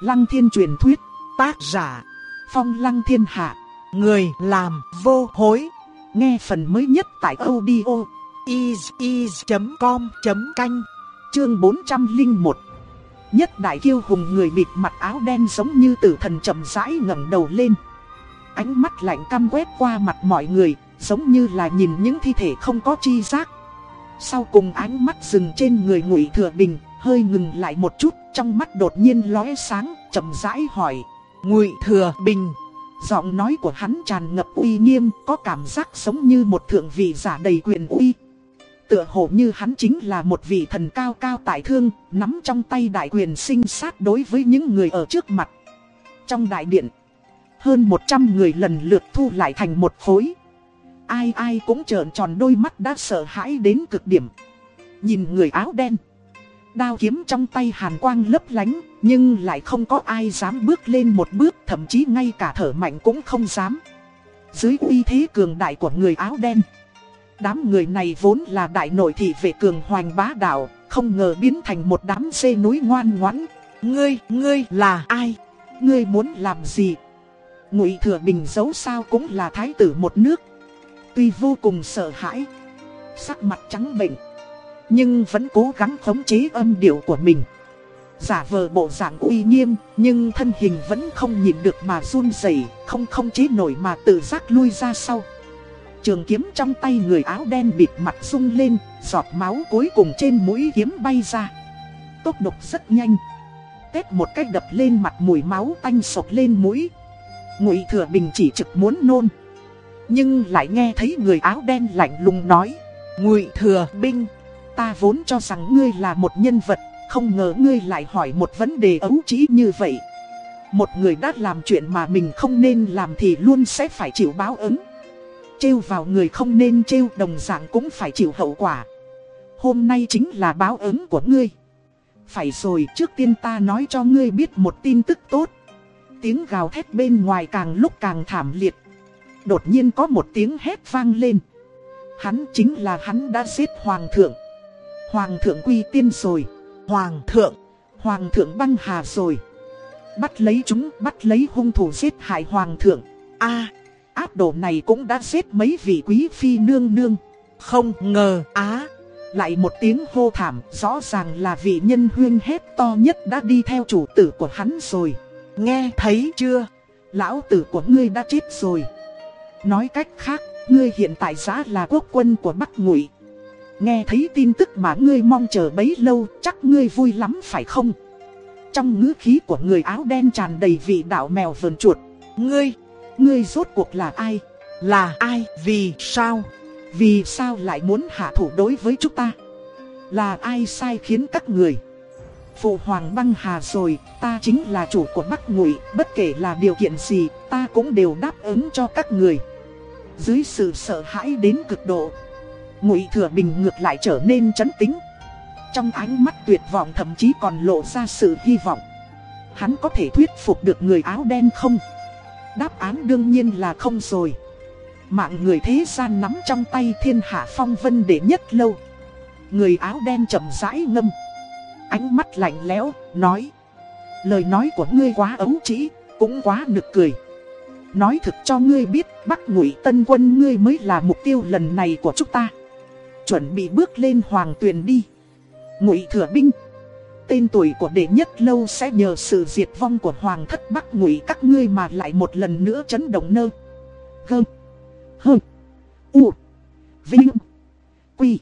Lăng thiên truyền thuyết, tác giả, phong lăng thiên hạ, người làm vô hối. Nghe phần mới nhất tại audio is.com.canh, chương 401. Nhất đại kiêu hùng người bịt mặt áo đen giống như tử thần chậm rãi ngẩng đầu lên. Ánh mắt lạnh căm quét qua mặt mọi người, giống như là nhìn những thi thể không có chi giác. Sau cùng ánh mắt dừng trên người ngụy thừa bình, hơi ngừng lại một chút, trong mắt đột nhiên lóe sáng, chậm rãi hỏi. Ngụy thừa bình. Giọng nói của hắn tràn ngập uy nghiêm, có cảm giác giống như một thượng vị giả đầy quyền uy. Tựa hồ như hắn chính là một vị thần cao cao tại thương, nắm trong tay đại quyền sinh sát đối với những người ở trước mặt. Trong đại điện, hơn 100 người lần lượt thu lại thành một khối. Ai ai cũng trợn tròn đôi mắt đã sợ hãi đến cực điểm. Nhìn người áo đen. Đao kiếm trong tay hàn quang lấp lánh, nhưng lại không có ai dám bước lên một bước, thậm chí ngay cả thở mạnh cũng không dám. Dưới uy thế cường đại của người áo đen, đám người này vốn là đại nội thị vệ cường hoành bá đạo, không ngờ biến thành một đám xê núi ngoan ngoãn. Ngươi, ngươi là ai? Ngươi muốn làm gì? Ngụy Thừa Bình dấu sao cũng là thái tử một nước. Tuy vô cùng sợ hãi, sắc mặt trắng bệnh nhưng vẫn cố gắng khống chế âm điệu của mình. Giả vờ bộ dạng uy nghiêm, Nhưng thân hình vẫn không nhìn được mà run rẩy, Không không chế nổi mà tự giác lui ra sau. Trường kiếm trong tay người áo đen bịt mặt rung lên, Giọt máu cuối cùng trên mũi kiếm bay ra. Tốc độ rất nhanh. Tết một cách đập lên mặt mùi máu tanh sột lên mũi. Ngụy Thừa Bình chỉ trực muốn nôn. Nhưng lại nghe thấy người áo đen lạnh lùng nói, Ngụy Thừa Binh Ta vốn cho rằng ngươi là một nhân vật, không ngờ ngươi lại hỏi một vấn đề ấu trĩ như vậy. Một người đã làm chuyện mà mình không nên làm thì luôn sẽ phải chịu báo ứng. Trêu vào người không nên trêu đồng dạng cũng phải chịu hậu quả. Hôm nay chính là báo ứng của ngươi. Phải rồi trước tiên ta nói cho ngươi biết một tin tức tốt. Tiếng gào thét bên ngoài càng lúc càng thảm liệt. Đột nhiên có một tiếng hét vang lên. Hắn chính là hắn đã giết hoàng thượng. Hoàng thượng quy tiên rồi. Hoàng thượng, hoàng thượng băng hà rồi. Bắt lấy chúng, bắt lấy hung thủ giết hại hoàng thượng. a áp đồ này cũng đã giết mấy vị quý phi nương nương. Không ngờ, á, lại một tiếng hô thảm, rõ ràng là vị nhân huyên hét to nhất đã đi theo chủ tử của hắn rồi. Nghe thấy chưa? Lão tử của ngươi đã chết rồi. Nói cách khác, ngươi hiện tại giá là quốc quân của Bắc Ngụy. Nghe thấy tin tức mà ngươi mong chờ bấy lâu chắc ngươi vui lắm phải không? Trong ngữ khí của người áo đen tràn đầy vị đạo mèo vờn chuột. Ngươi, ngươi rốt cuộc là ai? Là ai? Vì sao? Vì sao lại muốn hạ thủ đối với chúng ta? Là ai sai khiến các người? Phụ hoàng băng hà rồi, ta chính là chủ của Bắc Ngụy, bất kể là điều kiện gì, ta cũng đều đáp ứng cho các người. Dưới sự sợ hãi đến cực độ, Ngụy Thừa Bình ngược lại trở nên chấn tĩnh. Trong ánh mắt tuyệt vọng thậm chí còn lộ ra sự hy vọng. Hắn có thể thuyết phục được người áo đen không? Đáp án đương nhiên là không rồi. Mạng người thế gian nắm trong tay thiên hạ phong vân để nhất lâu. Người áo đen chậm rãi ngâm. Ánh mắt lạnh lẽo, nói. Lời nói của ngươi quá ấu trĩ, cũng quá nực cười. Nói thực cho ngươi biết, Bắc Ngụy Tân Quân ngươi mới là mục tiêu lần này của chúng ta chuẩn bị bước lên hoàng tuyền đi. Ngụy Thừa Binh Tên tuổi của đệ nhất lâu sẽ nhờ sự diệt vong của hoàng thất Bắc Ngụy các ngươi mà lại một lần nữa chấn động nơ. Gơm. Hơ. U. Vinh. Quy.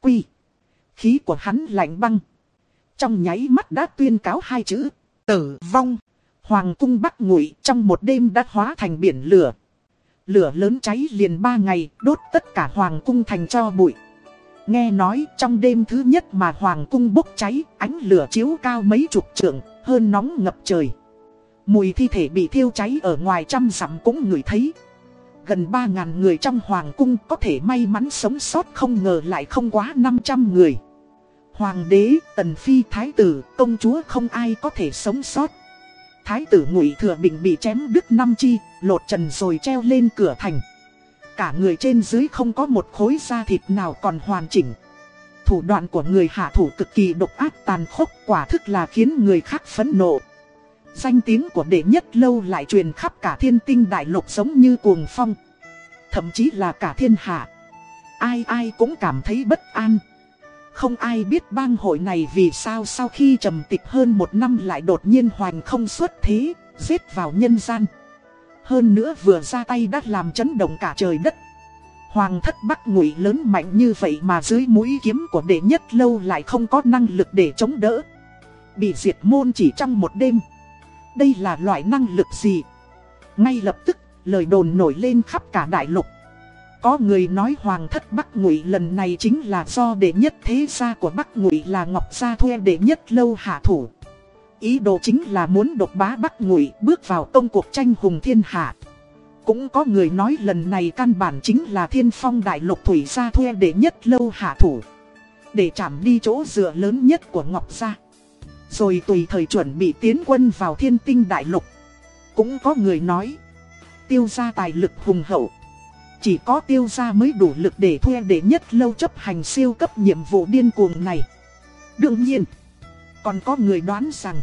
Quy. Khí của hắn lạnh băng. Trong nháy mắt đã tuyên cáo hai chữ. Tử vong. Hoàng cung Bắc Ngụy trong một đêm đã hóa thành biển lửa. Lửa lớn cháy liền ba ngày, đốt tất cả hoàng cung thành cho bụi. Nghe nói trong đêm thứ nhất mà hoàng cung bốc cháy, ánh lửa chiếu cao mấy chục trượng, hơn nóng ngập trời. Mùi thi thể bị thiêu cháy ở ngoài trăm dặm cũng ngửi thấy. Gần 3.000 người trong hoàng cung có thể may mắn sống sót không ngờ lại không quá 500 người. Hoàng đế, tần phi, thái tử, công chúa không ai có thể sống sót. Thái tử ngụy thừa bình bị chém đứt năm chi, lột trần rồi treo lên cửa thành. Cả người trên dưới không có một khối da thịt nào còn hoàn chỉnh. Thủ đoạn của người hạ thủ cực kỳ độc ác tàn khốc quả thức là khiến người khác phẫn nộ. Danh tiếng của đệ nhất lâu lại truyền khắp cả thiên tinh đại lục giống như cuồng phong. Thậm chí là cả thiên hạ. Ai ai cũng cảm thấy bất an. Không ai biết bang hội này vì sao sau khi trầm tịch hơn một năm lại đột nhiên hoành không xuất thế, giết vào nhân gian. Hơn nữa vừa ra tay đã làm chấn động cả trời đất. Hoàng thất Bắc Ngụy lớn mạnh như vậy mà dưới mũi kiếm của đệ nhất lâu lại không có năng lực để chống đỡ. Bị diệt môn chỉ trong một đêm. Đây là loại năng lực gì? Ngay lập tức, lời đồn nổi lên khắp cả đại lục. Có người nói hoàng thất Bắc Ngụy lần này chính là do đệ nhất thế gia của Bắc Ngụy là Ngọc Gia thuê đệ nhất lâu hạ thủ. Ý đồ chính là muốn độc bá Bắc Ngụy bước vào công cuộc tranh hùng thiên hạ. Cũng có người nói lần này căn bản chính là thiên phong đại lục thủy gia thuê để nhất lâu hạ thủ. Để chạm đi chỗ dựa lớn nhất của Ngọc Gia. Rồi tùy thời chuẩn bị tiến quân vào thiên tinh đại lục. Cũng có người nói. Tiêu gia tài lực hùng hậu. Chỉ có tiêu gia mới đủ lực để thuê đệ nhất lâu chấp hành siêu cấp nhiệm vụ điên cuồng này. Đương nhiên, còn có người đoán rằng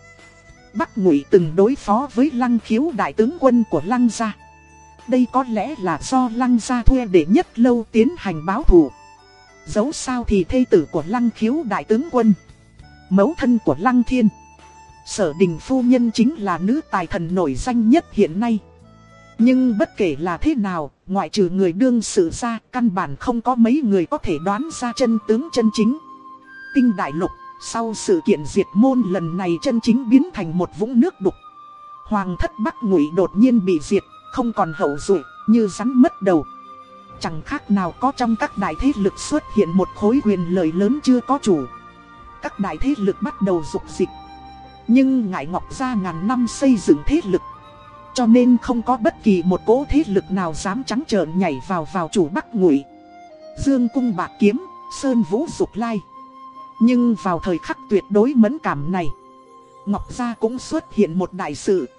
Bắc Ngụy từng đối phó với lăng khiếu đại tướng quân của lăng gia. Đây có lẽ là do lăng gia thuê đệ nhất lâu tiến hành báo thù. Dẫu sao thì thê tử của lăng khiếu đại tướng quân. Mẫu thân của lăng thiên. Sở đình phu nhân chính là nữ tài thần nổi danh nhất hiện nay. Nhưng bất kể là thế nào, ngoại trừ người đương sự ra, căn bản không có mấy người có thể đoán ra chân tướng chân chính. Tinh đại lục, sau sự kiện diệt môn lần này chân chính biến thành một vũng nước đục. Hoàng thất Bắc Ngụy đột nhiên bị diệt, không còn hậu duệ như rắn mất đầu. Chẳng khác nào có trong các đại thế lực xuất hiện một khối quyền lợi lớn chưa có chủ. Các đại thế lực bắt đầu dục dịch. Nhưng ngải ngọc ra ngàn năm xây dựng thế lực cho nên không có bất kỳ một cỗ thế lực nào dám trắng trợn nhảy vào vào chủ Bắc Ngụy. Dương cung bạc kiếm, sơn vũ dục lai. Nhưng vào thời khắc tuyệt đối mẫn cảm này, Ngọc Gia cũng xuất hiện một đại sự.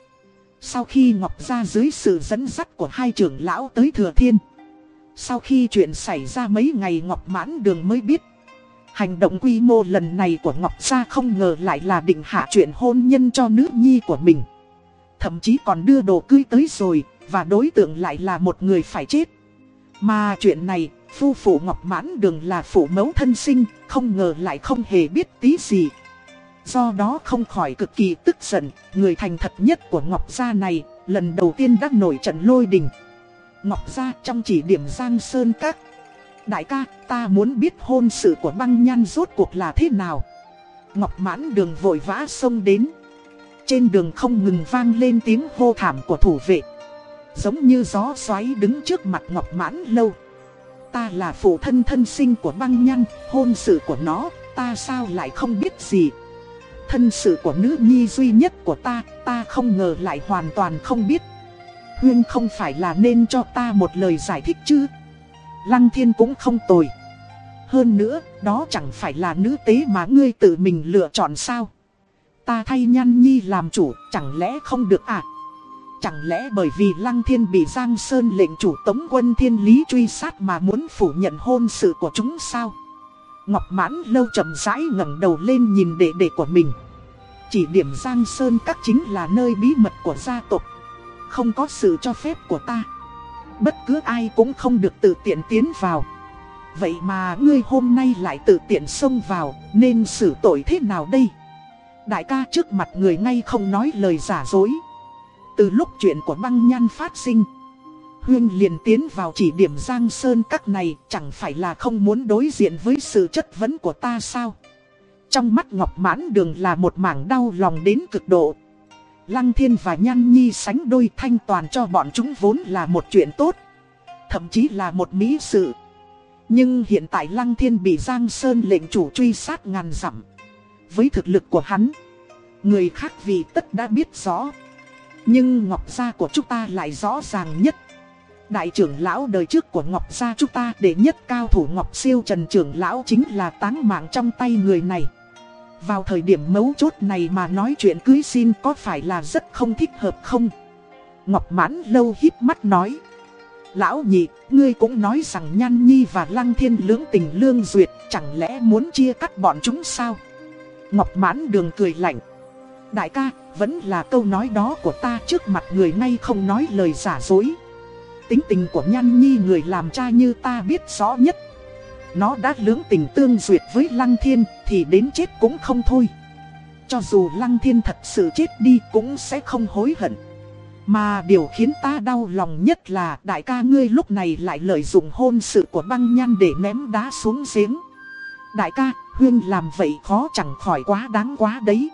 Sau khi Ngọc Gia dưới sự dẫn dắt của hai trưởng lão tới Thừa Thiên. Sau khi chuyện xảy ra mấy ngày Ngọc Mãn Đường mới biết. Hành động quy mô lần này của Ngọc Gia không ngờ lại là định hạ chuyện hôn nhân cho nữ nhi của mình. Thậm chí còn đưa đồ cưới tới rồi, và đối tượng lại là một người phải chết. Mà chuyện này, phu phụ Ngọc Mãn Đường là phụ mẫu thân sinh, không ngờ lại không hề biết tí gì. Do đó không khỏi cực kỳ tức giận, người thành thật nhất của Ngọc Gia này, lần đầu tiên đã nổi trận lôi đình. Ngọc Gia trong chỉ điểm Giang Sơn Các. Đại ca, ta muốn biết hôn sự của băng nhan rốt cuộc là thế nào. Ngọc Mãn Đường vội vã xông đến. Trên đường không ngừng vang lên tiếng hô thảm của thủ vệ Giống như gió xoáy đứng trước mặt Ngọc Mãn Lâu Ta là phụ thân thân sinh của băng nhăn Hôn sự của nó Ta sao lại không biết gì? Thân sự của nữ nhi duy nhất của ta Ta không ngờ lại hoàn toàn không biết. Huyên không phải là nên cho ta một lời giải thích chứ? Lăng thiên cũng không tồi. Hơn nữa, đó chẳng phải là nữ tế mà ngươi tự mình lựa chọn sao? Ta thay Nhan Nhi làm chủ, chẳng lẽ không được à? Chẳng lẽ bởi vì Lăng Thiên bị Giang Sơn lệnh chủ tống quân thiên lý truy sát mà muốn phủ nhận hôn sự của chúng sao? Ngọc Mãn lâu chậm rãi ngẩng đầu lên nhìn đệ đệ của mình. Chỉ điểm Giang Sơn các chính là nơi bí mật của gia tộc. Không có sự cho phép của ta. Bất cứ ai cũng không được tự tiện tiến vào. Vậy mà ngươi hôm nay lại tự tiện xông vào, nên xử tội thế nào đây? Đại ca trước mặt người ngay không nói lời giả dối. Từ lúc chuyện của băng nhan phát sinh, Huyên liền tiến vào chỉ điểm Giang Sơn các này chẳng phải là không muốn đối diện với sự chất vấn của ta sao. Trong mắt Ngọc Mãn Đường là một mảng đau lòng đến cực độ. Lăng Thiên và Nhan Nhi sánh đôi thanh toàn cho bọn chúng vốn là một chuyện tốt. Thậm chí là một mỹ sự. Nhưng hiện tại Lăng Thiên bị Giang Sơn lệnh chủ truy sát ngàn dặm với thực lực của hắn. Người khác vì tất đã biết rõ. Nhưng Ngọc Gia của chúng ta lại rõ ràng nhất. Đại trưởng lão đời trước của Ngọc Gia chúng ta để nhất cao thủ Ngọc Siêu Trần trưởng lão chính là táng mạng trong tay người này. Vào thời điểm mấu chốt này mà nói chuyện cưới xin có phải là rất không thích hợp không? Ngọc Mãn lâu hít mắt nói. Lão nhị, ngươi cũng nói rằng Nhan Nhi và Lăng Thiên lưỡng tình lương duyệt, chẳng lẽ muốn chia cắt bọn chúng sao? Ngọc mãn đường cười lạnh. Đại ca, vẫn là câu nói đó của ta trước mặt người ngay không nói lời giả dối. Tính tình của Nhan Nhi người làm cha như ta biết rõ nhất. Nó đã lưỡng tình tương duyệt với Lăng Thiên thì đến chết cũng không thôi. Cho dù Lăng Thiên thật sự chết đi cũng sẽ không hối hận. Mà điều khiến ta đau lòng nhất là đại ca ngươi lúc này lại lợi dụng hôn sự của băng nhan để ném đá xuống giếng. Đại ca, Huyên làm vậy khó chẳng khỏi quá đáng quá đấy.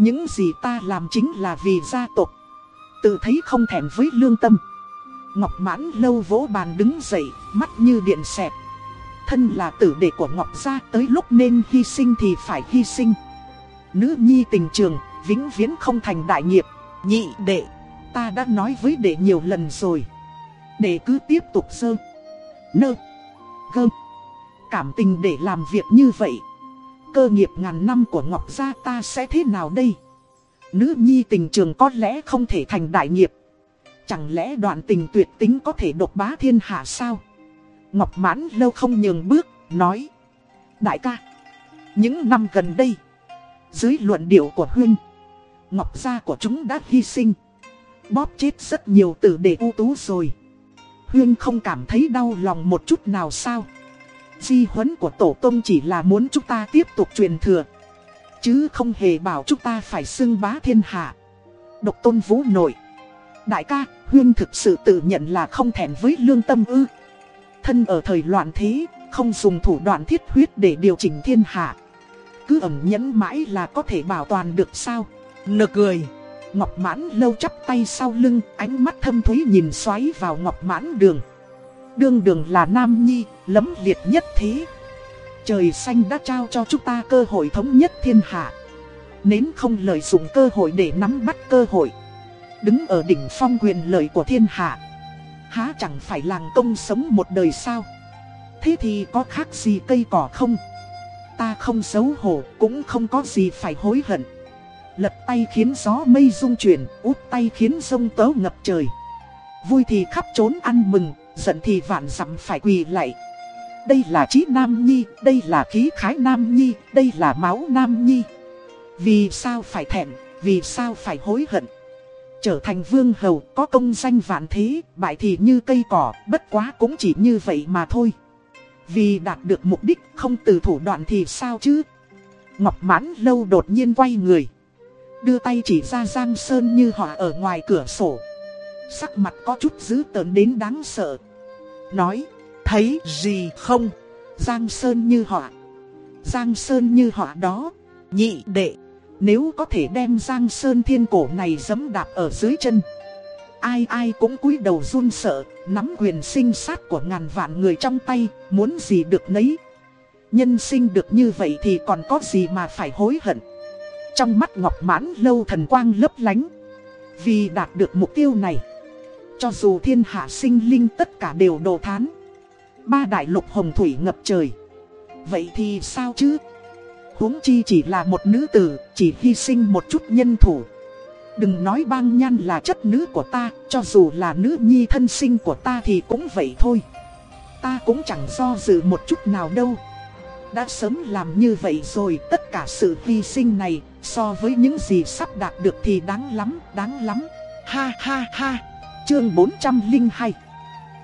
Những gì ta làm chính là vì gia tộc. Tự thấy không thèm với lương tâm. Ngọc mãn lâu vỗ bàn đứng dậy, mắt như điện xẹp. Thân là tử đệ của Ngọc gia tới lúc nên hy sinh thì phải hy sinh. Nữ nhi tình trường, vĩnh viễn không thành đại nghiệp. Nhị đệ, ta đã nói với đệ nhiều lần rồi. Đệ cứ tiếp tục sơ, nơ, gơ. Cảm tình để làm việc như vậy. Cơ nghiệp ngàn năm của Ngọc Gia ta sẽ thế nào đây? Nữ nhi tình trường có lẽ không thể thành đại nghiệp. Chẳng lẽ đoạn tình tuyệt tính có thể độc bá thiên hạ sao? Ngọc mãn lâu không nhường bước, nói. Đại ca, những năm gần đây, dưới luận điệu của Huynh, Ngọc gia của chúng đã hy sinh. Bóp chết rất nhiều tử để ưu tú rồi. Huynh không cảm thấy đau lòng một chút nào sao? Di huấn của Tổ Tông chỉ là muốn chúng ta tiếp tục truyền thừa. Chứ không hề bảo chúng ta phải xưng bá thiên hạ. Độc tôn vũ nội. Đại ca, Huyên thực sự tự nhận là không thèm với lương tâm ư. Thân ở thời loạn thế, không dùng thủ đoạn thiết huyết để điều chỉnh thiên hạ. Cứ ẩn nhẫn mãi là có thể bảo toàn được sao. Nực cười. Ngọc mãn lâu chắp tay sau lưng, ánh mắt thâm thúy nhìn xoáy vào ngọc mãn đường. Đương đường là nam nhi, lấm liệt nhất thế. Trời xanh đã trao cho chúng ta cơ hội thống nhất thiên hạ. Nến không lợi dụng cơ hội để nắm bắt cơ hội. Đứng ở đỉnh phong quyền lợi của thiên hạ. Há chẳng phải làng công sống một đời sao? Thế thì có khác gì cây cỏ không? Ta không xấu hổ, cũng không có gì phải hối hận. Lật tay khiến gió mây rung chuyển, út tay khiến sông tớ ngập trời. Vui thì khắp trốn ăn mừng, giận thì vạn dặm phải quỳ lạy. Đây là trí Nam Nhi, đây là khí khái Nam Nhi, đây là máu Nam Nhi. Vì sao phải thẹn, vì sao phải hối hận? Trở thành vương hầu có công danh vạn thế, bại thì như cây cỏ, bất quá cũng chỉ như vậy mà thôi. Vì đạt được mục đích không từ thủ đoạn thì sao chứ? Ngọc mãn lâu đột nhiên quay người. Đưa tay chỉ ra Giang Sơn như họ ở ngoài cửa sổ. Sắc mặt có chút dữ tợn đến đáng sợ. Nói, thấy gì không? Giang Sơn như họ. Giang Sơn như họ đó. Nhị đệ, nếu có thể đem Giang Sơn thiên cổ này dẫm đạp ở dưới chân. Ai ai cũng cúi đầu run sợ, nắm quyền sinh sát của ngàn vạn người trong tay, muốn gì được nấy. Nhân sinh được như vậy thì còn có gì mà phải hối hận. Trong mắt Ngọc Mãn lâu thần quang lấp lánh. Vì đạt được mục tiêu này. Cho dù thiên hạ sinh linh tất cả đều đồ thán. Ba đại lục hồng thủy ngập trời. Vậy thì sao chứ? huống chi chỉ là một nữ tử, chỉ hy sinh một chút nhân thủ. Đừng nói băng nhan là chất nữ của ta, cho dù là nữ nhi thân sinh của ta thì cũng vậy thôi. Ta cũng chẳng do dự một chút nào đâu. Đã sớm làm như vậy rồi, tất cả sự hy sinh này, so với những gì sắp đạt được thì đáng lắm, đáng lắm. Ha ha ha, chương 402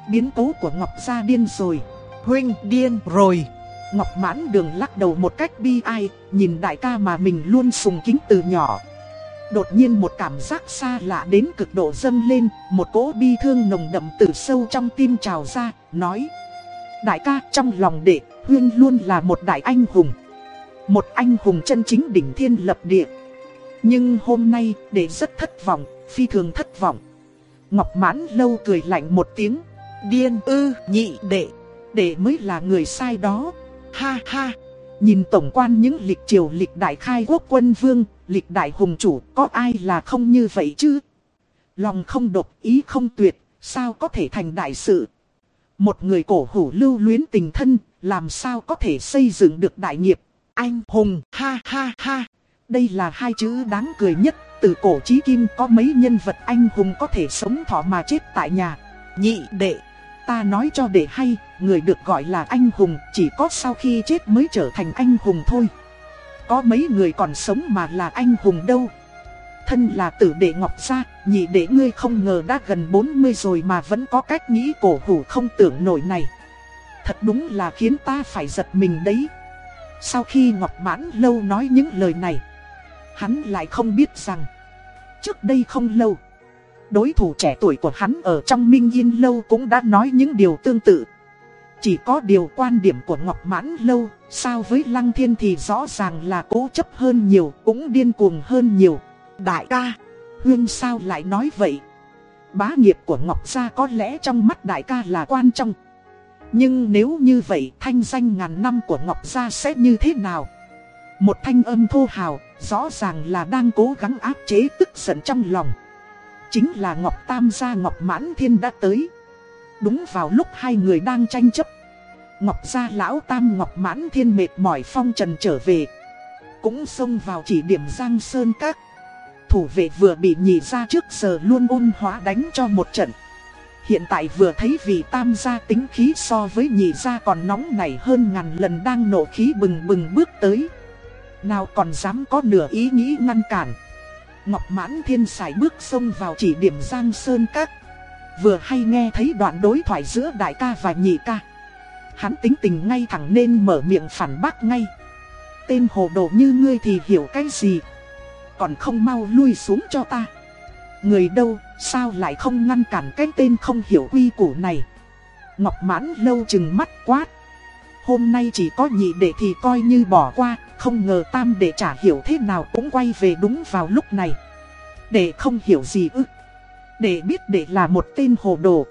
Biến cố của Ngọc Gia điên rồi, huynh điên rồi. Ngọc mãn đường lắc đầu một cách bi ai, nhìn đại ca mà mình luôn sùng kính từ nhỏ. Đột nhiên một cảm giác xa lạ đến cực độ dâng lên, một cỗ bi thương nồng đậm từ sâu trong tim trào ra, nói Đại ca trong lòng đệ, Huyên luôn là một đại anh hùng. Một anh hùng chân chính đỉnh thiên lập địa. Nhưng hôm nay đệ rất thất vọng, phi thường thất vọng. Ngọc mãn lâu cười lạnh một tiếng Điên ư nhị đệ, đệ mới là người sai đó Ha ha, nhìn tổng quan những lịch triều lịch đại khai quốc quân vương, lịch đại hùng chủ, có ai là không như vậy chứ? Lòng không độc, ý không tuyệt, sao có thể thành đại sự? Một người cổ hủ lưu luyến tình thân, làm sao có thể xây dựng được đại nghiệp? Anh hùng, ha ha ha. Đây là hai chữ đáng cười nhất, từ cổ chí kim có mấy nhân vật anh hùng có thể sống thọ mà chết tại nhà. Nhị đệ, ta nói cho đệ hay, người được gọi là anh hùng chỉ có sau khi chết mới trở thành anh hùng thôi. Có mấy người còn sống mà là anh hùng đâu. Thân là tử đệ Ngọc Gia, nhị đệ ngươi không ngờ đã gần 40 rồi mà vẫn có cách nghĩ cổ hủ không tưởng nổi này. Thật đúng là khiến ta phải giật mình đấy. Sau khi Ngọc Mãn Lâu nói những lời này, hắn lại không biết rằng, trước đây không lâu, đối thủ trẻ tuổi của hắn ở trong Minh Yên Lâu cũng đã nói những điều tương tự. Chỉ có điều quan điểm của Ngọc Mãn Lâu, so với Lăng Thiên thì rõ ràng là cố chấp hơn nhiều, cũng điên cuồng hơn nhiều. Đại ca, Hương sao lại nói vậy? Bá nghiệp của Ngọc Gia có lẽ trong mắt đại ca là quan trọng. Nhưng nếu như vậy thanh danh ngàn năm của Ngọc Gia sẽ như thế nào? Một thanh âm thô hào, rõ ràng là đang cố gắng áp chế tức giận trong lòng. Chính là Ngọc Tam gia Ngọc Mãn Thiên đã tới. Đúng vào lúc hai người đang tranh chấp. Ngọc gia lão Tam Ngọc Mãn Thiên mệt mỏi phong trần trở về. Cũng xông vào chỉ điểm Giang Sơn Các. Thủ vệ vừa bị nhị ra trước giờ luôn ôn hóa đánh cho một trận. Hiện tại vừa thấy vì tam gia tính khí so với nhị gia còn nóng nảy hơn ngàn lần đang nổ khí bừng bừng bước tới. Nào còn dám có nửa ý nghĩ ngăn cản. Ngọc Mãn Thiên sải bước xông vào chỉ điểm Giang Sơn Các. Vừa hay nghe thấy đoạn đối thoại giữa đại ca và nhị ca. Hắn tính tình ngay thẳng nên mở miệng phản bác ngay. Tên hồ đồ như ngươi thì hiểu cái gì? Còn không mau lui xuống cho ta. Người đâu, sao lại không ngăn cản cái tên không hiểu quy củ này? Ngọc mãn lâu chừng mắt quát. Hôm nay chỉ có nhị đệ thì coi như bỏ qua, không ngờ tam đệ chả hiểu thế nào cũng quay về đúng vào lúc này. Đệ không hiểu gì ư. Đệ biết đệ là một tên hồ đồ.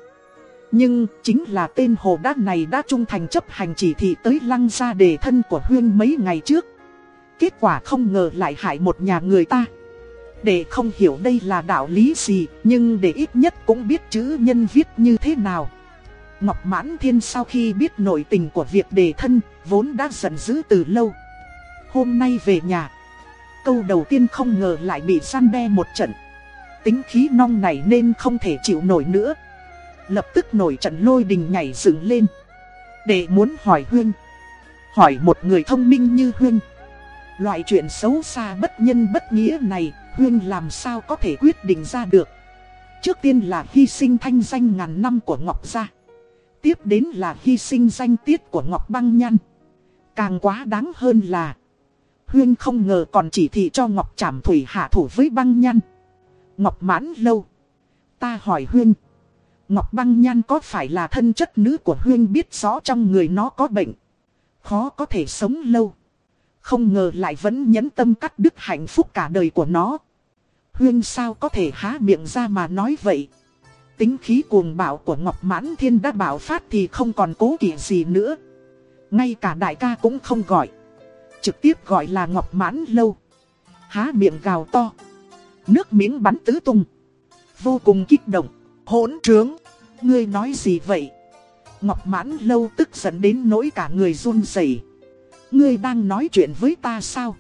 Nhưng chính là tên hồ đát này đã trung thành chấp hành chỉ thị tới lăng ra đề thân của Huyên mấy ngày trước. Kết quả không ngờ lại hại một nhà người ta. Để không hiểu đây là đạo lý gì, nhưng để ít nhất cũng biết chữ nhân viết như thế nào. Ngọc Mãn Thiên sau khi biết nội tình của việc đề thân, vốn đã giận dữ từ lâu. Hôm nay về nhà, câu đầu tiên không ngờ lại bị săn đe một trận. Tính khí nong này nên không thể chịu nổi nữa. Lập tức nổi trận lôi đình nhảy dựng lên. Để muốn hỏi Huyên. Hỏi một người thông minh như Huyên. Loại chuyện xấu xa bất nhân bất nghĩa này, Huyên làm sao có thể quyết định ra được. Trước tiên là hy sinh thanh danh ngàn năm của Ngọc Gia. Tiếp đến là hy sinh danh tiết của Ngọc Băng Nhăn. Càng quá đáng hơn là Huyên không ngờ còn chỉ thị cho Ngọc Trảm Thủy hạ thủ với băng nhăn. Ngọc mãn lâu. Ta hỏi Huyên. Ngọc băng nhăn có phải là thân chất nữ của Huyên biết rõ trong người nó có bệnh. Khó có thể sống lâu. Không ngờ lại vẫn nhẫn tâm cắt đứt hạnh phúc cả đời của nó. Huyên sao có thể há miệng ra mà nói vậy. Tính khí cuồng bạo của Ngọc Mãn Thiên đã bảo phát thì không còn cố kỵ gì nữa. Ngay cả đại ca cũng không gọi. Trực tiếp gọi là Ngọc Mãn Lâu. Há miệng gào to. Nước miếng bắn tứ tung. Vô cùng kích động. Hỗn trướng. Ngươi nói gì vậy? Ngọc Mãn Lâu tức giận đến nỗi cả người run rẩy. Ngươi đang nói chuyện với ta sao?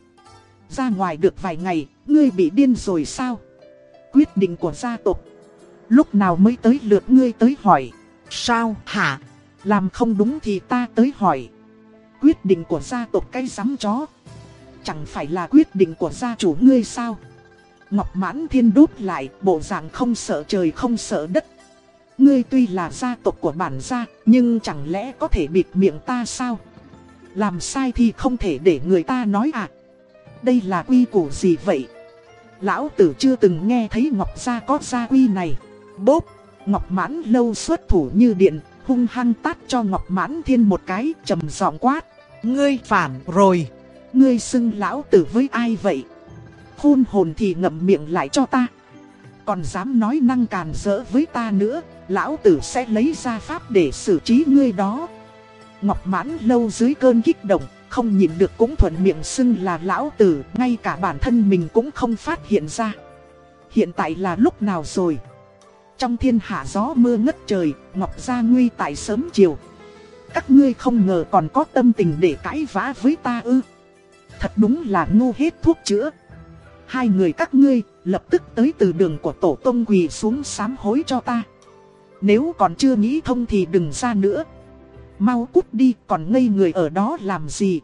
Ra ngoài được vài ngày, ngươi bị điên rồi sao? Quyết định của gia tộc. Lúc nào mới tới lượt ngươi tới hỏi. Sao hả? Làm không đúng thì ta tới hỏi. Quyết định của gia tộc cây rắm chó. Chẳng phải là quyết định của gia chủ ngươi sao? Ngọc mãn thiên đốt lại, bộ dạng không sợ trời không sợ đất. Ngươi tuy là gia tộc của bản gia, nhưng chẳng lẽ có thể bịt miệng ta sao? Làm sai thì không thể để người ta nói à? Đây là quy củ gì vậy? Lão tử chưa từng nghe thấy Ngọc Gia có gia quy này. Bốp, Ngọc Mãn lâu xuất thủ như điện, hung hăng tát cho Ngọc Mãn Thiên một cái, trầm giọng quát. Ngươi phản rồi. Ngươi xưng lão tử với ai vậy? Khôn hồn thì ngậm miệng lại cho ta. Còn dám nói năng càn rỡ với ta nữa, lão tử sẽ lấy ra pháp để xử trí ngươi đó. Ngọc mãn lâu dưới cơn kích động, không nhìn được cũng thuận miệng xưng là lão tử, ngay cả bản thân mình cũng không phát hiện ra. Hiện tại là lúc nào rồi? Trong thiên hạ gió mưa ngất trời, Ngọc Gia Nguy tại sớm chiều. Các ngươi không ngờ còn có tâm tình để cãi vã với ta ư. Thật đúng là ngu hết thuốc chữa. Hai người các ngươi lập tức tới từ đường của tổ tông quỳ xuống sám hối cho ta. Nếu còn chưa nghĩ thông thì đừng ra nữa. Mau cút đi còn ngây người ở đó làm gì.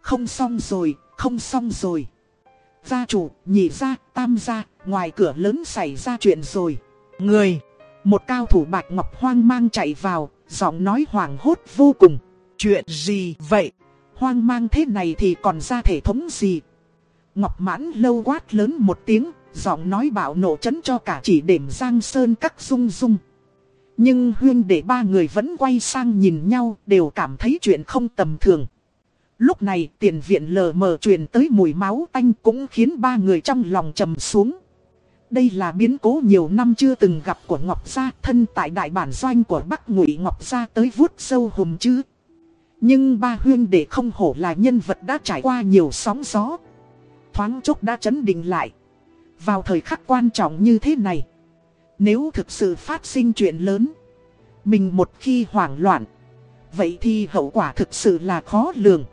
Không xong rồi, không xong rồi. Gia chủ, nhị gia, tam gia, ngoài cửa lớn xảy ra chuyện rồi. Người, một cao thủ bạch ngọc hoang mang chạy vào, giọng nói hoảng hốt vô cùng. Chuyện gì vậy? Hoang mang thế này thì còn ra thể thống gì? Ngọc mãn lâu quát lớn một tiếng, giọng nói bạo nộ chấn cho cả chỉ đệm giang sơn các rung rung. Nhưng huyên để ba người vẫn quay sang nhìn nhau đều cảm thấy chuyện không tầm thường. Lúc này tiền viện lờ mờ truyền tới mùi máu tanh cũng khiến ba người trong lòng trầm xuống. Đây là biến cố nhiều năm chưa từng gặp của Ngọc Gia, thân tại đại bản doanh của Bắc Ngụy Ngọc Gia tới vuốt sâu hùm chứ. Nhưng ba huyên đệ không hổ là nhân vật đã trải qua nhiều sóng gió. Thoáng chốc đã chấn định lại. Vào thời khắc quan trọng như thế này. Nếu thực sự phát sinh chuyện lớn. Mình một khi hoảng loạn. Vậy thì hậu quả thực sự là khó lường.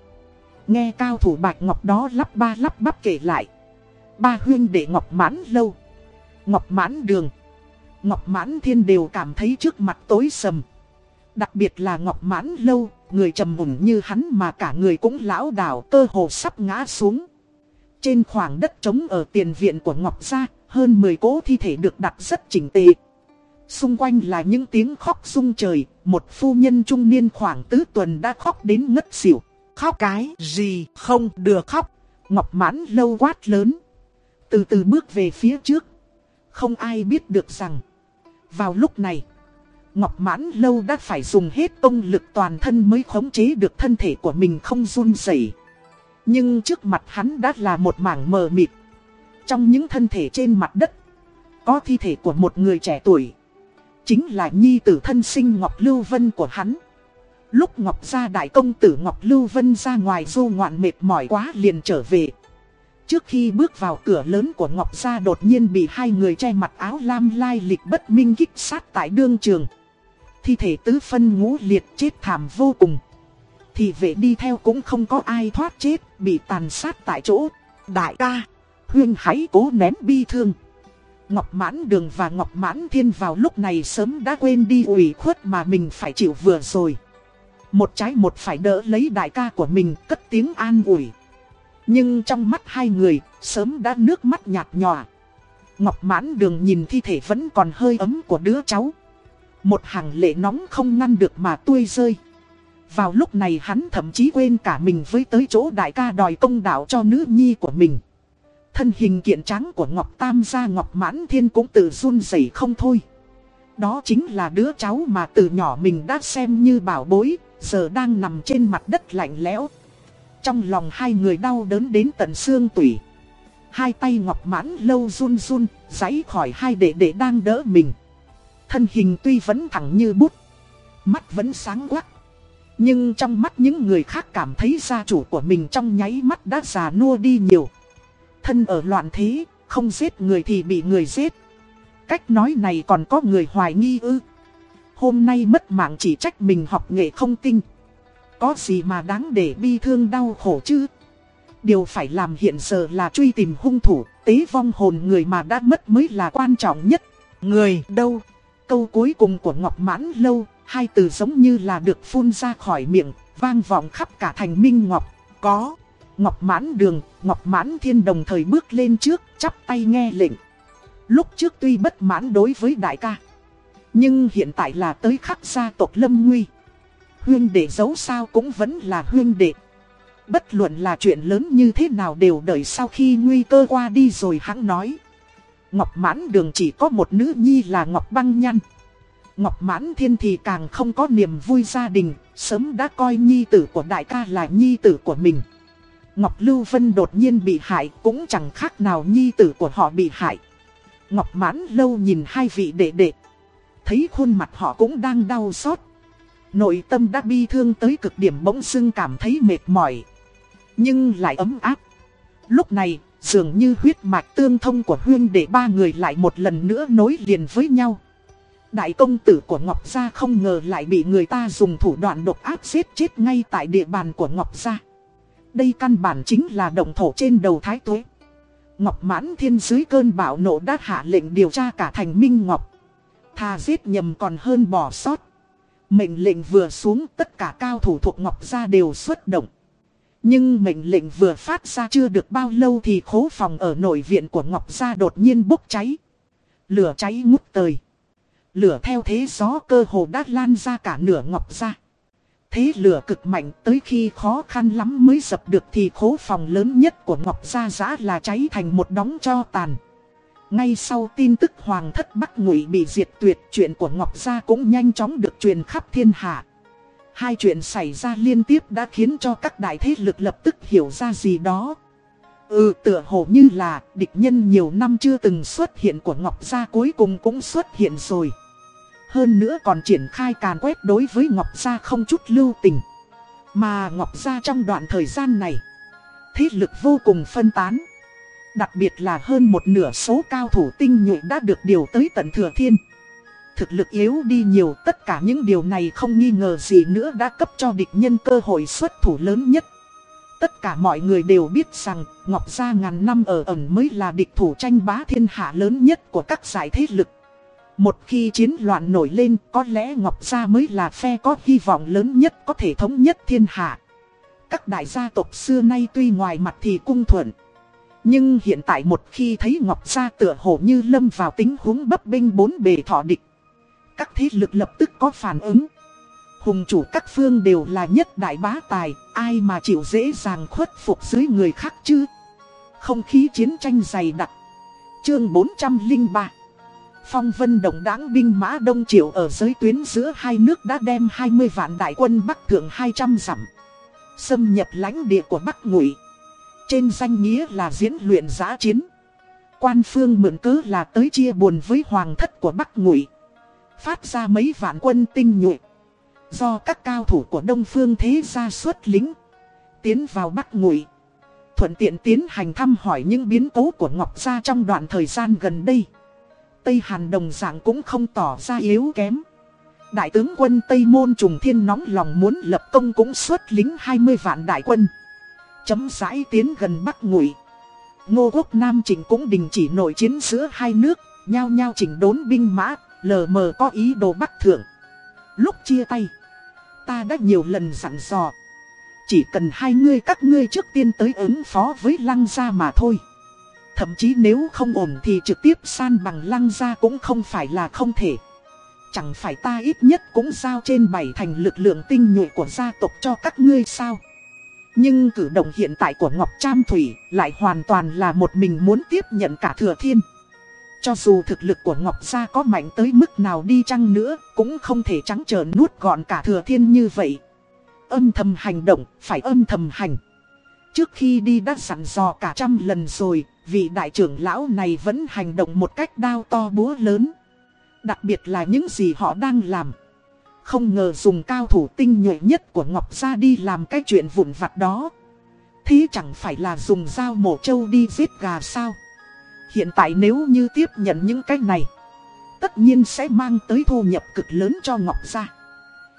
Nghe cao thủ bạch ngọc đó lắp ba lắp bắp kể lại. Ba huyên đệ ngọc mãn lâu. Ngọc mãn đường. Ngọc mãn thiên đều cảm thấy trước mặt tối sầm. Đặc biệt là ngọc mãn lâu, người trầm mùng như hắn mà cả người cũng lão đảo cơ hồ sắp ngã xuống. Trên khoảng đất trống ở tiền viện của Ngọc Gia, hơn 10 cố thi thể được đặt rất chỉnh tề. Xung quanh là những tiếng khóc rung trời, một phu nhân trung niên khoảng tứ tuần đã khóc đến ngất xỉu. Khóc cái gì không được khóc. Ngọc mãn lâu quát lớn. Từ từ bước về phía trước. Không ai biết được rằng. Vào lúc này. Ngọc mãn lâu đã phải dùng hết công lực toàn thân mới khống chế được thân thể của mình không run rẩy. Nhưng trước mặt hắn đã là một mảng mờ mịt. Trong những thân thể trên mặt đất. Có thi thể của một người trẻ tuổi. Chính là nhi tử thân sinh Ngọc Lưu Vân của hắn. Lúc Ngọc gia đại công tử Ngọc Lưu Vân ra ngoài du ngoạn mệt mỏi quá liền trở về. Trước khi bước vào cửa lớn của Ngọc gia đột nhiên bị hai người che mặt áo lam lai lịch bất minh kích sát tại đương trường. Thi thể tứ phân ngũ liệt chết thảm vô cùng. Thì vệ đi theo cũng không có ai thoát chết, bị tàn sát tại chỗ. Đại ca, huyên hãy cố nén bi thương. Ngọc Mãn Đường và Ngọc Mãn Thiên vào lúc này sớm đã quên đi ủy khuất mà mình phải chịu vừa rồi. Một trái một phải đỡ lấy đại ca của mình cất tiếng an ủi. Nhưng trong mắt hai người, sớm đã nước mắt nhạt nhòa. Ngọc mãn đường nhìn thi thể vẫn còn hơi ấm của đứa cháu. Một hàng lệ nóng không ngăn được mà tuôi rơi. Vào lúc này hắn thậm chí quên cả mình với tới chỗ đại ca đòi công đạo cho nữ nhi của mình. Thân hình kiện trắng của Ngọc Tam gia Ngọc Mãn Thiên cũng tự run rẩy không thôi. Đó chính là đứa cháu mà từ nhỏ mình đã xem như bảo bối, giờ đang nằm trên mặt đất lạnh lẽo. Trong lòng hai người đau đớn đến tận xương tủy. Hai tay ngọc mãn lâu run run, giãy khỏi hai đệ đệ đang đỡ mình. Thân hình tuy vẫn thẳng như bút, mắt vẫn sáng quắc. Nhưng trong mắt những người khác cảm thấy gia chủ của mình trong nháy mắt đã già nua đi nhiều. Thân ở loạn thế, không giết người thì bị người giết. Cách nói này còn có người hoài nghi ư. Hôm nay mất mạng chỉ trách mình học nghệ không tinh. Có gì mà đáng để bi thương đau khổ chứ? Điều phải làm hiện giờ là truy tìm hung thủ, tế vong hồn người mà đã mất mới là quan trọng nhất. Người đâu? Câu cuối cùng của Ngọc Mãn Lâu, hai từ giống như là được phun ra khỏi miệng, vang vọng khắp cả thành Minh Ngọc. Có. Ngọc Mãn Đường, Ngọc Mãn Thiên đồng thời bước lên trước, chắp tay nghe lệnh. Lúc trước tuy bất mãn đối với đại ca. Nhưng hiện tại là tới khắc gia tộc Lâm Nguy. Huyên đệ giấu sao cũng vẫn là huyên đệ. Bất luận là chuyện lớn như thế nào đều đợi sau khi nguy cơ qua đi rồi hắn nói. Ngọc mãn đường chỉ có một nữ nhi là Ngọc băng nhăn. Ngọc mãn thiên thì càng không có niềm vui gia đình, sớm đã coi nhi tử của đại ca là nhi tử của mình. Ngọc Lưu Vân đột nhiên bị hại cũng chẳng khác nào nhi tử của họ bị hại. Ngọc mãn lâu nhìn hai vị đệ đệ. Thấy khuôn mặt họ cũng đang đau xót. Nội tâm đã bi thương tới cực điểm bỗng dưng cảm thấy mệt mỏi. Nhưng lại ấm áp. Lúc này, dường như huyết mạch tương thông của huyên để ba người lại một lần nữa nối liền với nhau. Đại công tử của Ngọc Gia không ngờ lại bị người ta dùng thủ đoạn độc áp giết chết ngay tại địa bàn của Ngọc Gia. Đây căn bản chính là động thổ trên đầu thái tuế. Ngọc Mãn Thiên dưới cơn bạo nộ đã hạ lệnh điều tra cả thành Minh Ngọc. Thà giết nhầm còn hơn bỏ sót. Mệnh lệnh vừa xuống, tất cả cao thủ thuộc Ngọc Gia đều xuất động. Nhưng mệnh lệnh vừa phát ra chưa được bao lâu thì khố phòng ở nội viện của Ngọc Gia đột nhiên bốc cháy. Lửa cháy ngút tời. Lửa theo thế gió cơ hồ đã lan ra cả nửa Ngọc Gia. Thế lửa cực mạnh tới khi khó khăn lắm mới dập được thì khố phòng lớn nhất của Ngọc Gia giã là cháy thành một đống cho tàn. Ngay sau tin tức Hoàng thất Bắc Ngụy bị diệt tuyệt chuyện của Ngọc Gia cũng nhanh chóng được truyền khắp thiên hạ. Hai chuyện xảy ra liên tiếp đã khiến cho các đại thế lực lập tức hiểu ra gì đó. Ừ tựa hồ như là địch nhân nhiều năm chưa từng xuất hiện của Ngọc Gia cuối cùng cũng xuất hiện rồi. Hơn nữa còn triển khai càn quét đối với Ngọc Gia không chút lưu tình. Mà Ngọc Gia trong đoạn thời gian này, thế lực vô cùng phân tán. Đặc biệt là hơn một nửa số cao thủ tinh nhuệ đã được điều tới tận Thừa Thiên. Thực lực yếu đi nhiều, tất cả những điều này không nghi ngờ gì nữa đã cấp cho địch nhân cơ hội xuất thủ lớn nhất. Tất cả mọi người đều biết rằng, Ngọc Gia ngàn năm ở ẩn mới là địch thủ tranh bá thiên hạ lớn nhất của các giải thế lực. Một khi chiến loạn nổi lên, có lẽ Ngọc Gia mới là phe có hy vọng lớn nhất có thể thống nhất thiên hạ. Các đại gia tộc xưa nay tuy ngoài mặt thì cung thuận. Nhưng hiện tại một khi thấy Ngọc Gia tựa hồ như lâm vào tính huống bấp bênh bốn bề thọ địch. Các thế lực lập tức có phản ứng. Hùng chủ các phương đều là nhất đại bá tài, ai mà chịu dễ dàng khuất phục dưới người khác chứ. Không khí chiến tranh dày đặc. Chương 403 Phong vân động đáng binh mã Đông Triệu ở giới tuyến giữa hai nước đã đem 20 vạn đại quân Bắc Thượng 200 dặm Xâm nhập lãnh địa của Bắc Ngụy trên danh nghĩa là diễn luyện giã chiến. Quan phương mượn cớ là tới chia buồn với hoàng thất của Bắc Ngụy. Phát ra mấy vạn quân tinh nhuệ. Do các cao thủ của Đông Phương thế gia xuất lính. Tiến vào Bắc Ngụy. Thuận tiện tiến hành thăm hỏi những biến cố của Ngọc Gia trong đoạn thời gian gần đây. Tây Hàn đồng dạng cũng không tỏ ra yếu kém. Đại tướng quân Tây Môn Trùng Thiên nóng lòng muốn lập công cũng xuất lính 20 vạn đại quân. Chấm rãi tiến gần Bắc Ngụy. Ngô Quốc Nam Trịnh cũng đình chỉ nội chiến giữa hai nước, nhao nhao chỉnh đốn binh mã, lờ mờ có ý đồ Bắc Thượng. Lúc chia tay, ta đã nhiều lần dặn dò. Chỉ cần hai ngươi các ngươi trước tiên tới ứng phó với lăng gia mà thôi. Thậm chí nếu không ổn thì trực tiếp san bằng lăng gia cũng không phải là không thể. Chẳng phải ta ít nhất cũng giao trên bảy thành lực lượng tinh nhuệ của gia tộc cho các ngươi sao. Nhưng cử động hiện tại của Ngọc Tram Thủy lại hoàn toàn là một mình muốn tiếp nhận cả thừa thiên. Cho dù thực lực của Ngọc Gia có mạnh tới mức nào đi chăng nữa, cũng không thể trắng trợn nuốt gọn cả thừa thiên như vậy. Âm thầm hành động, phải âm thầm hành. Trước khi đi đã sẵn dò cả trăm lần rồi, vị đại trưởng lão này vẫn hành động một cách đao to búa lớn. Đặc biệt là những gì họ đang làm. Không ngờ dùng cao thủ tinh nhuệ nhất của Ngọc Gia đi làm cái chuyện vụn vặt đó. Thế chẳng phải là dùng dao mổ trâu đi giết gà sao? Hiện tại nếu như tiếp nhận những cái này, tất nhiên sẽ mang tới thu nhập cực lớn cho Ngọc Gia.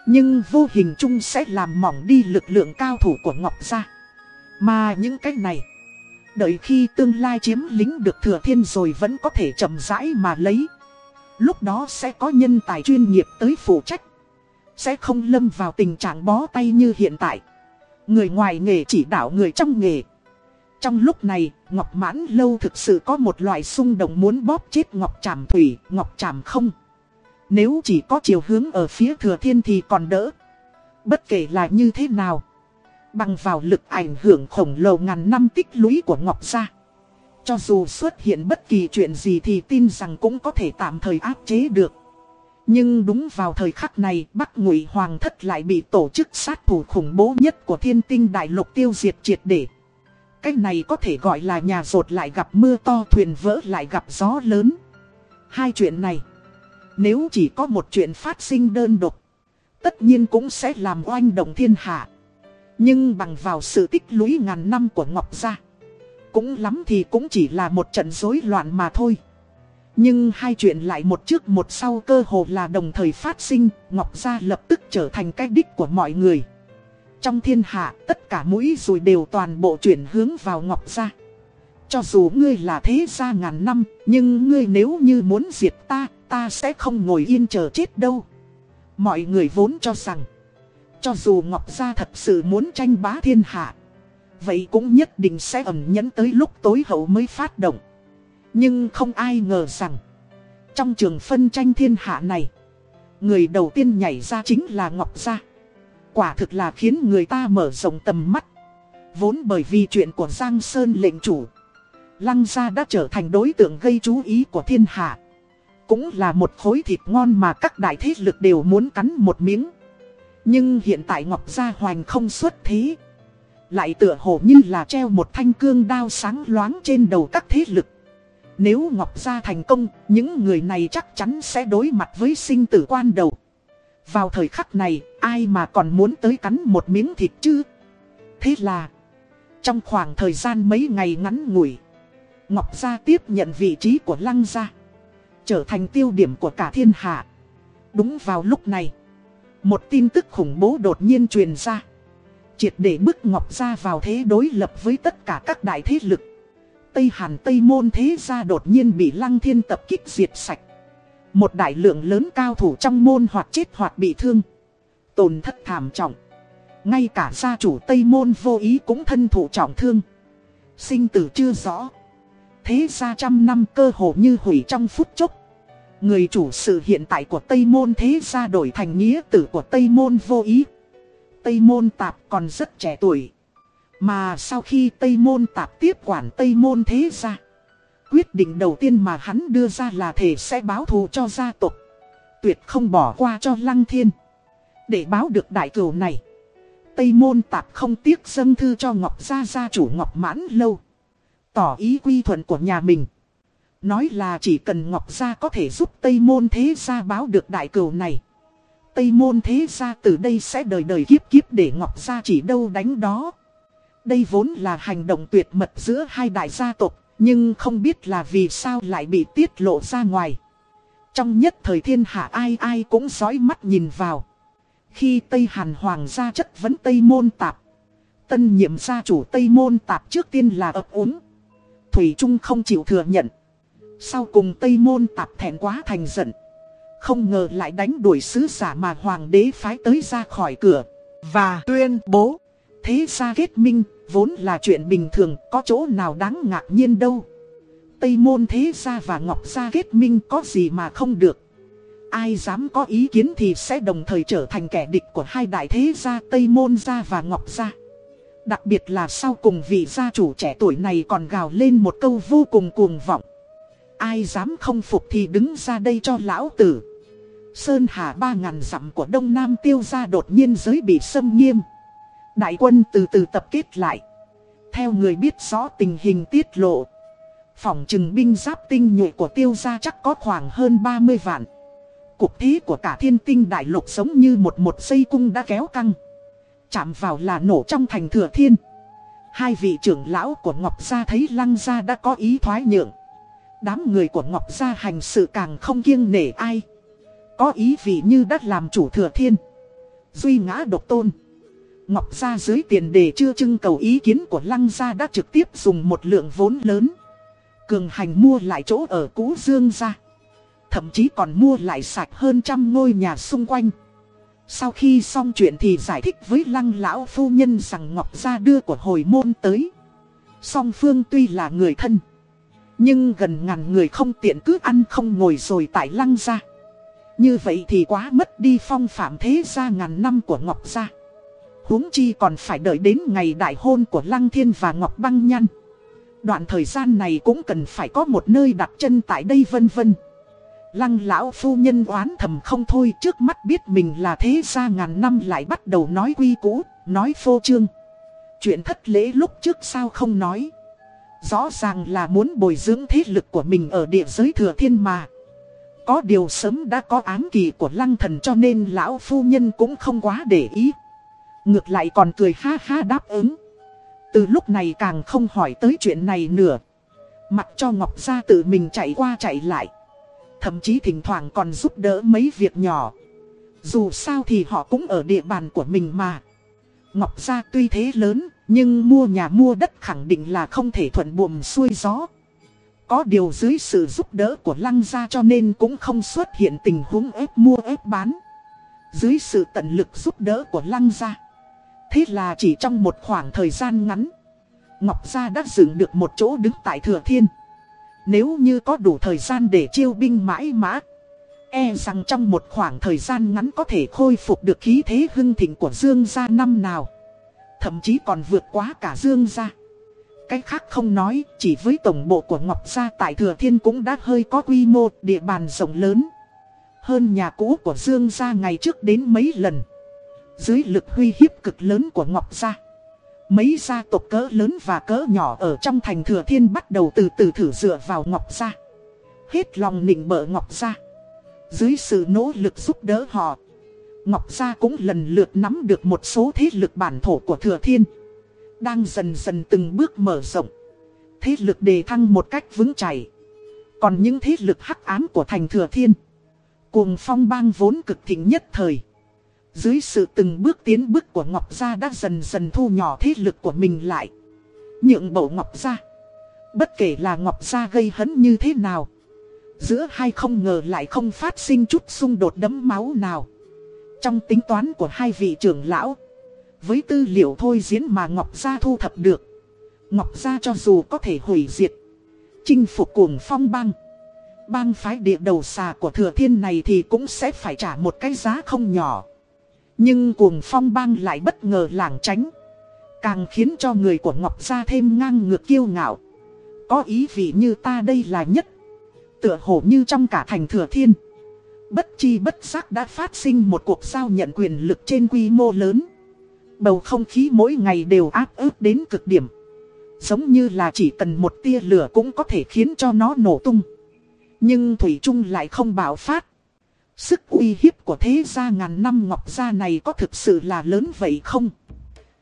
Nhưng vô hình chung sẽ làm mỏng đi lực lượng cao thủ của Ngọc Gia. Mà những cái này, đợi khi tương lai chiếm lính được thừa thiên rồi vẫn có thể chậm rãi mà lấy. Lúc đó sẽ có nhân tài chuyên nghiệp tới phụ trách. Sẽ không lâm vào tình trạng bó tay như hiện tại. Người ngoài nghề chỉ đạo người trong nghề. Trong lúc này, Ngọc Mãn Lâu thực sự có một loại xung động muốn bóp chết Ngọc Tràm Thủy, Ngọc Tràm không. Nếu chỉ có chiều hướng ở phía thừa thiên thì còn đỡ. Bất kể là như thế nào. Bằng vào lực ảnh hưởng khổng lồ ngàn năm tích lũy của Ngọc Gia. Cho dù xuất hiện bất kỳ chuyện gì thì tin rằng cũng có thể tạm thời áp chế được. Nhưng đúng vào thời khắc này Bắc Ngụy Hoàng thất lại bị tổ chức sát thủ khủng bố nhất của thiên tinh đại lục tiêu diệt triệt để. Cái này có thể gọi là nhà rột lại gặp mưa to thuyền vỡ lại gặp gió lớn. Hai chuyện này, nếu chỉ có một chuyện phát sinh đơn độc, tất nhiên cũng sẽ làm oanh động thiên hạ. Nhưng bằng vào sự tích lũy ngàn năm của Ngọc Gia Cũng lắm thì cũng chỉ là một trận rối loạn mà thôi nhưng hai chuyện lại một trước một sau cơ hồ là đồng thời phát sinh Ngọc Gia lập tức trở thành cái đích của mọi người. Trong thiên hạ tất cả mũi rồi đều toàn bộ chuyển hướng vào Ngọc Gia. Cho dù ngươi là thế gia ngàn năm Nhưng ngươi nếu như muốn diệt ta Ta sẽ không ngồi yên chờ chết đâu. Mọi người vốn cho rằng cho dù Ngọc Gia thật sự muốn tranh bá thiên hạ, Vậy cũng nhất định sẽ ẩn nhẫn tới lúc tối hậu mới phát động. Nhưng không ai ngờ rằng, trong trường phân tranh thiên hạ này, người đầu tiên nhảy ra chính là Ngọc Gia. Quả thực là khiến người ta mở rộng tầm mắt. Vốn bởi vì chuyện của Giang Sơn lệnh chủ, Lăng Gia đã trở thành đối tượng gây chú ý của thiên hạ. Cũng là một khối thịt ngon mà các đại thế lực đều muốn cắn một miếng. Nhưng hiện tại Ngọc Gia Hoành không xuất thế. Lại tựa hồ như là treo một thanh cương đao sáng loáng trên đầu các thế lực. Nếu Ngọc Gia thành công, những người này chắc chắn sẽ đối mặt với sinh tử quan đầu. Vào thời khắc này, ai mà còn muốn tới cắn một miếng thịt chứ? Thế là, trong khoảng thời gian mấy ngày ngắn ngủi, Ngọc Gia tiếp nhận vị trí của Lăng Gia, trở thành tiêu điểm của cả thiên hạ. Đúng vào lúc này, một tin tức khủng bố đột nhiên truyền ra. Triệt để bức Ngọc Gia vào thế đối lập với tất cả các đại thế lực. Tây Hàn Tây Môn thế gia đột nhiên bị Lăng Thiên tập kích diệt sạch. Một đại lượng lớn cao thủ trong môn hoặc chết hoặc bị thương. Tồn thất thảm trọng. Ngay cả gia chủ Tây Môn vô ý cũng thân thủ trọng thương. Sinh tử chưa rõ. Thế gia trăm năm cơ hồ như hủy trong phút chốc. Người chủ sự hiện tại của Tây Môn thế gia đổi thành nghĩa tử của Tây Môn vô ý. Tây Môn Tạp còn rất trẻ tuổi. Mà sau khi Tây Môn Tạp tiếp quản Tây Môn thế gia. Quyết định đầu tiên mà hắn đưa ra là thể sẽ báo thù cho gia tộc. Tuyệt không bỏ qua cho Lăng Thiên. Để báo được đại cửu này. Tây Môn Tạp không tiếc dâng thư cho Ngọc Gia gia chủ Ngọc Mãn Lâu. Tỏ ý quy thuận của nhà mình. Nói là chỉ cần Ngọc Gia có thể giúp Tây Môn Thế Gia báo được đại cửu này. Tây Môn Thế Gia từ đây sẽ đời đời kiếp kiếp để Ngọc Gia chỉ đâu đánh đó. Đây vốn là hành động tuyệt mật giữa hai đại gia tộc, nhưng không biết là vì sao lại bị tiết lộ ra ngoài. Trong nhất thời thiên hạ ai ai cũng dõi mắt nhìn vào. Khi Tây Hàn Hoàng gia chất vấn Tây Môn Tạp, tân nhiệm gia chủ Tây Môn Tạp trước tiên là ập úng. Thủy Trung không chịu thừa nhận. Sau cùng Tây Môn Tạp thẹn quá thành giận. Không ngờ lại đánh đuổi sứ giả mà Hoàng đế phái tới ra khỏi cửa. Và tuyên bố. Thế ra kết minh, vốn là chuyện bình thường, có chỗ nào đáng ngạc nhiên đâu. Tây môn thế gia và ngọc gia kết minh có gì mà không được. Ai dám có ý kiến thì sẽ đồng thời trở thành kẻ địch của hai đại thế gia Tây môn gia và ngọc gia. Đặc biệt là sau cùng vị gia chủ trẻ tuổi này còn gào lên một câu vô cùng cuồng vọng. Ai dám không phục thì đứng ra đây cho lão tử. Sơn Hà ba ngàn dặm của Đông Nam tiêu gia đột nhiên giới bị xâm nghiêm. Đại quân từ từ tập kết lại. Theo người biết rõ tình hình tiết lộ. Phòng trừng binh giáp tinh nhuệ của tiêu gia chắc có khoảng hơn 30 vạn. Cục thế của cả thiên tinh đại lục giống như một một dây cung đã kéo căng. Chạm vào là nổ trong thành thừa thiên. Hai vị trưởng lão của Ngọc Gia thấy Lăng Gia đã có ý thoái nhượng. Đám người của Ngọc Gia hành sự càng không kiêng nể ai. Có ý vị như đã làm chủ thừa thiên. Duy ngã độc tôn. Ngọc Gia dưới tiền đề chưa trưng cầu ý kiến của Lăng Gia đã trực tiếp dùng một lượng vốn lớn. Cường hành mua lại chỗ ở cũ Dương Gia. Thậm chí còn mua lại sạch hơn trăm ngôi nhà xung quanh. Sau khi xong chuyện thì giải thích với Lăng Lão Phu Nhân rằng Ngọc Gia đưa của hồi môn tới. Song Phương tuy là người thân. Nhưng gần ngàn người không tiện cứ ăn không ngồi rồi tại Lăng Gia. Như vậy thì quá mất đi phong phạm thế gia ngàn năm của Ngọc Gia huống chi còn phải đợi đến ngày đại hôn của Lăng Thiên và Ngọc Băng Nhăn. Đoạn thời gian này cũng cần phải có một nơi đặt chân tại đây vân vân. Lăng lão phu nhân oán thầm không thôi trước mắt biết mình là thế gia ngàn năm lại bắt đầu nói quy cũ, nói phô trương. Chuyện thất lễ lúc trước sao không nói. Rõ ràng là muốn bồi dưỡng thế lực của mình ở địa giới thừa thiên mà. Có điều sớm đã có ám kỳ của lăng thần cho nên lão phu nhân cũng không quá để ý. Ngược lại còn cười ha ha đáp ứng. Từ lúc này càng không hỏi tới chuyện này nữa. Mặc cho Ngọc Gia tự mình chạy qua chạy lại. Thậm chí thỉnh thoảng còn giúp đỡ mấy việc nhỏ. Dù sao thì họ cũng ở địa bàn của mình mà. Ngọc Gia tuy thế lớn, nhưng mua nhà mua đất khẳng định là không thể thuận buồm xuôi gió. Có điều dưới sự giúp đỡ của Lăng Gia cho nên cũng không xuất hiện tình huống ép mua ép bán. Dưới sự tận lực giúp đỡ của Lăng Gia. Thế là chỉ trong một khoảng thời gian ngắn Ngọc Gia đã dựng được một chỗ đứng tại Thừa Thiên. Nếu như có đủ thời gian để chiêu binh mãi mã, e rằng trong một khoảng thời gian ngắn có thể khôi phục được khí thế hưng thịnh của Dương Gia năm nào. Thậm chí còn vượt quá cả Dương Gia. Cách khác không nói, chỉ với tổng bộ của Ngọc Gia tại Thừa Thiên cũng đã hơi có quy mô, địa bàn rộng lớn. Hơn nhà cũ của Dương Gia ngày trước đến mấy lần. Dưới lực huy hiếp cực lớn của Ngọc Gia. Mấy gia tộc cỡ lớn và cỡ nhỏ ở trong thành Thừa Thiên bắt đầu từ từ thử dựa vào Ngọc Gia. Hết lòng nịnh bợ Ngọc Gia. Dưới sự nỗ lực giúp đỡ họ, Ngọc Gia cũng lần lượt nắm được một số thế lực bản thổ của Thừa Thiên. Đang dần dần từng bước mở rộng. Thế lực đề thăng một cách vững chảy. Còn những thế lực hắc ám của thành Thừa Thiên. Cuồng phong bang vốn cực thịnh nhất thời. Dưới sự từng bước tiến bước của Ngọc Gia đã dần dần thu nhỏ thế lực của mình lại. Nhượng bộ Ngọc Gia. Bất kể là Ngọc Gia gây hấn như thế nào. Giữa hai không ngờ lại không phát sinh chút xung đột đấm máu nào. Trong tính toán của hai vị trưởng lão. Với tư liệu thôi diễn mà Ngọc Gia thu thập được. Ngọc Gia cho dù có thể hủy diệt. Chinh phục cuồng phong băng. Bang phái địa đầu xà của thừa thiên này thì cũng sẽ phải trả một cái giá không nhỏ. Nhưng cuồng phong bang lại bất ngờ lảng tránh. Càng khiến cho người của Ngọc Gia thêm ngang ngược kiêu ngạo. Có ý vị như ta đây là nhất. Tựa hồ như trong cả thành thừa thiên. Bất chi bất giác đã phát sinh một cuộc giao nhận quyền lực trên quy mô lớn. Bầu không khí mỗi ngày đều áp ướp đến cực điểm. Giống như là chỉ cần một tia lửa cũng có thể khiến cho nó nổ tung. Nhưng Thủy Trung lại không bạo phát. Sức uy hiếp của thế gia ngàn năm ngọc gia này có thực sự là lớn vậy không?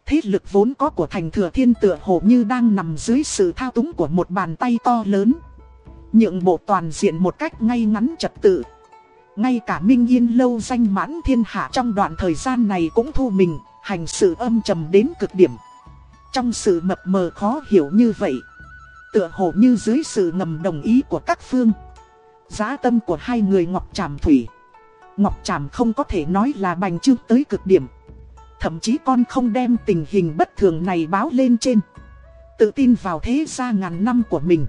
Thế lực vốn có của thành thừa thiên tựa hồ như đang nằm dưới sự thao túng của một bàn tay to lớn. Nhượng bộ toàn diện một cách ngay ngắn trật tự. Ngay cả Minh Yên lâu danh mãn thiên hạ trong đoạn thời gian này cũng thu mình, hành sự âm trầm đến cực điểm. Trong sự mập mờ khó hiểu như vậy, tựa hồ như dưới sự ngầm đồng ý của các phương. Giá tâm của hai người Ngọc Tràm Thủy. Ngọc Tràm không có thể nói là bành trương tới cực điểm. Thậm chí con không đem tình hình bất thường này báo lên trên. Tự tin vào thế gia ngàn năm của mình.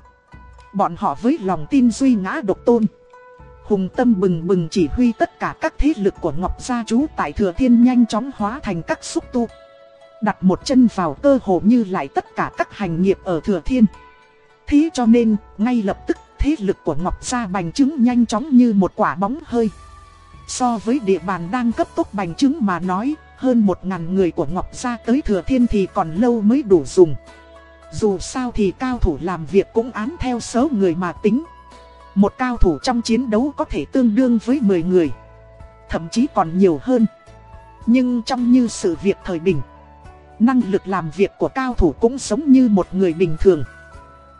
Bọn họ với lòng tin duy ngã độc tôn. Hùng tâm bừng bừng chỉ huy tất cả các thế lực của Ngọc Gia Chú tại Thừa Thiên nhanh chóng hóa thành các xúc tu. Đặt một chân vào cơ hồ như lại tất cả các hành nghiệp ở Thừa Thiên. Thế cho nên, ngay lập tức thế lực của Ngọc Gia bành trướng nhanh chóng như một quả bóng hơi. So với địa bàn đang cấp tốc bành trướng mà nói, hơn một ngàn người của Ngọc Gia tới Thừa Thiên thì còn lâu mới đủ dùng. Dù sao thì cao thủ làm việc cũng án theo số người mà tính. Một cao thủ trong chiến đấu có thể tương đương với 10 người. Thậm chí còn nhiều hơn. Nhưng trong như sự việc thời bình, năng lực làm việc của cao thủ cũng giống như một người bình thường.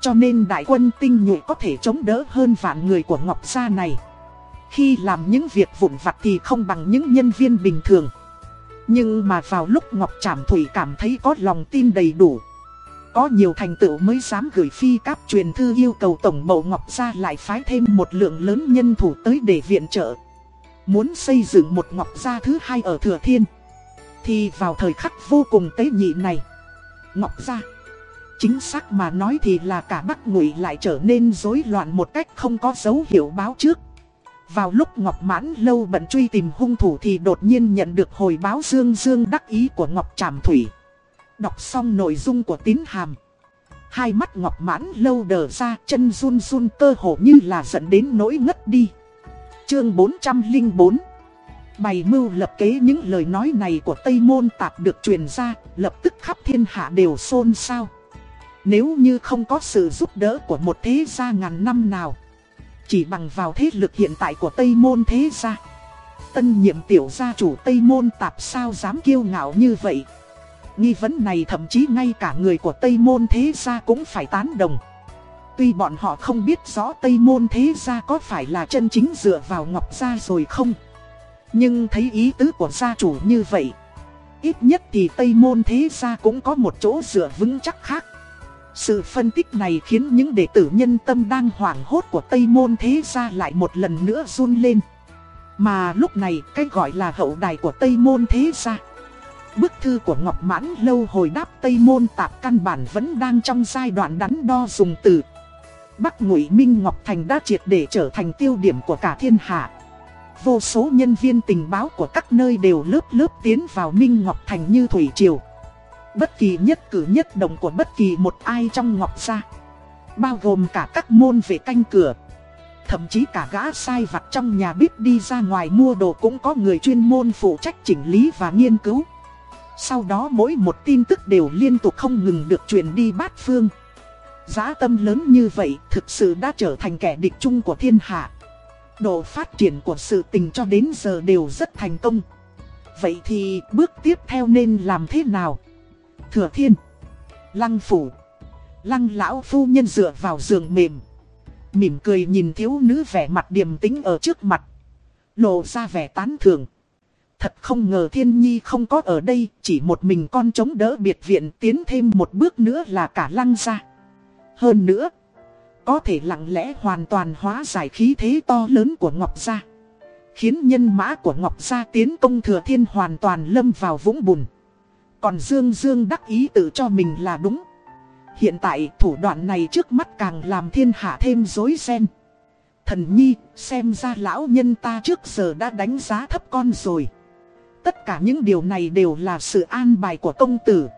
Cho nên đại quân tinh nhuệ có thể chống đỡ hơn vạn người của Ngọc Gia này. Khi làm những việc vụn vặt thì không bằng những nhân viên bình thường. Nhưng mà vào lúc Ngọc Trảm Thủy cảm thấy có lòng tin đầy đủ. Có nhiều thành tựu mới dám gửi phi cáp truyền thư yêu cầu Tổng mậu Ngọc Gia lại phái thêm một lượng lớn nhân thủ tới để viện trợ. Muốn xây dựng một Ngọc Gia thứ hai ở Thừa Thiên. Thì vào thời khắc vô cùng tế nhị này. Ngọc Gia. Chính xác mà nói thì là cả Bắc Ngụy lại trở nên rối loạn một cách không có dấu hiệu báo trước. Vào lúc Ngọc Mãn lâu bận truy tìm hung thủ thì đột nhiên nhận được hồi báo dương dương đắc ý của Ngọc Tràm Thủy. Đọc xong nội dung của tín hàm. Hai mắt Ngọc Mãn lâu đờ ra chân run run cơ hồ như là dẫn đến nỗi ngất đi. Chương 404 Bày mưu lập kế những lời nói này của Tây Môn Tạp được truyền ra, lập tức khắp thiên hạ đều xôn xao. Nếu như không có sự giúp đỡ của một thế gia ngàn năm nào chỉ bằng vào thế lực hiện tại của Tây Môn thế gia. Tân nhiệm tiểu gia chủ Tây Môn tạp sao dám kiêu ngạo như vậy? Nghi vấn này thậm chí ngay cả người của Tây Môn thế gia cũng phải tán đồng. Tuy bọn họ không biết rõ Tây Môn thế gia có phải là chân chính dựa vào Ngọc Gia rồi không. Nhưng thấy ý tứ của gia chủ như vậy, Ít nhất thì Tây Môn thế gia cũng có một chỗ dựa vững chắc khác sự phân tích này khiến những đệ tử nhân tâm đang hoảng hốt của Tây Môn thế gia lại một lần nữa run lên. Mà lúc này, cái gọi là hậu đài của Tây Môn thế gia. Bức thư của Ngọc Mãn lâu hồi đáp Tây Môn Tạp căn bản vẫn đang trong giai đoạn đắn đo dùng từ. Bắc Ngụy Minh Ngọc Thành đã triệt để trở thành tiêu điểm của cả thiên hạ. Vô số nhân viên tình báo của các nơi đều lớp lớp tiến vào Minh Ngọc Thành như Thủy Triều. Bất kỳ nhất cử nhất động của bất kỳ một ai trong Ngọc Gia. Bao gồm cả các môn về canh cửa. Thậm chí cả gã sai vặt trong nhà bếp đi ra ngoài mua đồ cũng có người chuyên môn phụ trách chỉnh lý và nghiên cứu. Sau đó mỗi một tin tức đều liên tục không ngừng được truyền đi bát phương. Giá tâm lớn như vậy thực sự đã trở thành kẻ địch chung của thiên hạ. Độ phát triển của sự tình cho đến giờ đều rất thành công. Vậy thì bước tiếp theo nên làm thế nào? Thừa thiên, lăng phủ, lăng lão phu nhân dựa vào giường mềm. Mỉm cười nhìn thiếu nữ vẻ mặt điềm tĩnh ở trước mặt. Lộ ra vẻ tán thường Thật không ngờ thiên nhi không có ở đây, chỉ một mình con chống đỡ biệt viện tiến thêm một bước nữa là cả lăng ra. Hơn nữa, có thể lặng lẽ hoàn toàn hóa giải khí thế to lớn của Ngọc Gia. Khiến nhân mã của Ngọc Gia tiến công thừa thiên hoàn toàn lâm vào vũng bùn. Còn Dương Dương đắc ý tự cho mình là đúng. Hiện tại thủ đoạn này trước mắt càng làm thiên hạ thêm dối ren. Thần nhi, xem ra lão nhân ta trước giờ đã đánh giá thấp con rồi. Tất cả những điều này đều là sự an bài của công tử.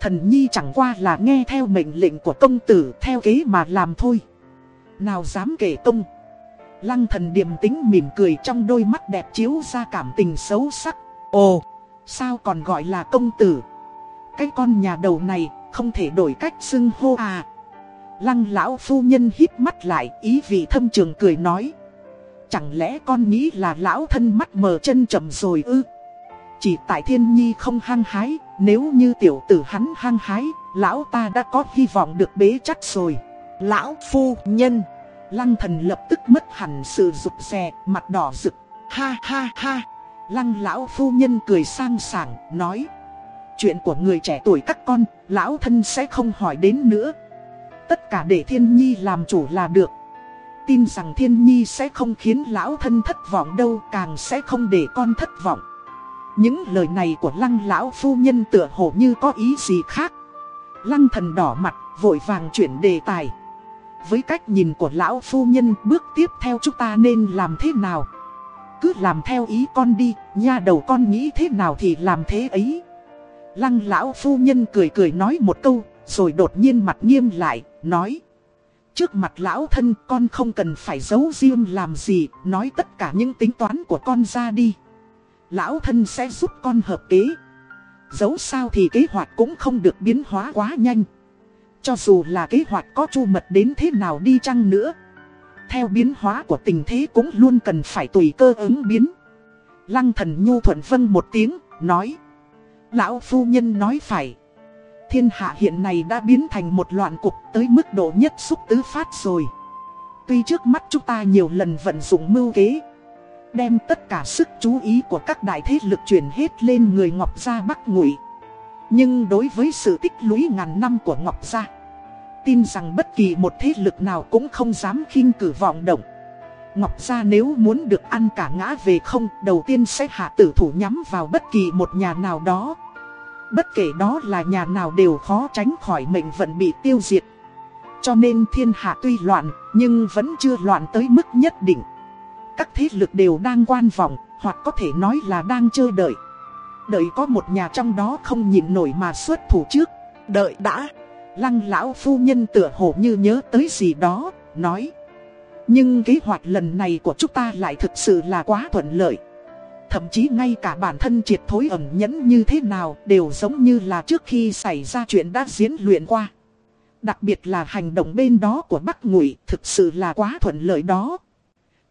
Thần nhi chẳng qua là nghe theo mệnh lệnh của công tử theo kế mà làm thôi. Nào dám kể công. Lăng thần điềm tính mỉm cười trong đôi mắt đẹp chiếu ra cảm tình xấu sắc. Ồ, sao còn gọi là công tử? Cái con nhà đầu này không thể đổi cách xưng hô à. Lăng lão phu nhân hít mắt lại ý vị thâm trường cười nói. Chẳng lẽ con nghĩ là lão thân mắt mờ chân chậm rồi ư? Chỉ tại thiên nhi không hăng hái, nếu như tiểu tử hắn hăng hái, lão ta đã có hy vọng được bế chắc rồi. Lão phu nhân, lăng thần lập tức mất hẳn sự rụt rè, mặt đỏ rực. Ha ha ha, lăng lão phu nhân cười sang sảng, nói. Chuyện của người trẻ tuổi các con, lão thân sẽ không hỏi đến nữa. Tất cả để thiên nhi làm chủ là được. Tin rằng thiên nhi sẽ không khiến lão thân thất vọng đâu, càng sẽ không để con thất vọng. Những lời này của lăng lão phu nhân tựa hồ như có ý gì khác. Lăng thần đỏ mặt, vội vàng chuyển đề tài. Với cách nhìn của lão phu nhân, bước tiếp theo chúng ta nên làm thế nào? Cứ làm theo ý con đi, nha đầu con nghĩ thế nào thì làm thế ấy. Lăng lão phu nhân cười cười nói một câu, rồi đột nhiên mặt nghiêm lại, nói. Trước mặt lão thân con không cần phải giấu riêng làm gì, nói tất cả những tính toán của con ra đi. Lão thân sẽ giúp con hợp kế Dẫu sao thì kế hoạch cũng không được biến hóa quá nhanh Cho dù là kế hoạch có chu mật đến thế nào đi chăng nữa theo biến hóa của tình thế cũng luôn cần phải tùy cơ ứng biến. Lăng thần nhu thuận vân một tiếng, nói. Lão phu nhân nói phải. Thiên hạ hiện nay đã biến thành một loạn cục tới mức độ nhất xúc tứ phát rồi. Tuy trước mắt chúng ta nhiều lần vận dụng mưu kế Đem tất cả sức chú ý của các đại thế lực chuyển hết lên người Ngọc Gia Bắc Ngụy. Nhưng đối với sự tích lũy ngàn năm của Ngọc Gia, tin rằng bất kỳ một thế lực nào cũng không dám khinh cử vọng động. Ngọc Gia nếu muốn được ăn cả ngã về không, đầu tiên sẽ hạ tử thủ nhắm vào bất kỳ một nhà nào đó. Bất kể đó là nhà nào đều khó tránh khỏi mệnh vận bị tiêu diệt. Cho nên thiên hạ tuy loạn, nhưng vẫn chưa loạn tới mức nhất định các thế lực đều đang quan vọng, hoặc có thể nói là đang chờ đợi. Đợi có một nhà trong đó không nhìn nổi mà xuất thủ trước. Đợi đã. Lăng lão phu nhân tựa hồ như nhớ tới gì đó, nói. Nhưng kế hoạch lần này của chúng ta lại thực sự là quá thuận lợi. Thậm chí ngay cả bản thân triệt thối ẩn nhẫn như thế nào đều giống như là trước khi xảy ra chuyện đã diễn luyện qua. Đặc biệt là hành động bên đó của Bắc Ngụy thực sự là quá thuận lợi đó.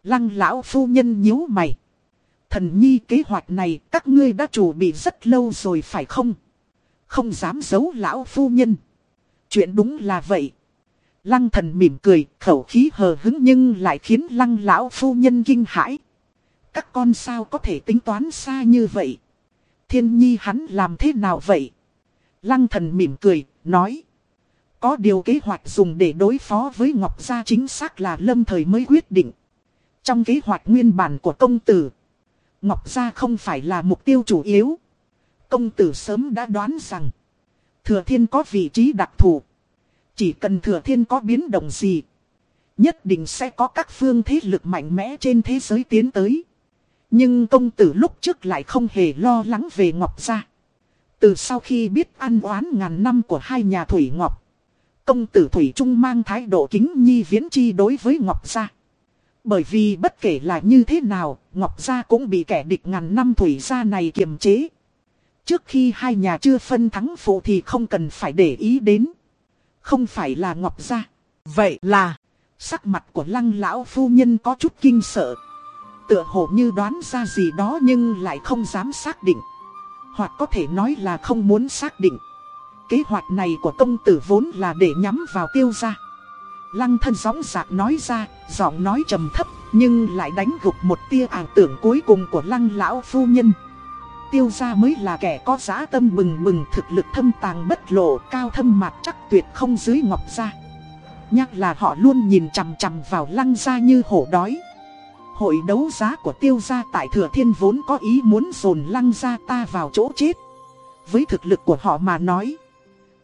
Lăng lão phu nhân nhíu mày. Thần nhi kế hoạch này các ngươi đã chuẩn bị rất lâu rồi phải không? Không dám giấu lão phu nhân. Chuyện đúng là vậy. Lăng thần mỉm cười, khẩu khí hờ hứng nhưng lại khiến lăng lão phu nhân kinh hãi. Các con sao có thể tính toán xa như vậy? Thiên nhi hắn làm thế nào vậy? Lăng thần mỉm cười, nói. Có điều kế hoạch dùng để đối phó với Ngọc Gia chính xác là lâm thời mới quyết định. Trong kế hoạch nguyên bản của công tử, Ngọc Gia không phải là mục tiêu chủ yếu. Công tử sớm đã đoán rằng, thừa thiên có vị trí đặc thù. Chỉ cần thừa thiên có biến động gì, nhất định sẽ có các phương thế lực mạnh mẽ trên thế giới tiến tới. Nhưng công tử lúc trước lại không hề lo lắng về Ngọc Gia. Từ sau khi biết ăn oán ngàn năm của hai nhà Thủy Ngọc, công tử Thủy Trung mang thái độ kính nhi viễn chi đối với Ngọc Gia. Bởi vì bất kể là như thế nào, Ngọc Gia cũng bị kẻ địch ngàn năm Thủy Gia này kiềm chế. Trước khi hai nhà chưa phân thắng phụ thì không cần phải để ý đến. Không phải là Ngọc Gia. Vậy là, sắc mặt của lăng lão phu nhân có chút kinh sợ. Tựa hồ như đoán ra gì đó nhưng lại không dám xác định. Hoặc có thể nói là không muốn xác định. Kế hoạch này của công tử vốn là để nhắm vào tiêu gia. Lăng thân gióng giạc nói ra, giọng nói trầm thấp, nhưng lại đánh gục một tia ảo tưởng cuối cùng của lăng lão phu nhân. Tiêu gia mới là kẻ có giá tâm bừng bừng thực lực thâm tàng bất lộ cao thâm mạc chắc tuyệt không dưới ngọc gia. Nhắc là họ luôn nhìn chằm chằm vào lăng gia như hổ đói. Hội đấu giá của tiêu gia tại thừa thiên vốn có ý muốn dồn lăng gia ta vào chỗ chết. Với thực lực của họ mà nói.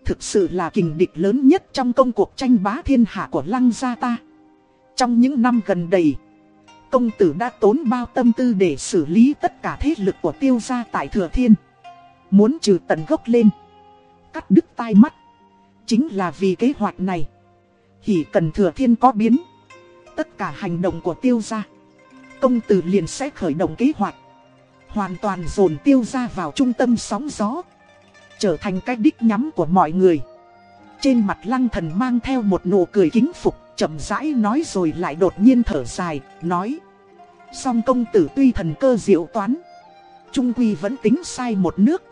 Thực sự là kình địch lớn nhất trong công cuộc tranh bá thiên hạ của lăng gia ta. Trong những năm gần đây, công tử đã tốn bao tâm tư để xử lý tất cả thế lực của tiêu gia tại thừa thiên. Muốn trừ tận gốc lên, cắt đứt tai mắt. Chính là vì kế hoạch này. Hỷ cần thừa thiên có biến. Tất cả hành động của tiêu gia. Công tử liền sẽ khởi động kế hoạch. Hoàn toàn dồn tiêu gia vào trung tâm sóng gió. Trở thành cái đích nhắm của mọi người Trên mặt lăng thần mang theo một nụ cười kính phục chậm rãi nói rồi lại đột nhiên thở dài Nói Song công tử tuy thần cơ diệu toán, Trung Quy vẫn tính sai một nước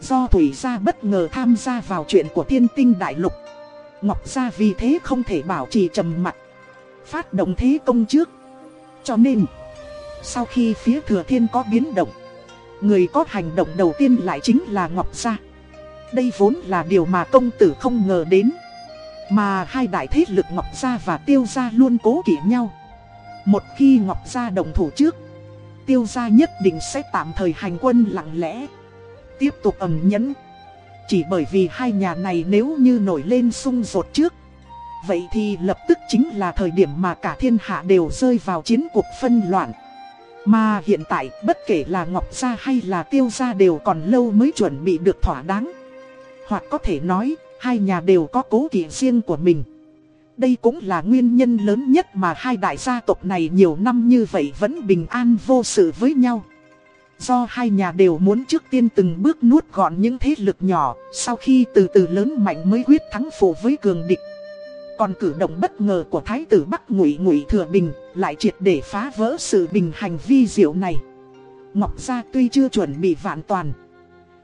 Do Thủy Gia bất ngờ tham gia vào chuyện của thiên tinh đại lục, Ngọc Gia vì thế không thể bảo trì trầm mặt Phát động thế công trước Cho nên, Sau khi phía thừa thiên có biến động, Người có hành động đầu tiên lại chính là Ngọc Gia đây vốn là điều mà công tử không ngờ đến. Mà hai đại thế lực Ngọc Gia và Tiêu Gia luôn cố kỵ nhau. Một khi Ngọc Gia đồng thủ trước, Tiêu Gia nhất định sẽ tạm thời hành quân lặng lẽ. Tiếp tục ẩm nhẫn. Chỉ bởi vì hai nhà này nếu như nổi lên xung đột trước. Vậy thì lập tức chính là thời điểm mà cả thiên hạ đều rơi vào chiến cuộc phân loạn. Mà hiện tại bất kể là Ngọc Gia hay là Tiêu Gia đều còn lâu mới chuẩn bị được thỏa đáng. Hoặc có thể nói, hai nhà đều có cố kỵ riêng của mình. Đây cũng là nguyên nhân lớn nhất mà hai đại gia tộc này nhiều năm như vậy vẫn bình an vô sự với nhau. Do hai nhà đều muốn trước tiên từng bước nuốt gọn những thế lực nhỏ, sau khi từ từ lớn mạnh mới quyết thắng phụ với cường địch. Còn cử động bất ngờ của Thái tử Bắc Ngụy Ngụy Thừa Bình lại triệt để phá vỡ sự bình hành vi diệu này. Ngọc Gia tuy chưa chuẩn bị vạn toàn,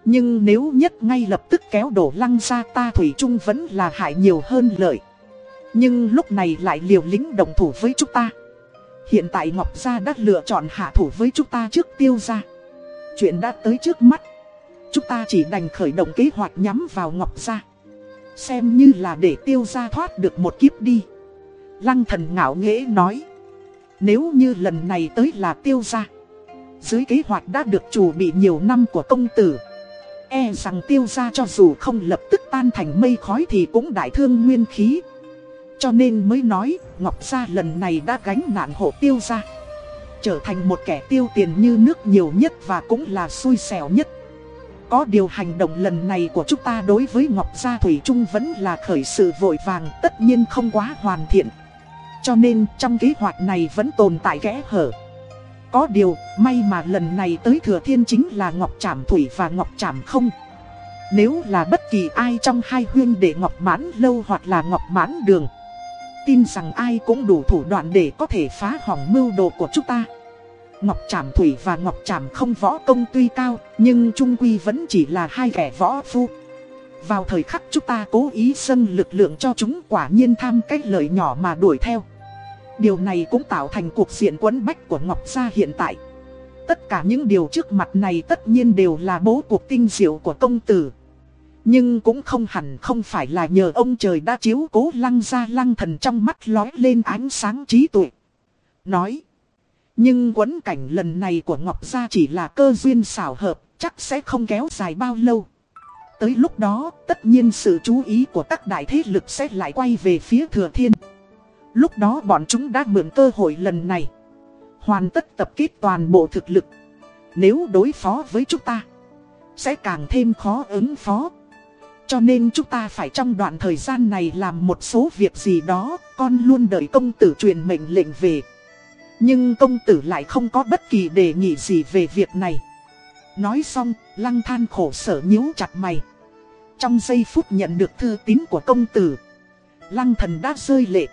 nhưng nếu nhất ngay lập tức kéo đổ lăng ra ta Thủy trung vẫn là hại nhiều hơn lợi. Nhưng lúc này lại liều lính đồng thủ với chúng ta. Hiện tại Ngọc Gia đã lựa chọn hạ thủ với chúng ta trước tiêu gia. Chuyện đã tới trước mắt. Chúng ta chỉ đành khởi động kế hoạch nhắm vào Ngọc Gia. Xem như là để tiêu gia thoát được một kiếp đi. Lăng thần ngạo nghễ nói. Nếu như lần này tới là tiêu gia. Dưới kế hoạch đã được chủ bị nhiều năm của công tử E rằng tiêu gia cho dù không lập tức tan thành mây khói thì cũng đại thương nguyên khí cho nên mới nói Ngọc Gia lần này đã gánh nạn hộ tiêu gia. Trở thành một kẻ tiêu tiền như nước nhiều nhất và cũng là xui xẻo nhất. Có điều hành động lần này của chúng ta đối với Ngọc Gia Thủy Trung vẫn là khởi sự vội vàng tất nhiên không quá hoàn thiện. Cho nên trong kế hoạch này vẫn tồn tại kẽ hở. Có điều, may mà lần này tới Thừa Thiên chính là Ngọc Trảm Thủy và Ngọc Trảm Không. Nếu là bất kỳ ai trong hai huyên để Ngọc Mãn Lâu hoặc là Ngọc Mãn Đường, tin rằng ai cũng đủ thủ đoạn để có thể phá hỏng mưu đồ của chúng ta. Ngọc Trảm Thủy và Ngọc Trảm Không võ công tuy cao, nhưng Trung Quy vẫn chỉ là hai kẻ võ phu. Vào thời khắc chúng ta cố ý dâng lực lượng cho chúng quả nhiên tham cách lợi nhỏ mà đuổi theo. Điều này cũng tạo thành cuộc diện quấn bách của Ngọc Gia hiện tại. Tất cả những điều trước mặt này tất nhiên đều là bố cuộc tinh diệu của công tử. Nhưng cũng không hẳn không phải là nhờ ông trời đã chiếu cố lăng ra lăng thần trong mắt lói lên ánh sáng trí tuệ. Nói. Nhưng quấn cảnh lần này của Ngọc Gia chỉ là cơ duyên xảo hợp, chắc sẽ không kéo dài bao lâu. Tới lúc đó, tất nhiên sự chú ý của các đại thế lực sẽ lại quay về phía thừa thiên. Lúc đó bọn chúng đã mượn cơ hội lần này. Hoàn tất tập kết toàn bộ thực lực. Nếu đối phó với chúng ta, sẽ càng thêm khó ứng phó. Cho nên chúng ta phải trong đoạn thời gian này làm một số việc gì đó, con luôn đợi công tử truyền mệnh lệnh về. Nhưng công tử lại không có bất kỳ đề nghị gì về việc này. Nói xong, lăng than khổ sở nhíu chặt mày. Trong giây phút nhận được thư tín của công tử, lăng thần đã rơi lệ.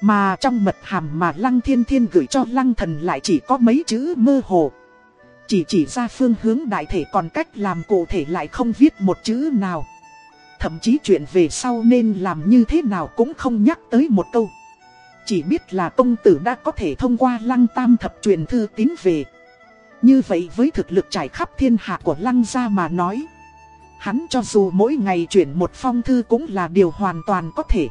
Mà trong mật hàm mà lăng thiên thiên gửi cho lăng thần lại chỉ có mấy chữ mơ hồ. Chỉ chỉ ra phương hướng đại thể còn cách làm cụ thể lại không viết một chữ nào. Thậm chí chuyện về sau nên làm như thế nào cũng không nhắc tới một câu. Chỉ biết là công tử đã có thể thông qua lăng tam thập truyền thư tín về. Như vậy với thực lực trải khắp thiên hạ của lăng gia mà nói. Hắn cho dù mỗi ngày chuyển một phong thư cũng là điều hoàn toàn có thể.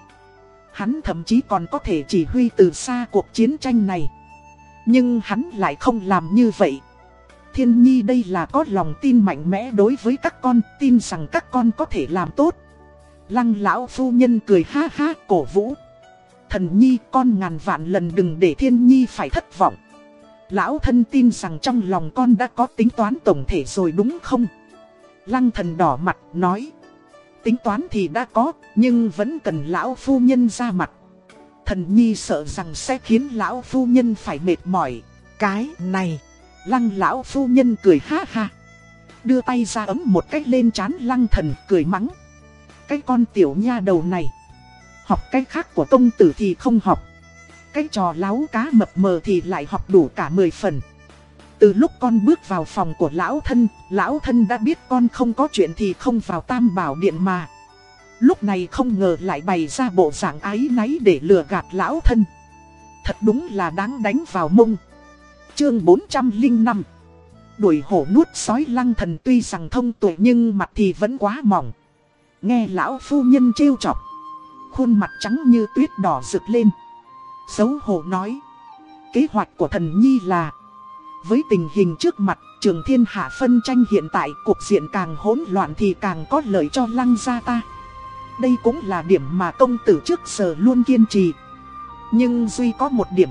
Hắn thậm chí còn có thể chỉ huy từ xa cuộc chiến tranh này. Nhưng hắn lại không làm như vậy. Thiên Nhi đây là có lòng tin mạnh mẽ đối với các con, tin rằng các con có thể làm tốt. Lăng lão phu nhân cười ha ha cổ vũ. Thần Nhi con ngàn vạn lần đừng để Thiên Nhi phải thất vọng. Lão thân tin rằng trong lòng con đã có tính toán tổng thể rồi đúng không? Lăng thần đỏ mặt nói. Tính toán thì đã có, nhưng vẫn cần lão phu nhân ra mặt. Thần Nhi sợ rằng sẽ khiến lão phu nhân phải mệt mỏi. Cái này, lăng lão phu nhân cười ha ha. Đưa tay ra ấm một cách lên chán lăng thần cười mắng. Cái con tiểu nha đầu này. Học cái khác của công tử thì không học. Cái trò láo cá mập mờ thì lại học đủ cả 10 phần. Từ lúc con bước vào phòng của lão thân, lão thân đã biết con không có chuyện thì không vào tam bảo điện mà. Lúc này không ngờ lại bày ra bộ dạng ái náy để lừa gạt lão thân. Thật đúng là đáng đánh vào mông. Chương 405 Đuổi hổ nuốt sói lăng thần tuy rằng thông tuệ nhưng mặt thì vẫn quá mỏng. Nghe lão phu nhân trêu chọc. Khuôn mặt trắng như tuyết đỏ rực lên. Xấu hổ nói. Kế hoạch của thần nhi là với tình hình trước mặt, trường thiên hạ phân tranh hiện tại cuộc diện càng hỗn loạn thì càng có lợi cho lăng gia ta. Đây cũng là điểm mà công tử trước giờ luôn kiên trì. Nhưng duy có một điểm.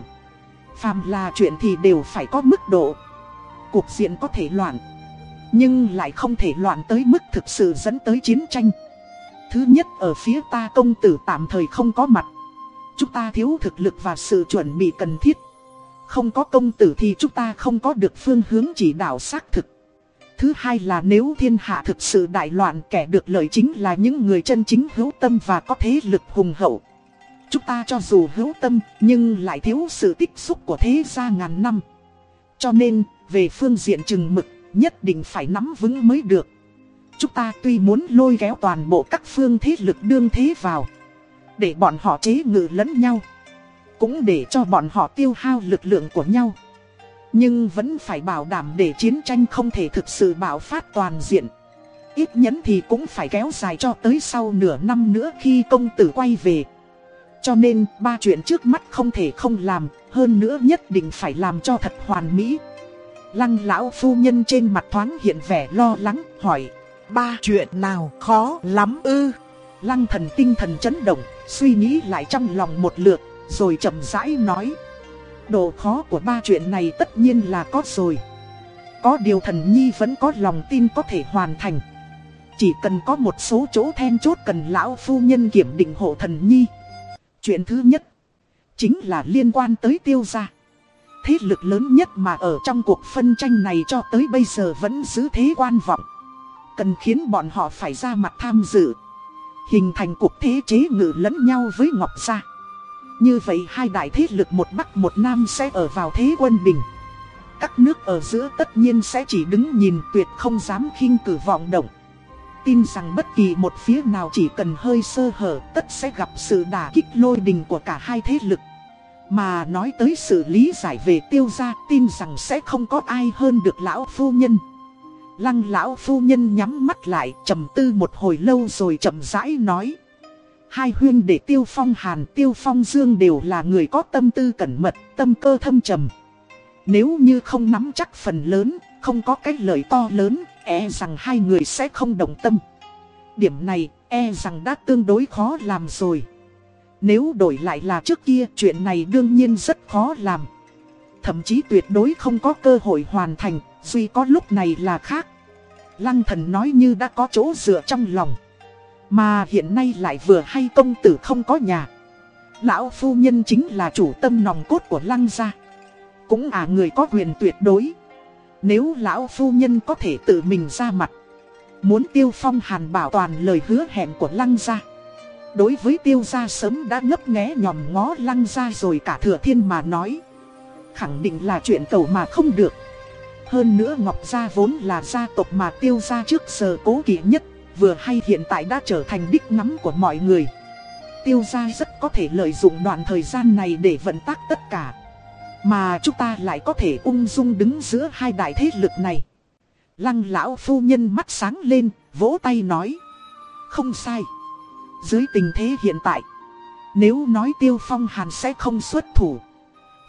Phàm là chuyện thì đều phải có mức độ. Cuộc diện có thể loạn. Nhưng lại không thể loạn tới mức thực sự dẫn tới chiến tranh. Thứ nhất, ở phía ta công tử tạm thời không có mặt. Chúng ta thiếu thực lực và sự chuẩn bị cần thiết. Không có công tử thì chúng ta không có được phương hướng chỉ đạo xác thực. Thứ hai là nếu thiên hạ thực sự đại loạn, kẻ được lợi chính là những người chân chính hữu tâm và có thế lực hùng hậu. Chúng ta cho dù hữu tâm nhưng lại thiếu sự tích xúc của thế gia ngàn năm. Cho nên, về phương diện chừng mực, nhất định phải nắm vững mới được. Chúng ta tuy muốn lôi kéo toàn bộ các phương thế lực đương thế vào. Để bọn họ chế ngự lẫn nhau. Cũng để cho bọn họ tiêu hao lực lượng của nhau Nhưng vẫn phải bảo đảm để chiến tranh không thể thực sự bạo phát toàn diện Ít nhấn thì cũng phải kéo dài cho tới sau nửa năm nữa khi công tử quay về cho nên, ba chuyện trước mắt không thể không làm, Hơn nữa nhất định phải làm cho thật hoàn mỹ. Lăng lão phu nhân trên mặt thoáng hiện vẻ lo lắng, hỏi, Ba chuyện nào khó lắm ư? Lăng thần tinh thần chấn động, Suy nghĩ lại trong lòng một lượt, rồi chậm rãi nói, Độ khó của ba chuyện này tất nhiên là có rồi. Có điều thần nhi vẫn có lòng tin có thể hoàn thành. Chỉ cần có một số chỗ then chốt cần lão phu nhân kiểm định hộ thần nhi. Chuyện thứ nhất, Chính là liên quan tới tiêu gia Thế lực lớn nhất mà ở trong cuộc phân tranh này cho tới bây giờ vẫn giữ thế quan vọng, Cần khiến bọn họ phải ra mặt tham dự, Hình thành cuộc thế chế ngự lẫn nhau với Ngọc Gia như vậy hai đại thế lực một Bắc một Nam sẽ ở vào thế quân bình. Các nước ở giữa tất nhiên sẽ chỉ đứng nhìn tuyệt không dám khinh cử vọng động. Tin rằng bất kỳ một phía nào chỉ cần hơi sơ hở tất sẽ gặp sự đả kích lôi đình của cả hai thế lực. Mà nói tới sự lý giải về tiêu gia tin rằng sẽ không có ai hơn được lão phu nhân. Lăng lão phu nhân nhắm mắt lại trầm tư một hồi lâu rồi chậm rãi nói. Hai huyên để tiêu phong hàn tiêu phong dương đều là người có tâm tư cẩn mật, tâm cơ thâm trầm. Nếu như không nắm chắc phần lớn, không có cái lợi to lớn, e rằng hai người sẽ không đồng tâm. Điểm này, e rằng đã tương đối khó làm rồi. Nếu đổi lại là trước kia, chuyện này đương nhiên rất khó làm. Thậm chí tuyệt đối không có cơ hội hoàn thành, duy có lúc này là khác. Lăng thần nói như đã có chỗ dựa trong lòng. Mà hiện nay lại vừa hay công tử không có nhà. Lão phu nhân chính là chủ tâm nòng cốt của lăng gia. Cũng à người có quyền tuyệt đối. Nếu lão phu nhân có thể tự mình ra mặt. Muốn tiêu phong hàn bảo toàn lời hứa hẹn của lăng gia. Đối với tiêu gia sớm đã ngấp nghé nhòm ngó lăng gia rồi cả thừa thiên mà nói. Khẳng định là chuyện cầu mà không được. Hơn nữa Ngọc Gia vốn là gia tộc mà tiêu gia trước giờ cố kỵ nhất, vừa hay hiện tại đã trở thành đích ngắm của mọi người. Tiêu gia rất có thể lợi dụng đoạn thời gian này để vận tác tất cả. Mà chúng ta lại có thể ung dung đứng giữa hai đại thế lực này. Lăng lão phu nhân mắt sáng lên, vỗ tay nói. Không sai. Dưới tình thế hiện tại, nếu nói tiêu phong hàn sẽ không xuất thủ.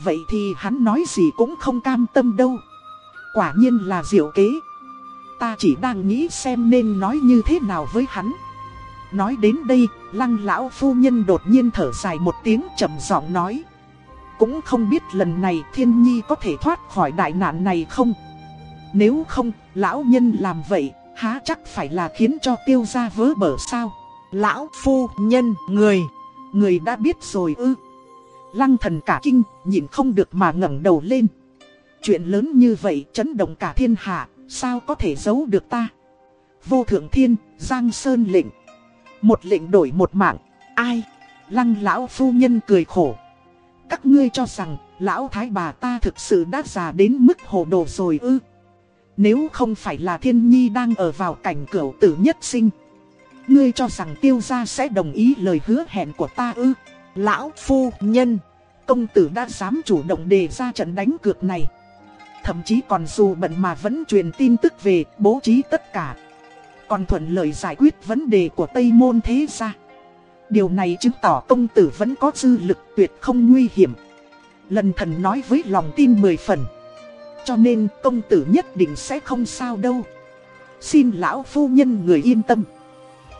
Vậy thì hắn nói gì cũng không cam tâm đâu. Quả nhiên là diệu kế Ta chỉ đang nghĩ xem nên nói như thế nào với hắn Nói đến đây, lăng lão phu nhân đột nhiên thở dài một tiếng trầm giọng nói cũng không biết lần này thiên nhi có thể thoát khỏi đại nạn này không Nếu không, lão nhân làm vậy, há chắc phải là khiến cho tiêu gia vớ bở sao Lão phu nhân, người, người đã biết rồi ư Lăng thần cả kinh, nhìn không được mà ngẩng đầu lên Chuyện lớn như vậy chấn động cả thiên hạ, sao có thể giấu được ta? Vô thượng thiên, Giang Sơn lệnh. Một lệnh đổi một mạng, ai? Lăng lão phu nhân cười khổ. Các ngươi cho rằng, lão thái bà ta thực sự đã già đến mức hồ đồ rồi ư. Nếu không phải là thiên nhi đang ở vào cảnh cửu tử nhất sinh. Ngươi cho rằng tiêu gia sẽ đồng ý lời hứa hẹn của ta ư. Lão phu nhân, công tử đã dám chủ động đề ra trận đánh cược này. Thậm chí còn dù bận mà vẫn truyền tin tức về bố trí tất cả Còn thuận lợi giải quyết vấn đề của Tây Môn thế gia Điều này chứng tỏ công tử vẫn có dư lực tuyệt không nguy hiểm. Lần thần nói với lòng tin mười phần. Cho nên công tử nhất định sẽ không sao đâu. Xin lão phu nhân người yên tâm.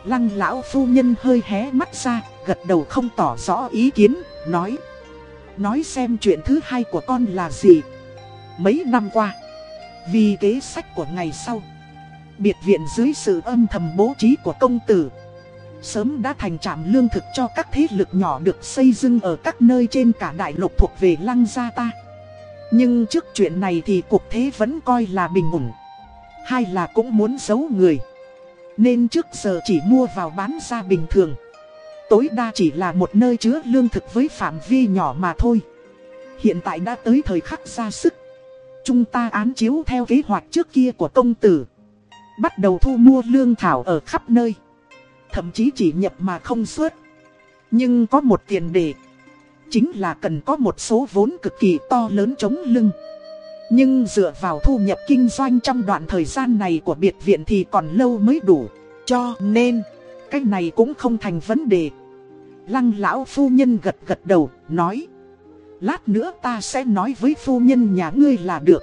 Lăng lão phu nhân hơi hé mắt ra Gật đầu không tỏ rõ ý kiến Nói. Nói xem chuyện thứ hai của con là gì. Mấy năm qua. Vì kế sách của ngày sau, biệt viện dưới sự âm thầm bố trí của công tử, sớm đã thành trạm lương thực cho các thế lực nhỏ được xây dựng ở các nơi trên cả đại lục thuộc về lăng gia ta. Nhưng trước chuyện này thì cuộc thế vẫn coi là bình ổn. hay là cũng muốn giấu người. Nên trước giờ chỉ mua vào bán ra bình thường. Tối đa chỉ là một nơi chứa lương thực với phạm vi nhỏ mà thôi. Hiện tại đã tới thời khắc ra sức. Chúng ta án chiếu theo kế hoạch trước kia của công tử. Bắt đầu thu mua lương thảo ở khắp nơi. Thậm chí chỉ nhập mà không xuất. Nhưng có một tiền đề. Chính là cần có một số vốn cực kỳ to lớn chống lưng. Nhưng dựa vào thu nhập kinh doanh trong đoạn thời gian này của biệt viện thì còn lâu mới đủ. Cho nên, cái này cũng không thành vấn đề. Lăng lão phu nhân gật gật đầu, nói. Lát nữa ta sẽ nói với phu nhân nhà ngươi là được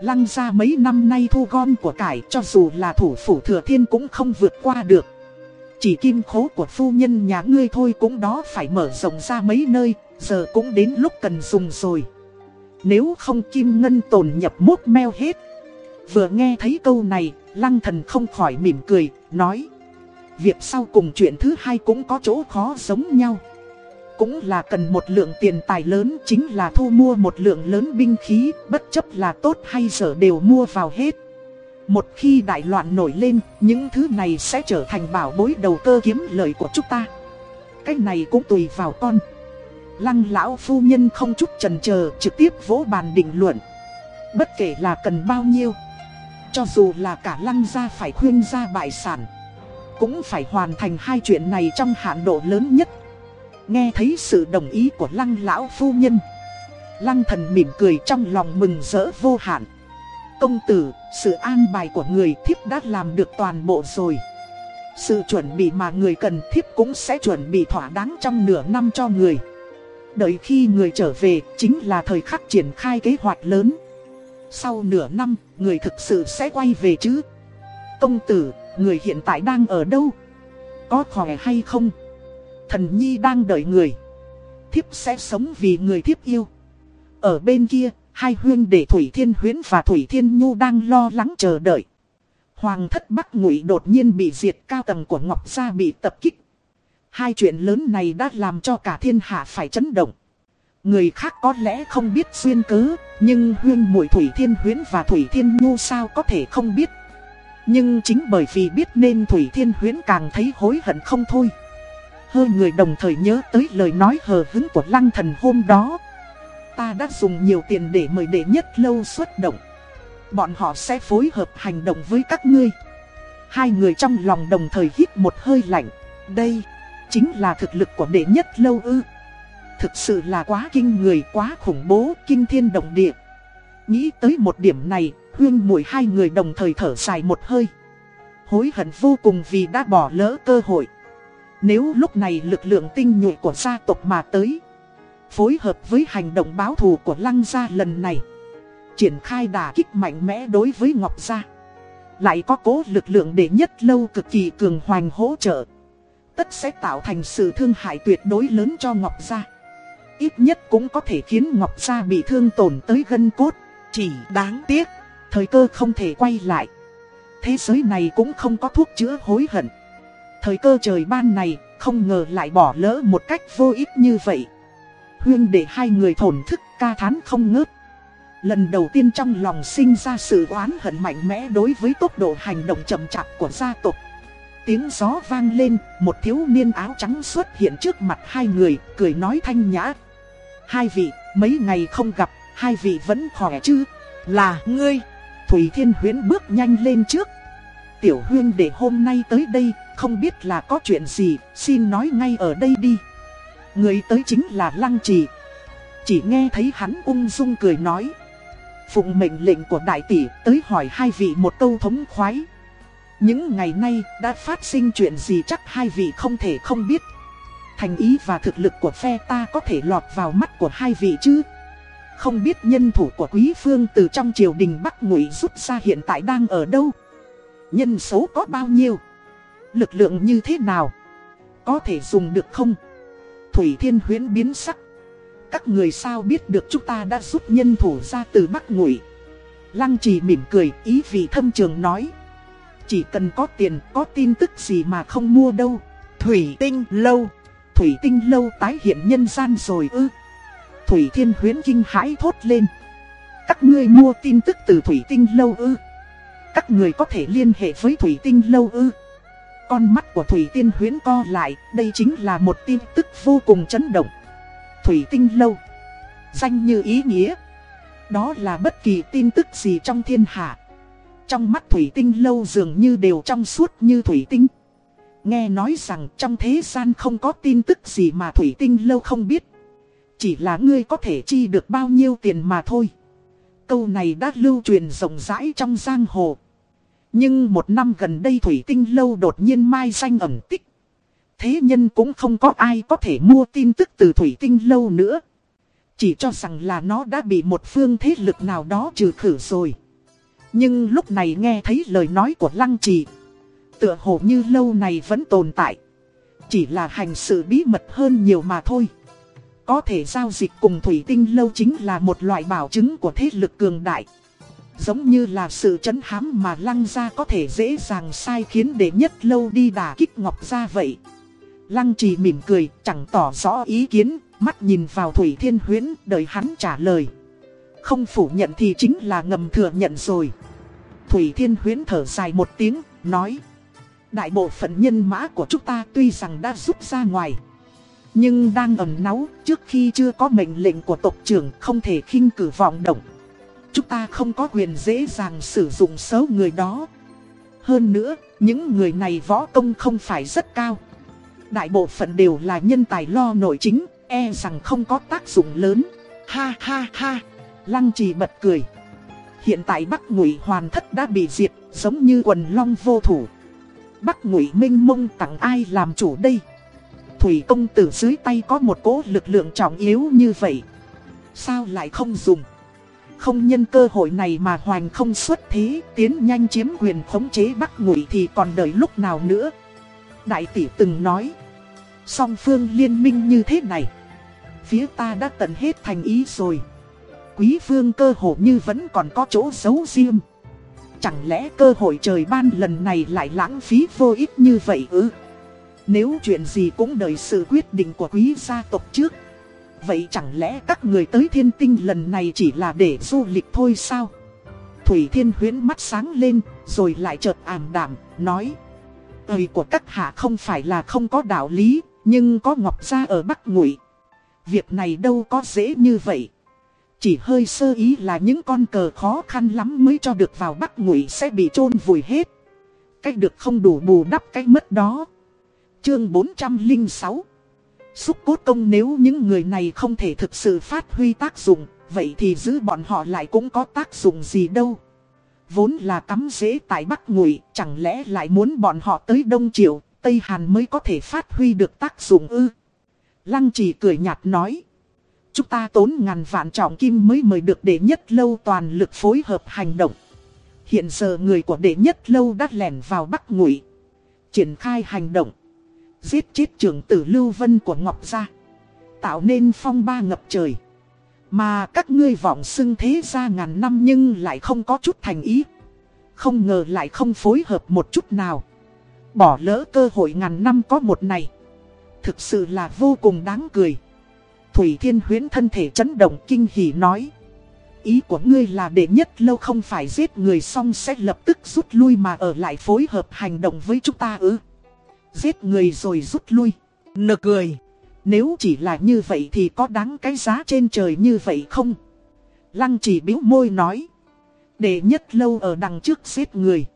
Lăng ra mấy năm nay thu gom của cải cho dù là thủ phủ thừa thiên cũng không vượt qua được chỉ kim khố của phu nhân nhà ngươi thôi cũng đó phải mở rộng ra mấy nơi Giờ cũng đến lúc cần dùng rồi. Nếu không kim ngân tồn nhập mốt meo hết. Vừa nghe thấy câu này Lăng thần không khỏi mỉm cười Nói. Việc sau cùng chuyện thứ hai cũng có chỗ khó giống nhau. Cũng là cần một lượng tiền tài lớn chính là thu mua một lượng lớn binh khí, bất chấp là tốt hay dở đều mua vào hết. Một khi đại loạn nổi lên, những thứ này sẽ trở thành bảo bối đầu cơ kiếm lợi của chúng ta. Cái này cũng tùy vào con. Lăng lão phu nhân không chút chần chờ trực tiếp vỗ bàn định luận. Bất kể là cần bao nhiêu, cho dù là cả lăng gia phải khuyên ra bại sản, cũng phải hoàn thành hai chuyện này trong hạn độ lớn nhất. Nghe thấy sự đồng ý của lăng lão phu nhân Lăng thần mỉm cười trong lòng mừng rỡ vô hạn Công tử, sự an bài của người thiếp đã làm được toàn bộ rồi Sự chuẩn bị mà người cần thiếp cũng sẽ chuẩn bị thỏa đáng trong nửa năm cho người Đợi khi người trở về chính là thời khắc triển khai kế hoạch lớn Sau nửa năm, người thực sự sẽ quay về chứ công tử, người hiện tại đang ở đâu? Có khỏe hay không? Thần nhi đang đợi người. Thiếp sẽ sống vì người thiếp yêu. Ở bên kia, hai huyên đệ Thủy Thiên Huyến và Thủy Thiên Nhu đang lo lắng chờ đợi. Hoàng thất Bắc Ngụy đột nhiên bị diệt cao tầng của Ngọc Gia bị tập kích. Hai chuyện lớn này đã làm cho cả thiên hạ phải chấn động. Người khác có lẽ không biết xuyên cớ, nhưng huyên muội Thủy Thiên Huyến và Thủy Thiên Nhu sao có thể không biết. Nhưng chính bởi vì biết nên Thủy Thiên Huyến càng thấy hối hận không thôi. Hơi người đồng thời nhớ tới lời nói hờ hứng của lăng thần hôm đó. Ta đã dùng nhiều tiền để mời đệ nhất lâu xuất động. Bọn họ sẽ phối hợp hành động với các ngươi. Hai người trong lòng đồng thời hít một hơi lạnh. Đây, chính là thực lực của đệ nhất lâu ư. Thực sự là quá kinh người, quá khủng bố, kinh thiên động địa. Nghĩ tới một điểm này, huyên mùi hai người đồng thời thở dài một hơi. Hối hận vô cùng vì đã bỏ lỡ cơ hội. Nếu lúc này lực lượng tinh nhuệ của gia tộc mà tới, phối hợp với hành động báo thù của lăng gia lần này, triển khai đà kích mạnh mẽ đối với Ngọc Gia. Lại có cố lực lượng để nhất lâu cực kỳ cường hoành hỗ trợ. Tất sẽ tạo thành sự thương hại tuyệt đối lớn cho Ngọc Gia. Ít nhất cũng có thể khiến Ngọc Gia bị thương tổn tới gân cốt. Chỉ đáng tiếc, thời cơ không thể quay lại. Thế giới này cũng không có thuốc chữa hối hận. Thời cơ trời ban này, không ngờ lại bỏ lỡ một cách vô ích như vậy. Huyên để hai người thổn thức ca thán không ngớt. Lần đầu tiên trong lòng sinh ra sự oán hận mạnh mẽ đối với tốc độ hành động chậm chạp của gia tộc. Tiếng gió vang lên, một thiếu niên áo trắng xuất hiện trước mặt hai người, cười nói thanh nhã. Hai vị, mấy ngày không gặp, hai vị vẫn khỏe chứ? Là ngươi. Thủy Thiên Huyến bước nhanh lên trước. Tiểu Huyên để hôm nay tới đây, không biết là có chuyện gì, xin nói ngay ở đây đi. Người tới chính là Lăng Trì. Chỉ nghe thấy hắn ung dung cười nói. Phụng mệnh lệnh của đại tỷ tới hỏi hai vị một câu thống khoái. Những ngày nay đã phát sinh chuyện gì chắc hai vị không thể không biết. Thành ý và thực lực của phe ta có thể lọt vào mắt của hai vị chứ. Không biết nhân thủ của quý phương từ trong triều đình Bắc Ngụy rút ra hiện tại đang ở đâu. Nhân số có bao nhiêu? Lực lượng như thế nào? Có thể dùng được không? Thủy Thiên Huyến biến sắc. Các người sao biết được chúng ta đã giúp nhân thủ ra từ Bắc Ngụy? Lăng trì mỉm cười, ý vị thâm trường nói. Chỉ cần có tiền, có tin tức gì mà không mua đâu. Thủy Tinh Lâu. Thủy Tinh Lâu tái hiện nhân gian rồi ư. Thủy Thiên Huyến kinh hãi thốt lên. Các ngươi mua tin tức từ Thủy Tinh Lâu ư. Các người có thể liên hệ với Thủy Tinh Lâu ư. Con mắt của Thủy Tiên Huyến co lại, đây chính là một tin tức vô cùng chấn động. Thủy Tinh Lâu. Danh như ý nghĩa. Đó là bất kỳ tin tức gì trong thiên hạ. Trong mắt Thủy Tinh Lâu dường như đều trong suốt như Thủy Tinh. Nghe nói rằng trong thế gian không có tin tức gì mà Thủy Tinh Lâu không biết. Chỉ là ngươi có thể chi được bao nhiêu tiền mà thôi. Câu này đã lưu truyền rộng rãi trong giang hồ. Nhưng một năm gần đây Thủy Tinh Lâu đột nhiên mai danh ẩm tích. Thế nhân cũng không có ai có thể mua tin tức từ Thủy Tinh Lâu nữa. Chỉ cho rằng là nó đã bị một phương thế lực nào đó trừ khử rồi. Nhưng lúc này nghe thấy lời nói của Lăng Trì. Tựa hồ như lâu này vẫn tồn tại. Chỉ là hành sự bí mật hơn nhiều mà thôi. Có thể giao dịch cùng Thủy Tinh Lâu chính là một loại bảo chứng của thế lực cường đại. Giống như là sự chấn hám mà Lăng gia có thể dễ dàng sai khiến để nhất lâu đi đả kích Ngọc gia vậy. Lăng trì mỉm cười, chẳng tỏ rõ ý kiến, mắt nhìn vào Thủy Thiên Huyến, đợi hắn trả lời. Không phủ nhận thì chính là ngầm thừa nhận rồi. Thủy Thiên Huyến thở dài một tiếng, nói. Đại bộ phận nhân mã của chúng ta tuy rằng đã rút ra ngoài. Nhưng đang ẩn náu, trước khi chưa có mệnh lệnh của tộc trưởng không thể khinh cử vọng động. Chúng ta không có quyền dễ dàng sử dụng số người đó. Hơn nữa, những người này võ công không phải rất cao. Đại bộ phận đều là nhân tài lo nội chính, e rằng không có tác dụng lớn. Ha ha ha, lăng trì bật cười. Hiện tại Bắc Ngụy Hoàn Thất đã bị diệt, giống như quần long vô thủ. Bắc Ngụy Minh Mông tặng ai làm chủ đây? Thủy công tử dưới tay có một cố lực lượng trọng yếu như vậy. Sao lại không dùng? Không nhân cơ hội này mà hoành không xuất thế, tiến nhanh chiếm quyền khống chế Bắc Ngụy thì còn đợi lúc nào nữa. Đại tỷ từng nói, song phương liên minh như thế này, phía ta đã tận hết thành ý rồi. Quý phương cơ hội như vẫn còn có chỗ giấu riêng. Chẳng lẽ cơ hội trời ban lần này lại lãng phí vô ích như vậy ư? Nếu chuyện gì cũng đợi sự quyết định của quý gia tộc trước Vậy chẳng lẽ các người tới thiên tinh lần này chỉ là để du lịch thôi sao? Thủy Thiên Huyến mắt sáng lên, rồi lại chợt ảm đạm, nói. Ơi của các hạ không phải là không có đạo lý, nhưng có Ngọc Gia ở Bắc Ngụy. Việc này đâu có dễ như vậy. Chỉ hơi sơ ý là những con cờ khó khăn lắm mới cho được vào Bắc Ngụy sẽ bị chôn vùi hết. Cách được không đủ bù đắp cái mất đó. Chương 406 Xúc cốt công nếu những người này không thể thực sự phát huy tác dụng, vậy thì giữ bọn họ lại cũng có tác dụng gì đâu. Vốn là cắm rễ tại Bắc Ngụy, chẳng lẽ lại muốn bọn họ tới Đông Triệu, Tây Hàn mới có thể phát huy được tác dụng ư? Lăng trì cười nhạt nói. Chúng ta tốn ngàn vạn trọng kim mới mời được đệ nhất lâu toàn lực phối hợp hành động. Hiện giờ người của đệ nhất lâu đã lẻn vào Bắc Ngụy. Triển khai hành động giết chết trưởng tử Lưu Vân của Ngọc Gia. Tạo nên phong ba ngập trời. Mà các ngươi vọng xưng thế ra ngàn năm nhưng lại không có chút thành ý. Không ngờ lại không phối hợp một chút nào. Bỏ lỡ cơ hội ngàn năm có một này. Thực sự là vô cùng đáng cười. Thủy Thiên Huyến thân thể chấn động kinh hỉ nói. Ý của ngươi là để nhất lâu không phải giết người xong sẽ lập tức rút lui mà ở lại phối hợp hành động với chúng ta ư giết người rồi rút lui. Nực cười. Nếu chỉ là như vậy thì có đáng cái giá trên trời như vậy không? Lăng chỉ biếu môi nói. Để nhất lâu ở đằng trước giết người.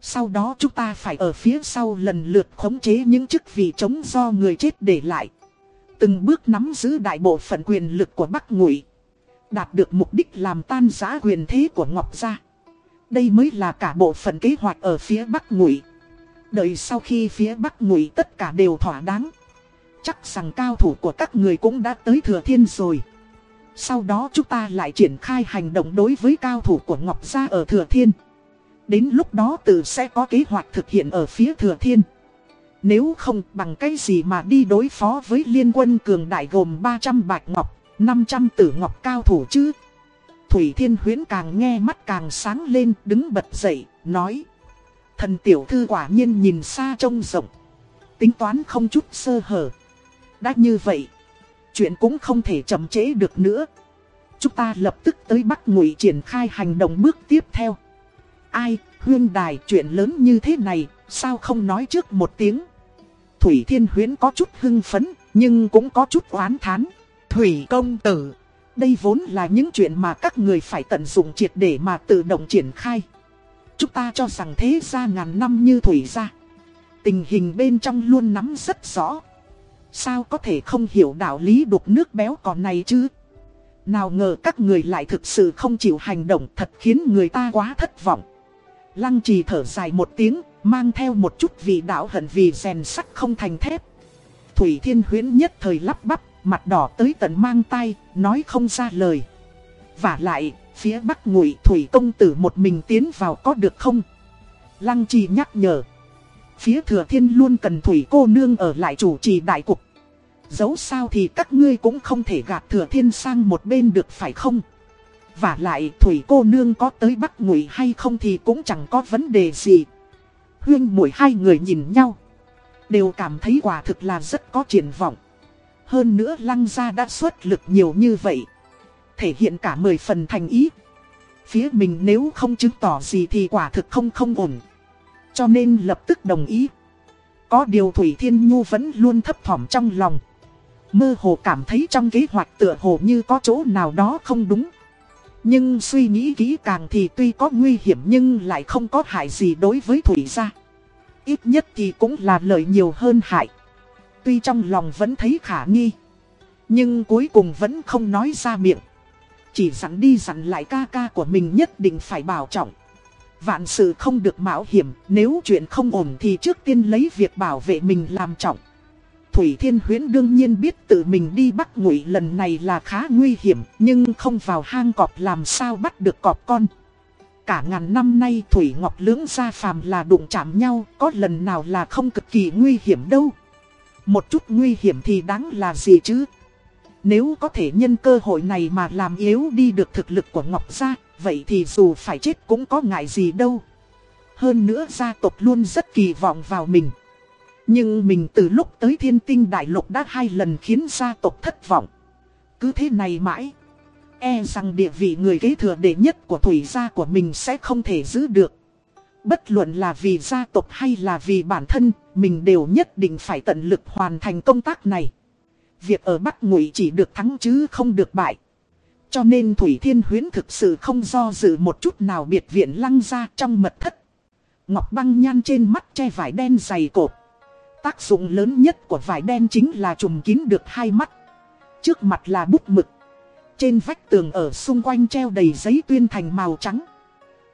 Sau đó chúng ta phải ở phía sau lần lượt khống chế những chức vị chống do người chết để lại. Từng bước nắm giữ đại bộ phận quyền lực của Bắc Ngụy Đạt được mục đích làm tan giá quyền thế của Ngọc Gia. Đây mới là cả bộ phận kế hoạch ở phía Bắc Ngụy Đợi sau khi phía Bắc ngụy tất cả đều thỏa đáng. Chắc rằng cao thủ của các người cũng đã tới Thừa Thiên rồi. Sau đó chúng ta lại triển khai hành động đối với cao thủ của Ngọc Gia ở Thừa Thiên. Đến lúc đó tự sẽ có kế hoạch thực hiện ở phía Thừa Thiên. Nếu không bằng cái gì mà đi đối phó với liên quân cường đại gồm 300 bạch ngọc, 500 tử ngọc cao thủ chứ. Thủy Thiên Huyến càng nghe mắt càng sáng lên đứng bật dậy, nói. Thần tiểu thư quả nhiên nhìn xa trông rộng. Tính toán không chút sơ hở. Đã như vậy. Chuyện cũng không thể chậm chế được nữa. Chúng ta lập tức tới Bắc Ngụy triển khai hành động bước tiếp theo. Ai, huyên đài chuyện lớn như thế này, sao không nói trước một tiếng. Thủy Thiên Huyến có chút hưng phấn, nhưng cũng có chút oán thán. Thủy công tử, đây vốn là những chuyện mà các người phải tận dụng triệt để mà tự động triển khai. Chúng ta cho rằng thế gia ngàn năm như thủy gia. Tình hình bên trong luôn nắm rất rõ. Sao có thể không hiểu đạo lý đục nước béo còn này chứ? Nào ngờ các người lại thực sự không chịu hành động thật khiến người ta quá thất vọng. Lăng trì thở dài một tiếng, mang theo một chút vị đạo hận vì rèn sắt không thành thép. Thủy Thiên Huyến nhất thời lắp bắp, mặt đỏ tới tận mang tay, nói không ra lời. Và lại, Phía bắc ngụy thủy công tử một mình tiến vào có được không? Lăng trì nhắc nhở. Phía thừa thiên luôn cần thủy cô nương ở lại chủ trì đại cục. Dẫu sao thì các ngươi cũng không thể gạt thừa thiên sang một bên được phải không? Và lại thủy cô nương có tới bắc ngụy hay không thì cũng chẳng có vấn đề gì. Huyên mũi hai người nhìn nhau. Đều cảm thấy quả thực là rất có triển vọng. Hơn nữa lăng gia đã xuất lực nhiều như vậy thể hiện cả 10 phần thành ý. Phía mình nếu không chứng tỏ gì thì quả thực không không ổn. Cho nên lập tức đồng ý. Có điều Thủy Thiên Nhu vẫn luôn thấp thỏm trong lòng. Mơ hồ cảm thấy trong kế hoạch tựa hồ như có chỗ nào đó không đúng. Nhưng suy nghĩ kỹ càng thì tuy có nguy hiểm nhưng lại không có hại gì đối với Thủy gia. Ít nhất thì cũng là lợi nhiều hơn hại. Tuy trong lòng vẫn thấy khả nghi. Nhưng cuối cùng vẫn không nói ra miệng. Chỉ dặn đi dặn lại ca ca của mình nhất định phải bảo trọng. Vạn sự không được mạo hiểm, nếu chuyện không ổn thì trước tiên lấy việc bảo vệ mình làm trọng. Thủy Thiên Huyến đương nhiên biết tự mình đi bắt ngụy lần này là khá nguy hiểm, nhưng không vào hang cọp làm sao bắt được cọp con. Cả ngàn năm nay Thủy Ngọc Lưỡng gia phàm là đụng chạm nhau, có lần nào là không cực kỳ nguy hiểm đâu. Một chút nguy hiểm thì đáng là gì chứ? Nếu có thể nhân cơ hội này mà làm yếu đi được thực lực của Ngọc Gia, vậy thì dù phải chết cũng có ngại gì đâu. Hơn nữa gia tộc luôn rất kỳ vọng vào mình. Nhưng mình từ lúc tới thiên tinh đại lục đã hai lần khiến gia tộc thất vọng. Cứ thế này mãi. E rằng địa vị người kế thừa đệ nhất của thủy gia của mình sẽ không thể giữ được. Bất luận là vì gia tộc hay là vì bản thân, mình đều nhất định phải tận lực hoàn thành công tác này. Việc ở Bắc Ngụy chỉ được thắng chứ không được bại. Cho nên Thủy Thiên Huyến thực sự không do dự một chút nào biệt viện lăng ra trong mật thất. Ngọc băng nhan trên mắt che vải đen dày cột. Tác dụng lớn nhất của vải đen chính là trùm kín được hai mắt. Trước mặt là bút mực. Trên vách tường ở xung quanh treo đầy giấy tuyên thành màu trắng.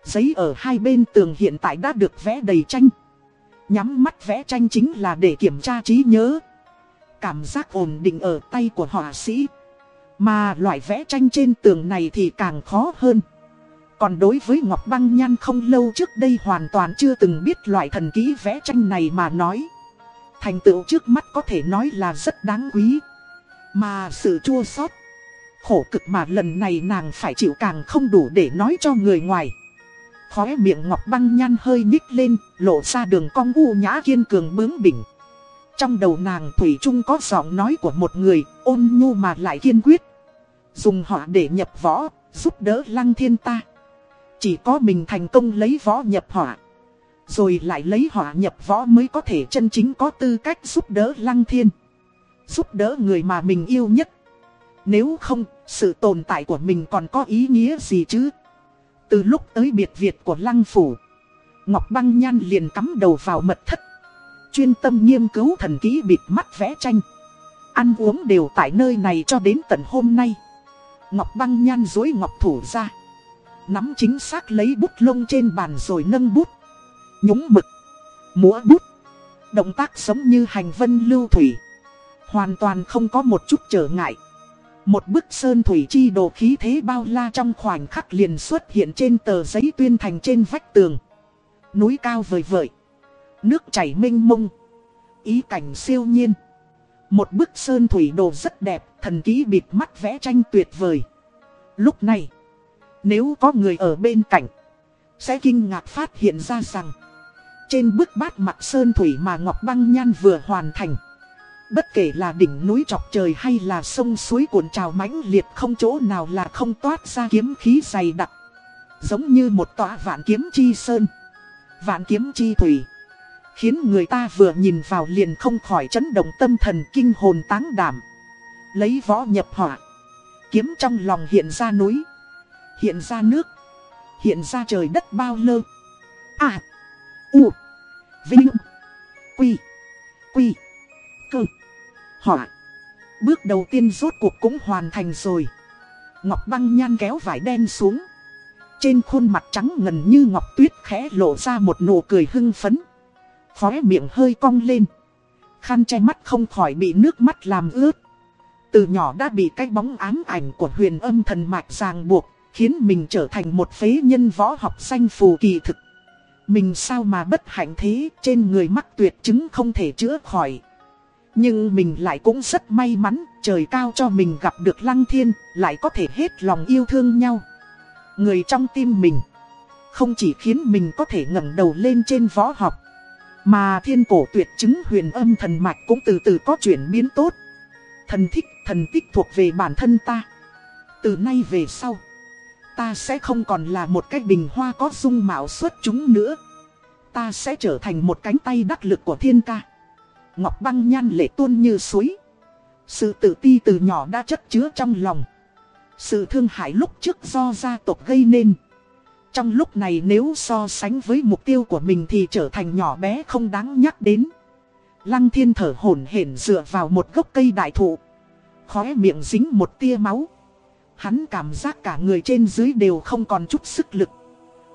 Giấy ở hai bên tường hiện tại đã được vẽ đầy tranh. Nhắm mắt vẽ tranh chính là để kiểm tra trí nhớ. Cảm giác ổn định ở tay của họa sĩ. Mà loại vẽ tranh trên tường này thì càng khó hơn. Còn đối với Ngọc Băng Nhan không lâu trước đây hoàn toàn chưa từng biết loại thần ký vẽ tranh này mà nói. Thành tựu trước mắt có thể nói là rất đáng quý. Mà sự chua xót khổ cực mà lần này nàng phải chịu càng không đủ để nói cho người ngoài. Khóe miệng Ngọc Băng Nhan hơi nhích lên, lộ ra đường cong u nhã kiên cường bướng bỉnh. Trong đầu nàng Thủy chung có giọng nói của một người, ôn nhu mà lại kiên quyết. Dùng họ để nhập võ, giúp đỡ lăng thiên ta. Chỉ có mình thành công lấy võ nhập họa. Rồi lại lấy họa nhập võ mới có thể chân chính có tư cách giúp đỡ lăng thiên. Giúp đỡ người mà mình yêu nhất. Nếu không, sự tồn tại của mình còn có ý nghĩa gì chứ? Từ lúc tới biệt Việt của Lăng Phủ, Ngọc Băng Nhan liền cắm đầu vào mật thất. Chuyên tâm nghiên cứu thần kỹ bịt mắt vẽ tranh. Ăn uống đều tại nơi này cho đến tận hôm nay. Ngọc Băng Nhan dối Ngọc Thủ ra. Nắm chính xác lấy bút lông trên bàn rồi nâng bút. Nhúng mực. Múa bút. Động tác giống như hành vân lưu thủy. Hoàn toàn không có một chút trở ngại. Một bức sơn thủy chi đồ khí thế bao la trong khoảnh khắc liền xuất hiện trên tờ giấy tuyên thành trên vách tường. Núi cao vời vợi. Nước chảy mênh mông. Ý cảnh siêu nhiên. Một bức sơn thủy đồ rất đẹp, thần ký bịt mắt vẽ tranh tuyệt vời. Lúc này, nếu có người ở bên cạnh, sẽ kinh ngạc phát hiện ra rằng, trên bức bát mặt sơn thủy mà Ngọc Băng Nhan vừa hoàn thành, Bất kể là đỉnh núi trọc trời hay là sông suối cuộn trào mãnh liệt không chỗ nào là không toát ra kiếm khí dày đặc. Giống như một tòa vạn kiếm chi sơn. Vạn kiếm chi thủy. Khiến người ta vừa nhìn vào liền không khỏi chấn động tâm thần kinh hồn táng đảm. Lấy võ nhập hỏa. Kiếm trong lòng hiện ra núi. Hiện ra nước. Hiện ra trời đất bao lơ. À. U. Vinh. Quy. Quy. Cơ hỏa Bước đầu tiên rốt cuộc cũng hoàn thành rồi. Ngọc băng nhan kéo vải đen xuống. Trên khuôn mặt trắng ngần như ngọc tuyết khẽ lộ ra một nụ cười hưng phấn. Khóe miệng hơi cong lên. Khăn che mắt không khỏi bị nước mắt làm ướt. Từ nhỏ đã bị cái bóng ám ảnh của huyền âm thần mạch ràng buộc, khiến mình trở thành một phế nhân võ học danh phù kỳ thực. Mình sao mà bất hạnh thế, trên người mắc tuyệt chứng không thể chữa khỏi. Nhưng mình lại cũng rất may mắn, trời cao cho mình gặp được Lăng Thiên, lại có thể hết lòng yêu thương nhau. Người trong tim mình, không chỉ khiến mình có thể ngẩng đầu lên trên võ học, mà thiên cổ tuyệt chứng huyền âm thần mạch cũng từ từ có chuyển biến tốt. Thần thích, thần tích thuộc về bản thân ta. Từ nay về sau, ta sẽ không còn là một cái bình hoa có dung mạo xuất chúng nữa. Ta sẽ trở thành một cánh tay đắc lực của thiên ca. Ngọc băng nhan lệ tuôn như suối. Sự tự ti từ nhỏ đã chất chứa trong lòng. Sự thương hại lúc trước do gia tộc gây nên. Trong lúc này nếu so sánh với mục tiêu của mình thì trở thành nhỏ bé không đáng nhắc đến. Lăng thiên thở hổn hển dựa vào một gốc cây đại thụ. Khóe miệng dính một tia máu. Hắn cảm giác cả người trên dưới đều không còn chút sức lực.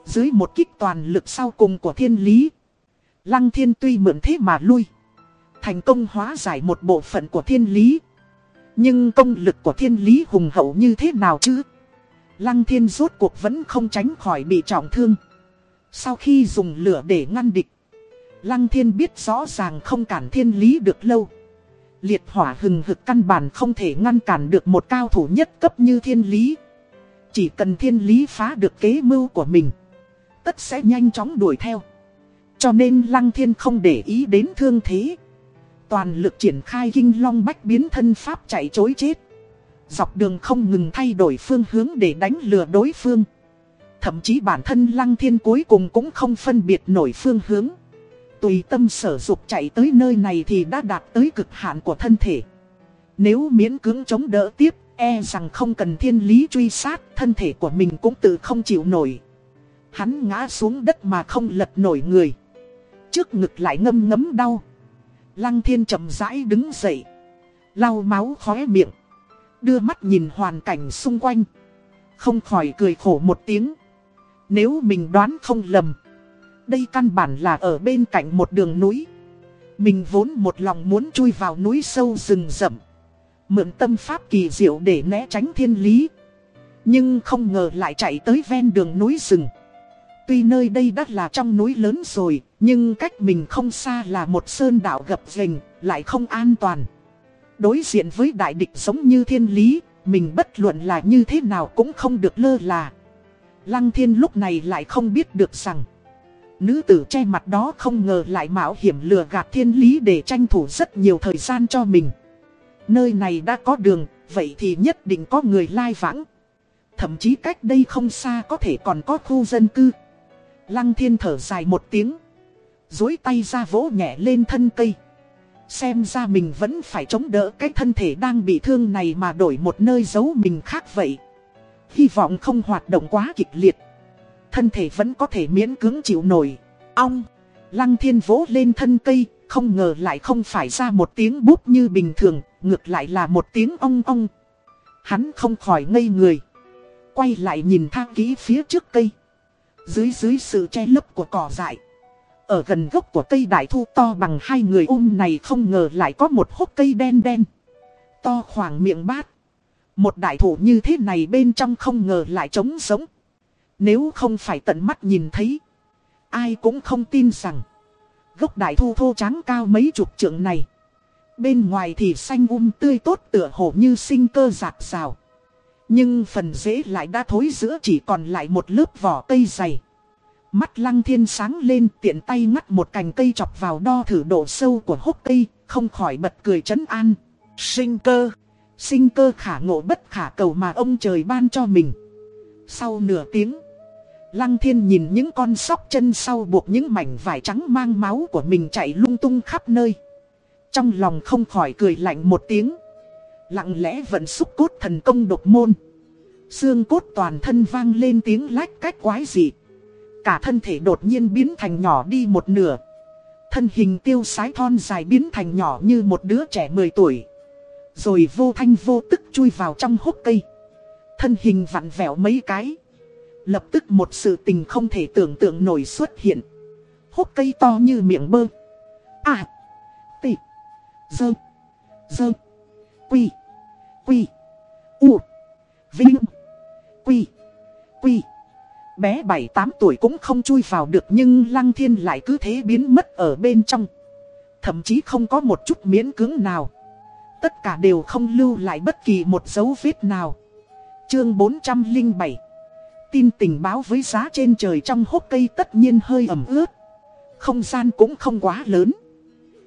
Dưới một kích toàn lực sau cùng của thiên lý. Lăng thiên tuy mượn thế mà lui. thành công hóa giải một bộ phận của thiên lý. Nhưng công lực của thiên lý hùng hậu như thế nào chứ? Lăng thiên rốt cuộc vẫn không tránh khỏi bị trọng thương. Sau khi dùng lửa để ngăn địch, Lăng thiên biết rõ ràng không cản thiên lý được lâu. Liệt hỏa hừng hực căn bản không thể ngăn cản được một cao thủ nhất cấp như thiên lý. Chỉ cần thiên lý phá được kế mưu của mình, tất sẽ nhanh chóng đuổi theo. Cho nên lăng thiên không để ý đến thương thế. Toàn lực triển khai kinh long bách biến thân pháp chạy chối chết. Dọc đường không ngừng thay đổi phương hướng để đánh lừa đối phương. Thậm chí bản thân lăng thiên cuối cùng cũng không phân biệt nổi phương hướng. Tùy tâm sở dục chạy tới nơi này thì đã đạt tới cực hạn của thân thể. Nếu miễn cưỡng chống đỡ tiếp, e rằng không cần thiên lý truy sát, thân thể của mình cũng tự không chịu nổi. Hắn ngã xuống đất mà không lật nổi người. Trước ngực lại ngâm ngấm đau. Lăng thiên chậm rãi đứng dậy. Lau máu khóe miệng. Đưa mắt nhìn hoàn cảnh xung quanh. Không khỏi cười khổ một tiếng. Nếu mình đoán không lầm. Đây căn bản là ở bên cạnh một đường núi. Mình vốn một lòng muốn chui vào núi sâu rừng rậm. Mượn tâm pháp kỳ diệu để né tránh thiên lý. Nhưng không ngờ lại chạy tới ven đường núi rừng. Tuy nơi đây đã là trong núi lớn rồi, nhưng cách mình không xa là một sơn đảo gập ghềnh, lại không an toàn. Đối diện với đại địch giống như thiên lý, mình bất luận là như thế nào cũng không được lơ là. Lăng thiên lúc này lại không biết được rằng, nữ tử che mặt đó không ngờ lại mạo hiểm lừa gạt thiên lý để tranh thủ rất nhiều thời gian cho mình. Nơi này đã có đường, vậy thì nhất định có người lai vãng. Thậm chí cách đây không xa có thể còn có khu dân cư. Lăng thiên thở dài một tiếng. Dối tay ra vỗ nhẹ lên thân cây. Xem ra mình vẫn phải chống đỡ cái thân thể đang bị thương này mà đổi một nơi giấu mình khác vậy. Hy vọng không hoạt động quá kịch liệt. Thân thể vẫn có thể miễn cưỡng chịu nổi. Ong! Lăng thiên vỗ lên thân cây, không ngờ lại không phải ra một tiếng búp như bình thường, ngược lại là một tiếng ong ong. Hắn không khỏi ngây người. Quay lại nhìn thang kỹ phía trước cây. Dưới dưới sự che lấp của cỏ dại ở gần gốc của cây đại thu to bằng hai người ôm này không ngờ lại có một hốc cây đen đen. To khoảng miệng bát. Một đại thủ như thế này bên trong không ngờ lại trống sống Nếu không phải tận mắt nhìn thấy, Ai cũng không tin rằng Gốc đại thu thô trắng cao mấy chục trượng này. Bên ngoài thì xanh um tươi tốt tựa hồ như sinh cơ giạc rào. Nhưng phần rễ lại đã thối giữa chỉ còn lại một lớp vỏ cây dày. Mắt lăng thiên sáng lên tiện tay ngắt một cành cây chọc vào đo thử độ sâu của hốc cây, không khỏi bật cười chấn an. Sinh cơ, sinh cơ khả ngộ bất khả cầu mà ông trời ban cho mình. Sau nửa tiếng, lăng thiên nhìn những con sóc chân sau buộc những mảnh vải trắng mang máu của mình chạy lung tung khắp nơi. Trong lòng không khỏi cười lạnh một tiếng. Lặng lẽ vận xúc cốt thần công độc môn. Xương cốt toàn thân vang lên tiếng lách cách quái dị. Cả thân thể đột nhiên biến thành nhỏ đi một nửa. Thân hình tiêu sái thon dài biến thành nhỏ như một đứa trẻ 10 tuổi. Rồi vô thanh vô tức chui vào trong hốc cây. Thân hình vặn vẹo mấy cái. Lập tức một sự tình không thể tưởng tượng nổi xuất hiện. Hốc cây to như miệng bơ. À. Tị. Dơ. Dơ. Quy. Quy. U. Vinh. Quy. Quy. Bé 7-8 tuổi cũng không chui vào được nhưng Lăng Thiên lại cứ thế biến mất ở bên trong. Thậm chí không có một chút miễn cứng nào. Tất cả đều không lưu lại bất kỳ một dấu vết nào. Chương 407 Tin tình báo với giá trên trời trong hốc cây tất nhiên hơi ẩm ướt. Không gian cũng không quá lớn.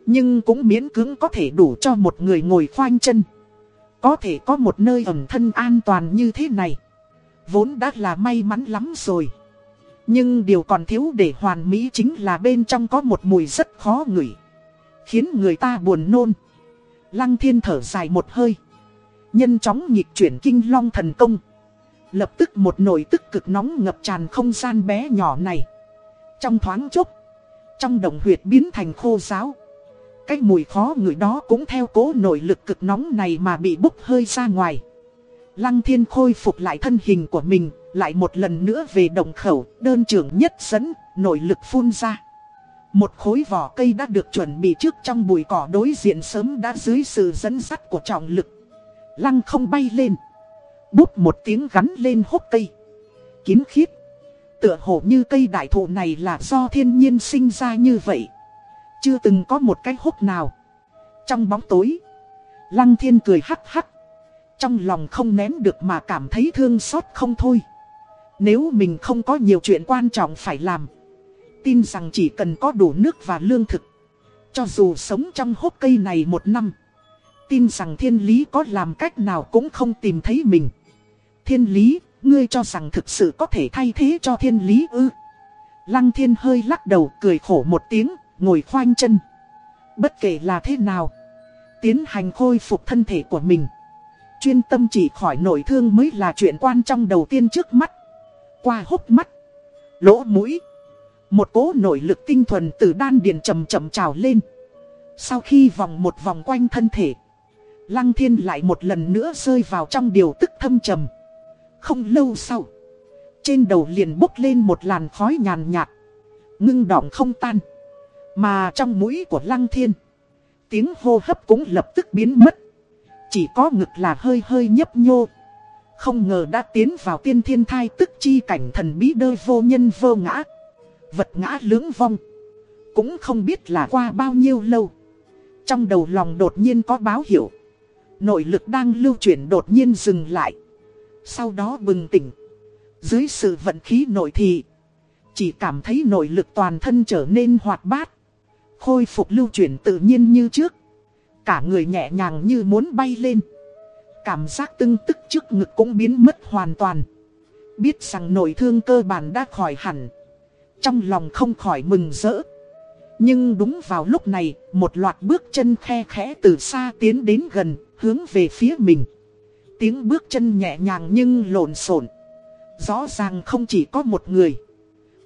Nhưng cũng miễn cưỡng có thể đủ cho một người ngồi khoanh chân. Có thể có một nơi ẩm thân an toàn như thế này. Vốn đã là may mắn lắm rồi. Nhưng điều còn thiếu để hoàn mỹ chính là bên trong có một mùi rất khó ngửi. Khiến người ta buồn nôn. Lăng thiên thở dài một hơi. Nhân chóng nhịp chuyển kinh long thần công. Lập tức một nồi tức cực nóng ngập tràn không gian bé nhỏ này. Trong thoáng chốc. Trong đồng huyệt biến thành khô giáo. Cái mùi khó ngửi đó cũng theo cố nội lực cực nóng này mà bị bốc hơi ra ngoài. Lăng thiên khôi phục lại thân hình của mình, lại một lần nữa về đồng khẩu, đơn trưởng nhất dẫn, nội lực phun ra. Một khối vỏ cây đã được chuẩn bị trước trong bụi cỏ đối diện sớm đã dưới sự dẫn dắt của trọng lực. Lăng không bay lên. Bút một tiếng gắn lên hốc cây. Kín khít. Tựa hồ như cây đại thụ này là do thiên nhiên sinh ra như vậy. Chưa từng có một cái hốc nào. Trong bóng tối. Lăng thiên cười hắc hắc. Trong lòng không nén được mà cảm thấy thương xót không thôi. Nếu mình không có nhiều chuyện quan trọng phải làm. Tin rằng chỉ cần có đủ nước và lương thực. Cho dù sống trong hốc cây này một năm. Tin rằng thiên lý có làm cách nào cũng không tìm thấy mình. Thiên lý, ngươi cho rằng thực sự có thể thay thế cho thiên lý ư. Lăng thiên hơi lắc đầu cười khổ một tiếng, ngồi khoanh chân. Bất kể là thế nào, tiến hành khôi phục thân thể của mình. Chuyên tâm chỉ khỏi nội thương mới là chuyện quan trọng đầu tiên trước mắt. Qua hốc mắt, lỗ mũi. Một cỗ nội lực tinh thuần từ đan điền chậm chậm trào lên. Sau khi vòng một vòng quanh thân thể, Lăng thiên lại một lần nữa rơi vào trong điều tức thâm trầm. Không lâu sau, trên đầu liền bốc lên một làn khói nhàn nhạt, ngưng đọng không tan. Mà trong mũi của lăng thiên, tiếng hô hấp cũng lập tức biến mất. Chỉ có ngực là hơi hơi nhấp nhô. Không ngờ đã tiến vào tiên thiên thai tức chi cảnh thần bí đơ vô nhân vô ngã. Vật ngã lưỡng vong. Cũng không biết là qua bao nhiêu lâu. Trong đầu lòng đột nhiên có báo hiệu. Nội lực đang lưu chuyển đột nhiên dừng lại. Sau đó bừng tỉnh. Dưới sự vận khí nội thị. Chỉ cảm thấy nội lực toàn thân trở nên hoạt bát. Khôi phục lưu chuyển tự nhiên như trước. Cả người nhẹ nhàng như muốn bay lên. Cảm giác tưng tức trước ngực cũng biến mất hoàn toàn. Biết rằng nội thương cơ bản đã khỏi hẳn. Trong lòng không khỏi mừng rỡ. Nhưng đúng vào lúc này, một loạt bước chân khe khẽ từ xa tiến đến gần, hướng về phía mình. Tiếng bước chân nhẹ nhàng nhưng lộn xộn. Rõ ràng không chỉ có một người,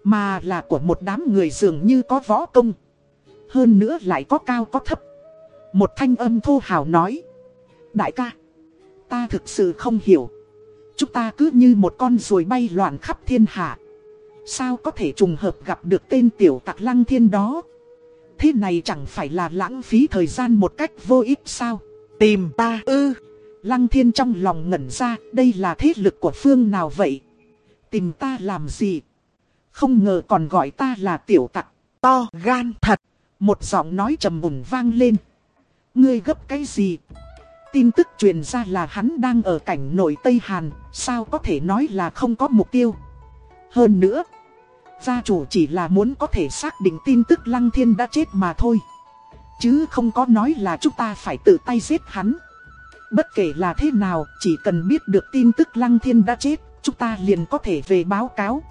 mà là của một đám người dường như có võ công. Hơn nữa lại có cao có thấp. Một thanh âm thô hào nói. Đại ca, ta thực sự không hiểu. Chúng ta cứ như một con ruồi bay loạn khắp thiên hạ. Sao có thể trùng hợp gặp được tên tiểu tặc lăng thiên đó? Thế này chẳng phải là lãng phí thời gian một cách vô ích sao? Tìm ta ư. Lăng thiên trong lòng ngẩn ra, đây là thế lực của phương nào vậy? Tìm ta làm gì? Không ngờ còn gọi ta là tiểu tặc. To gan thật. Một giọng nói trầm mùng vang lên. Ngươi gấp cái gì? Tin tức truyền ra là hắn đang ở cảnh nội Tây Hàn, sao có thể nói là không có mục tiêu? Hơn nữa, gia chủ chỉ là muốn có thể xác định tin tức Lăng Thiên đã chết mà thôi. Chứ không có nói là chúng ta phải tự tay giết hắn. Bất kể là thế nào, chỉ cần biết được tin tức Lăng Thiên đã chết, chúng ta liền có thể về báo cáo.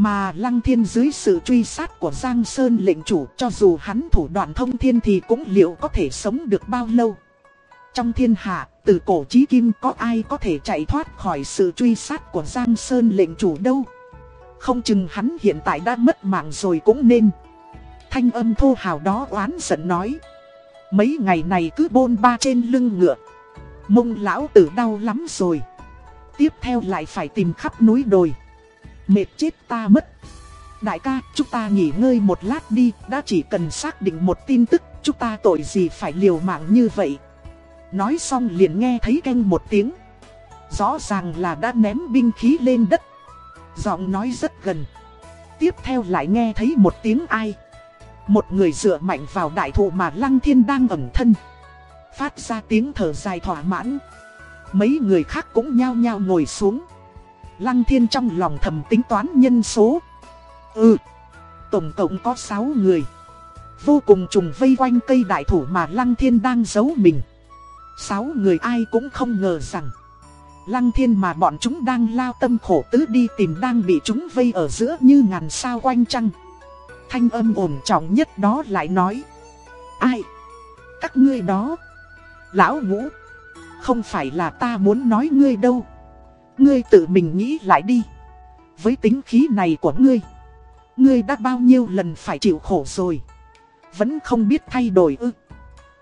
Mà Lăng Thiên dưới sự truy sát của Giang Sơn lệnh chủ cho dù hắn thủ đoạn thông thiên thì cũng liệu có thể sống được bao lâu. Trong thiên hạ, từ cổ chí kim có ai có thể chạy thoát khỏi sự truy sát của Giang Sơn lệnh chủ đâu. Không chừng hắn hiện tại đã mất mạng rồi cũng nên. Thanh âm thô hào đó oán giận nói. Mấy ngày này cứ bôn ba trên lưng ngựa. Mông lão tử đau lắm rồi. Tiếp theo lại phải tìm khắp núi đồi. Mệt chết ta mất. Đại ca, chúng ta nghỉ ngơi một lát đi, đã chỉ cần xác định một tin tức, chúng ta tội gì phải liều mạng như vậy. Nói xong liền nghe thấy canh một tiếng. Rõ ràng là đã ném binh khí lên đất. Giọng nói rất gần. Tiếp theo lại nghe thấy một tiếng ai. Một người dựa mạnh vào đại thụ mà Lăng Thiên đang ẩn thân. Phát ra tiếng thở dài thỏa mãn. Mấy người khác cũng nhao nhao ngồi xuống. Lăng Thiên trong lòng thầm tính toán nhân số. Ừ, tổng cộng có 6 người. Vô cùng trùng vây quanh cây đại thủ mà Lăng Thiên đang giấu mình. Sáu người ai cũng không ngờ rằng Lăng thiên mà bọn chúng đang lao tâm khổ tứ đi tìm đang bị chúng vây ở giữa như ngàn sao quanh trăng Thanh âm ổn trọng nhất đó lại nói Ai? Các ngươi đó Lão ngũ Không phải là ta muốn nói ngươi đâu Ngươi tự mình nghĩ lại đi. Với tính khí này của ngươi Ngươi đã bao nhiêu lần phải chịu khổ rồi? Vẫn không biết thay đổi ư?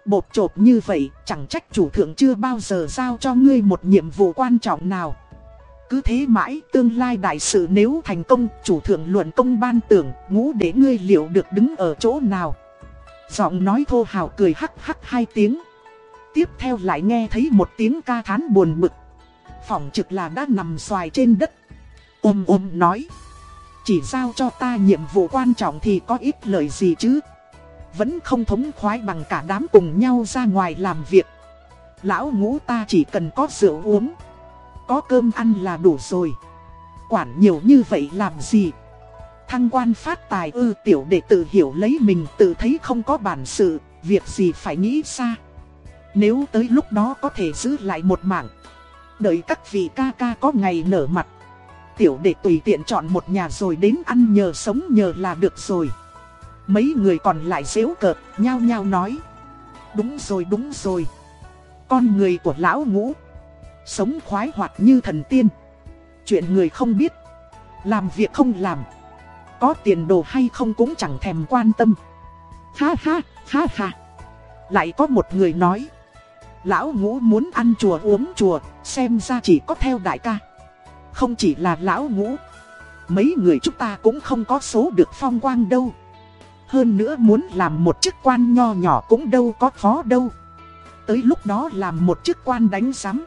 Bột chộp như vậy, chẳng trách chủ thượng chưa bao giờ giao cho ngươi một nhiệm vụ quan trọng nào. Cứ thế mãi, tương lai đại sự nếu thành công, Chủ thượng luận công ban tưởng, Ngũ để ngươi liệu được đứng ở chỗ nào? Giọng nói thô hào cười hắc hắc hai tiếng. Tiếp theo lại nghe thấy một tiếng ca thán buồn bực. Phỏng trực là đã nằm xoài trên đất. Ôm ôm nói. Chỉ giao cho ta nhiệm vụ quan trọng thì có ít lời gì chứ? Vẫn không thống khoái bằng cả đám cùng nhau ra ngoài làm việc. Lão ngũ ta chỉ cần có rượu uống. Có cơm ăn là đủ rồi. Quản nhiều như vậy làm gì? Thăng quan phát tài ư, tiểu để tự hiểu lấy mình tự thấy không có bản sự, Việc gì phải nghĩ xa Nếu tới lúc đó có thể giữ lại một mạng Đợi các vị ca ca có ngày nở mặt. Tiểu để tùy tiện chọn một nhà rồi đến ăn nhờ sống nhờ là được rồi. Mấy người còn lại dễu cợt, nhao nhao nói. Đúng rồi đúng rồi. Con người của lão ngũ. Sống khoái hoạt như thần tiên. Chuyện người không biết. Làm việc không làm. Có tiền đồ hay không cũng chẳng thèm quan tâm. Ha ha, ha ha. Lại có một người nói. Lão ngũ muốn ăn chùa uống chùa, Xem ra chỉ có theo đại ca. Không chỉ là lão ngũ, Mấy người chúng ta cũng không có số được phong quang đâu. Hơn nữa muốn làm một chức quan nho nhỏ cũng đâu có khó đâu. Tới lúc đó làm một chức quan đánh giám,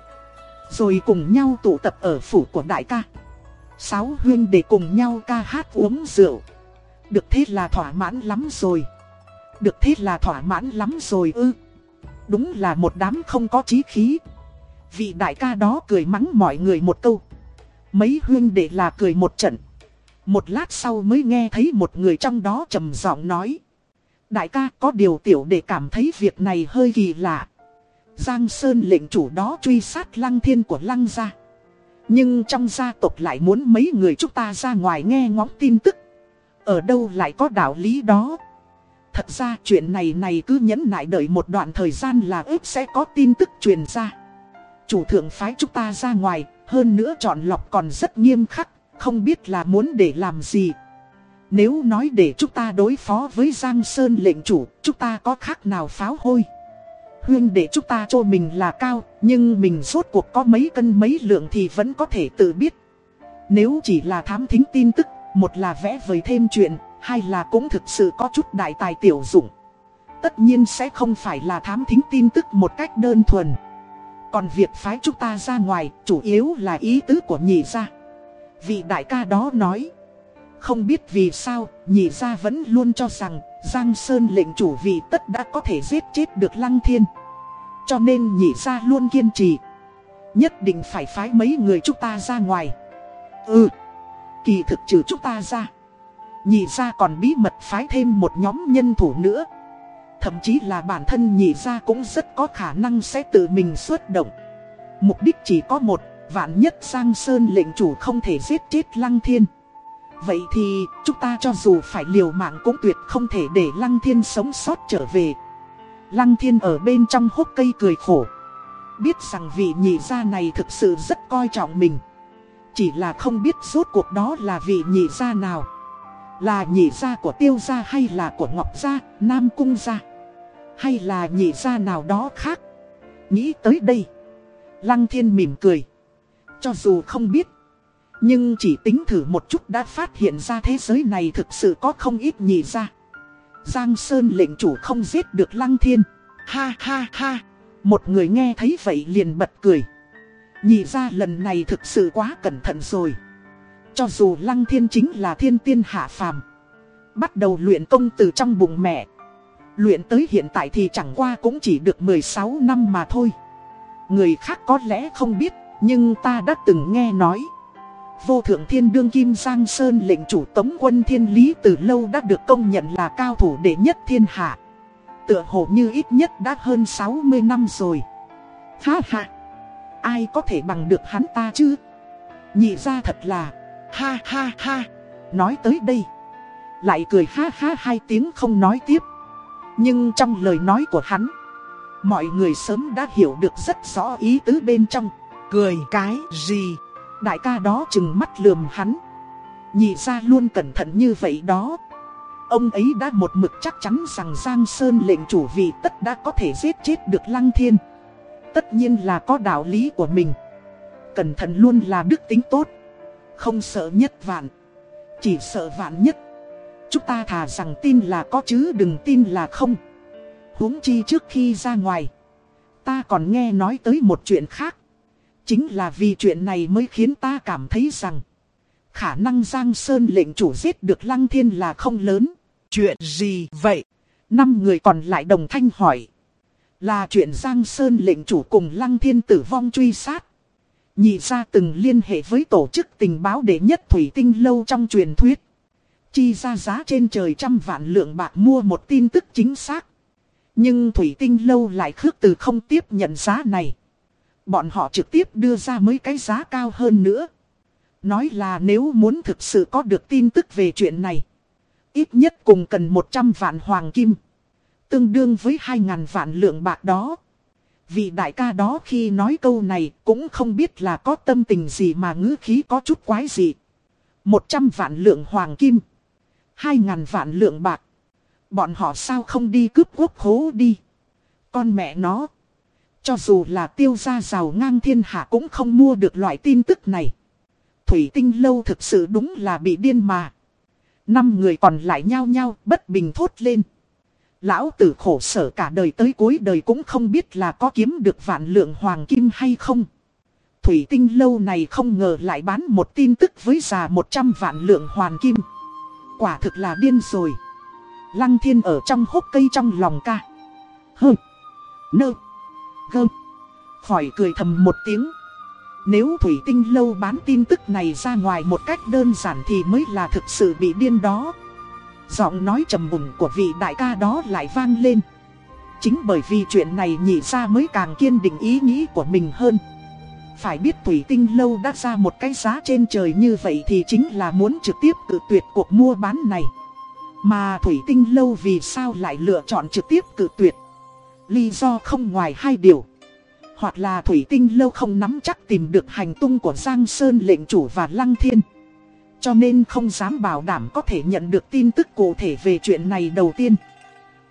Rồi cùng nhau tụ tập ở phủ của đại ca. Sáu huyên để cùng nhau ca hát uống rượu. Được thế là thỏa mãn lắm rồi. Được thế là thỏa mãn lắm rồi ư. Đúng là một đám không có chí khí. Vị đại ca đó cười mắng mọi người một câu. Mấy huyên đệ là cười một trận. Một lát sau mới nghe thấy một người trong đó trầm giọng nói. Đại ca có điều tiểu để cảm thấy việc này hơi kỳ lạ. Giang Sơn lệnh chủ đó truy sát lăng thiên của lăng gia. Nhưng trong gia tộc lại muốn mấy người chúng ta ra ngoài nghe ngóng tin tức. Ở đâu lại có đạo lý đó? Thật ra chuyện này này cứ nhẫn nại đợi một đoạn thời gian là ước sẽ có tin tức truyền ra. Chủ thượng phái chúng ta ra ngoài, Hơn nữa chọn lọc còn rất nghiêm khắc, Không biết là muốn để làm gì. Nếu nói để chúng ta đối phó với Giang Sơn lệnh chủ, Chúng ta có khác nào pháo hôi? Huyên để chúng ta cho mình là cao, Nhưng mình rốt cuộc có mấy cân mấy lượng thì vẫn có thể tự biết. Nếu chỉ là thám thính tin tức, Một là vẽ vời thêm chuyện hay là cũng thực sự có chút đại tài tiểu dụng. Tất nhiên sẽ không phải là thám thính tin tức một cách đơn thuần. Còn việc phái chúng ta ra ngoài chủ yếu là ý tứ của nhị gia. Vị đại ca đó nói, Không biết vì sao, nhị gia vẫn luôn cho rằng Giang Sơn lệnh chủ vị tất đã có thể giết chết được Lăng Thiên. Cho nên nhị gia luôn kiên trì. Nhất định phải phái mấy người chúng ta ra ngoài. Ừ Kỳ thực trừ chúng ta ra Nhị gia còn bí mật phái thêm một nhóm nhân thủ nữa. Thậm chí là bản thân nhị gia cũng rất có khả năng sẽ tự mình xuất động. Mục đích chỉ có một, Vạn nhất Giang Sơn lệnh chủ không thể giết chết Lăng Thiên. Vậy thì, chúng ta cho dù phải liều mạng cũng tuyệt không thể để Lăng Thiên sống sót trở về. Lăng Thiên ở bên trong hốc cây cười khổ. Biết rằng vị nhị gia này thực sự rất coi trọng mình. Chỉ là không biết rốt cuộc đó là vị nhị gia nào là nhị gia của tiêu gia hay là của ngọc gia, nam cung gia? Hay là nhị gia nào đó khác? Nghĩ tới đây Lăng thiên mỉm cười. Cho dù không biết Nhưng chỉ tính thử một chút đã phát hiện ra thế giới này thực sự có không ít nhị gia. Giang Sơn lệnh chủ không giết được lăng thiên. Ha ha ha. Một người nghe thấy vậy liền bật cười. Nhị gia lần này thực sự quá cẩn thận rồi cho dù Lăng Thiên chính là thiên tiên hạ phàm, Bắt đầu luyện công từ trong bụng mẹ. Luyện tới hiện tại thì chẳng qua cũng chỉ được 16 năm mà thôi. Người khác có lẽ không biết, Nhưng ta đã từng nghe nói. Vô thượng thiên đương kim Giang Sơn lệnh chủ tống quân thiên lý từ lâu đã được công nhận là cao thủ đệ nhất thiên hạ. Tựa hồ như ít nhất đã hơn 60 năm rồi. Ha ha! Ai có thể bằng được hắn ta chứ? Nhị ra thật là Ha ha ha, nói tới đây. Lại cười ha ha hai tiếng không nói tiếp. Nhưng trong lời nói của hắn, mọi người sớm đã hiểu được rất rõ ý tứ bên trong. Cười cái gì? Đại ca đó chừng mắt lườm hắn. Nhị ra luôn cẩn thận như vậy đó. Ông ấy đã một mực chắc chắn rằng Giang Sơn lệnh chủ vị tất đã có thể giết chết được Lăng Thiên. Tất nhiên là có đạo lý của mình. Cẩn thận luôn là đức tính tốt không sợ nhất vạn Chỉ sợ vạn nhất. Chúng ta thà rằng tin là có chứ đừng tin là không. Huống chi trước khi ra ngoài Ta còn nghe nói tới một chuyện khác. Chính là vì chuyện này mới khiến ta cảm thấy rằng Khả năng Giang Sơn lệnh chủ giết được Lăng Thiên là không lớn. Chuyện gì vậy? Năm người còn lại đồng thanh hỏi. Là chuyện Giang Sơn lệnh chủ cùng Lăng Thiên tử vong truy sát Nhị ra từng liên hệ với tổ chức tình báo đệ nhất thủy tinh lâu trong truyền thuyết Chi ra giá trên trời trăm vạn lượng bạc mua một tin tức chính xác Nhưng thủy tinh lâu lại khước từ không tiếp nhận giá này Bọn họ trực tiếp đưa ra mấy cái giá cao hơn nữa. Nói là nếu muốn thực sự có được tin tức về chuyện này. Ít nhất cùng cần 100 vạn hoàng kim. Tương đương với 2.000 vạn lượng bạc đó. Vị đại ca đó khi nói câu này cũng không biết là có tâm tình gì mà ngữ khí có chút quái gì. 100 vạn lượng hoàng kim. hai ngàn vạn lượng bạc. Bọn họ sao không đi cướp quốc hố đi. Con mẹ nó. Cho dù là tiêu gia giàu ngang thiên hạ cũng không mua được loại tin tức này. Thủy tinh lâu thực sự đúng là bị điên mà. Năm người còn lại nhao nhao bất bình thốt lên. Lão tử khổ sở cả đời tới cuối đời cũng không biết là có kiếm được vạn lượng hoàng kim hay không. Thủy tinh lâu này không ngờ lại bán một tin tức với giá 100 vạn lượng hoàng kim. Quả thực là điên rồi. Lăng thiên ở trong hốc cây trong lòng ca. Hơ. Nơ gơ. Khỏi cười thầm một tiếng. Nếu Thủy Tinh Lâu bán tin tức này ra ngoài một cách đơn giản thì mới là thực sự bị điên đó. Giọng nói trầm mùng của vị đại ca đó lại vang lên. Chính bởi vì chuyện này nhị ra mới càng kiên định ý nghĩ của mình hơn. Phải biết Thủy Tinh Lâu đã ra một cái giá trên trời như vậy thì chính là muốn trực tiếp cự tuyệt cuộc mua bán này. Mà Thủy Tinh Lâu vì sao lại lựa chọn trực tiếp cự tuyệt? Lý do không ngoài hai điều. Hoặc là Thủy Tinh Lâu không nắm chắc tìm được hành tung của Giang Sơn lệnh chủ và Lăng Thiên. Cho nên không dám bảo đảm có thể nhận được tin tức cụ thể về chuyện này đầu tiên.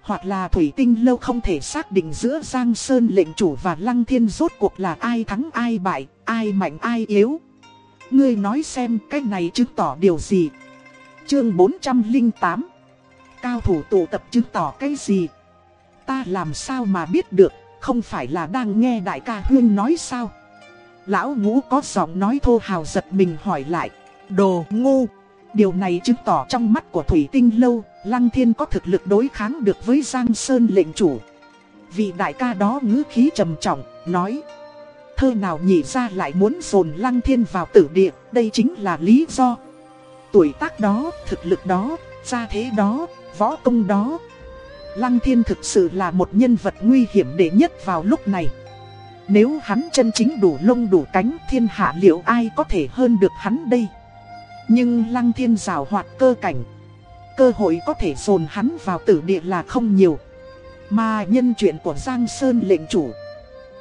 Hoặc là Thủy Tinh Lâu không thể xác định giữa Giang Sơn lệnh chủ và Lăng Thiên rốt cuộc là ai thắng ai bại, ai mạnh ai yếu. Ngươi nói xem cái này chứng tỏ điều gì. Chương 408 Cao thủ tụ tập chứng tỏ cái gì Ta làm sao mà biết được, không phải là đang nghe đại ca Huyên nói sao? Lão ngũ có giọng nói thô hào giật mình hỏi lại, đồ ngu. Điều này chứng tỏ trong mắt của Thủy Tinh Lâu, Lăng Thiên có thực lực đối kháng được với Giang Sơn lệnh chủ. Vị đại ca đó ngữ khí trầm trọng, nói Thơ nào nhỉ ra lại muốn dồn Lăng Thiên vào tử địa, đây chính là lý do Tuổi tác đó, thực lực đó, gia thế đó, võ công đó Lăng thiên thực sự là một nhân vật nguy hiểm đệ nhất vào lúc này Nếu hắn chân chính đủ lông đủ cánh thiên hạ liệu ai có thể hơn được hắn đây nhưng lăng thiên rào hoạt cơ cảnh Cơ hội có thể dồn hắn vào tử địa là không nhiều Mà nhân chuyện của Giang Sơn lệnh chủ,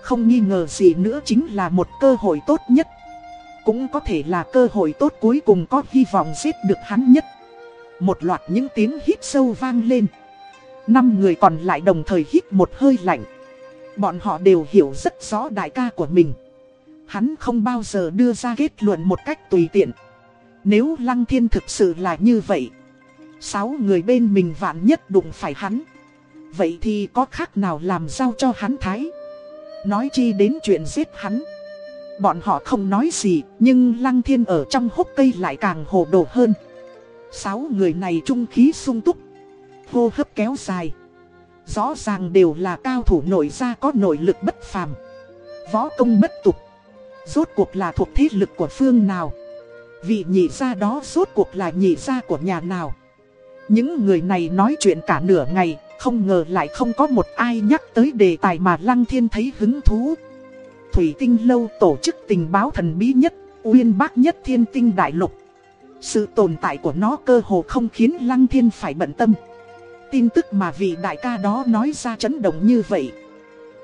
Không nghi ngờ gì nữa chính là một cơ hội tốt nhất Cũng có thể là cơ hội tốt cuối cùng có hy vọng giết được hắn nhất Một loạt những tiếng hít sâu vang lên Năm người còn lại đồng thời hít một hơi lạnh. Bọn họ đều hiểu rất rõ đại ca của mình. Hắn không bao giờ đưa ra kết luận một cách tùy tiện. Nếu Lăng Thiên thực sự là như vậy. Sáu người bên mình vạn nhất đụng phải hắn. Vậy thì có khác nào làm giao cho hắn thái. Nói chi đến chuyện giết hắn. Bọn họ không nói gì, nhưng Lăng Thiên ở trong hốc cây lại càng hồ đồ hơn. Sáu người này trung khí sung túc hô hấp kéo dài. Rõ ràng đều là cao thủ nội ra có nội lực bất phàm. Võ công bất tục. Rốt cuộc là thuộc thế lực của phương nào? Vị nhị gia đó rốt cuộc là nhị gia của nhà nào? Những người này nói chuyện cả nửa ngày, không ngờ lại không có một ai nhắc tới đề tài mà Lăng Thiên thấy hứng thú. Thủy Tinh Lâu tổ chức tình báo thần bí nhất, uyên bác nhất thiên tinh đại lục. Sự tồn tại của nó cơ hồ không khiến Lăng Thiên phải bận tâm. Tin tức mà vị đại ca đó nói ra chấn động như vậy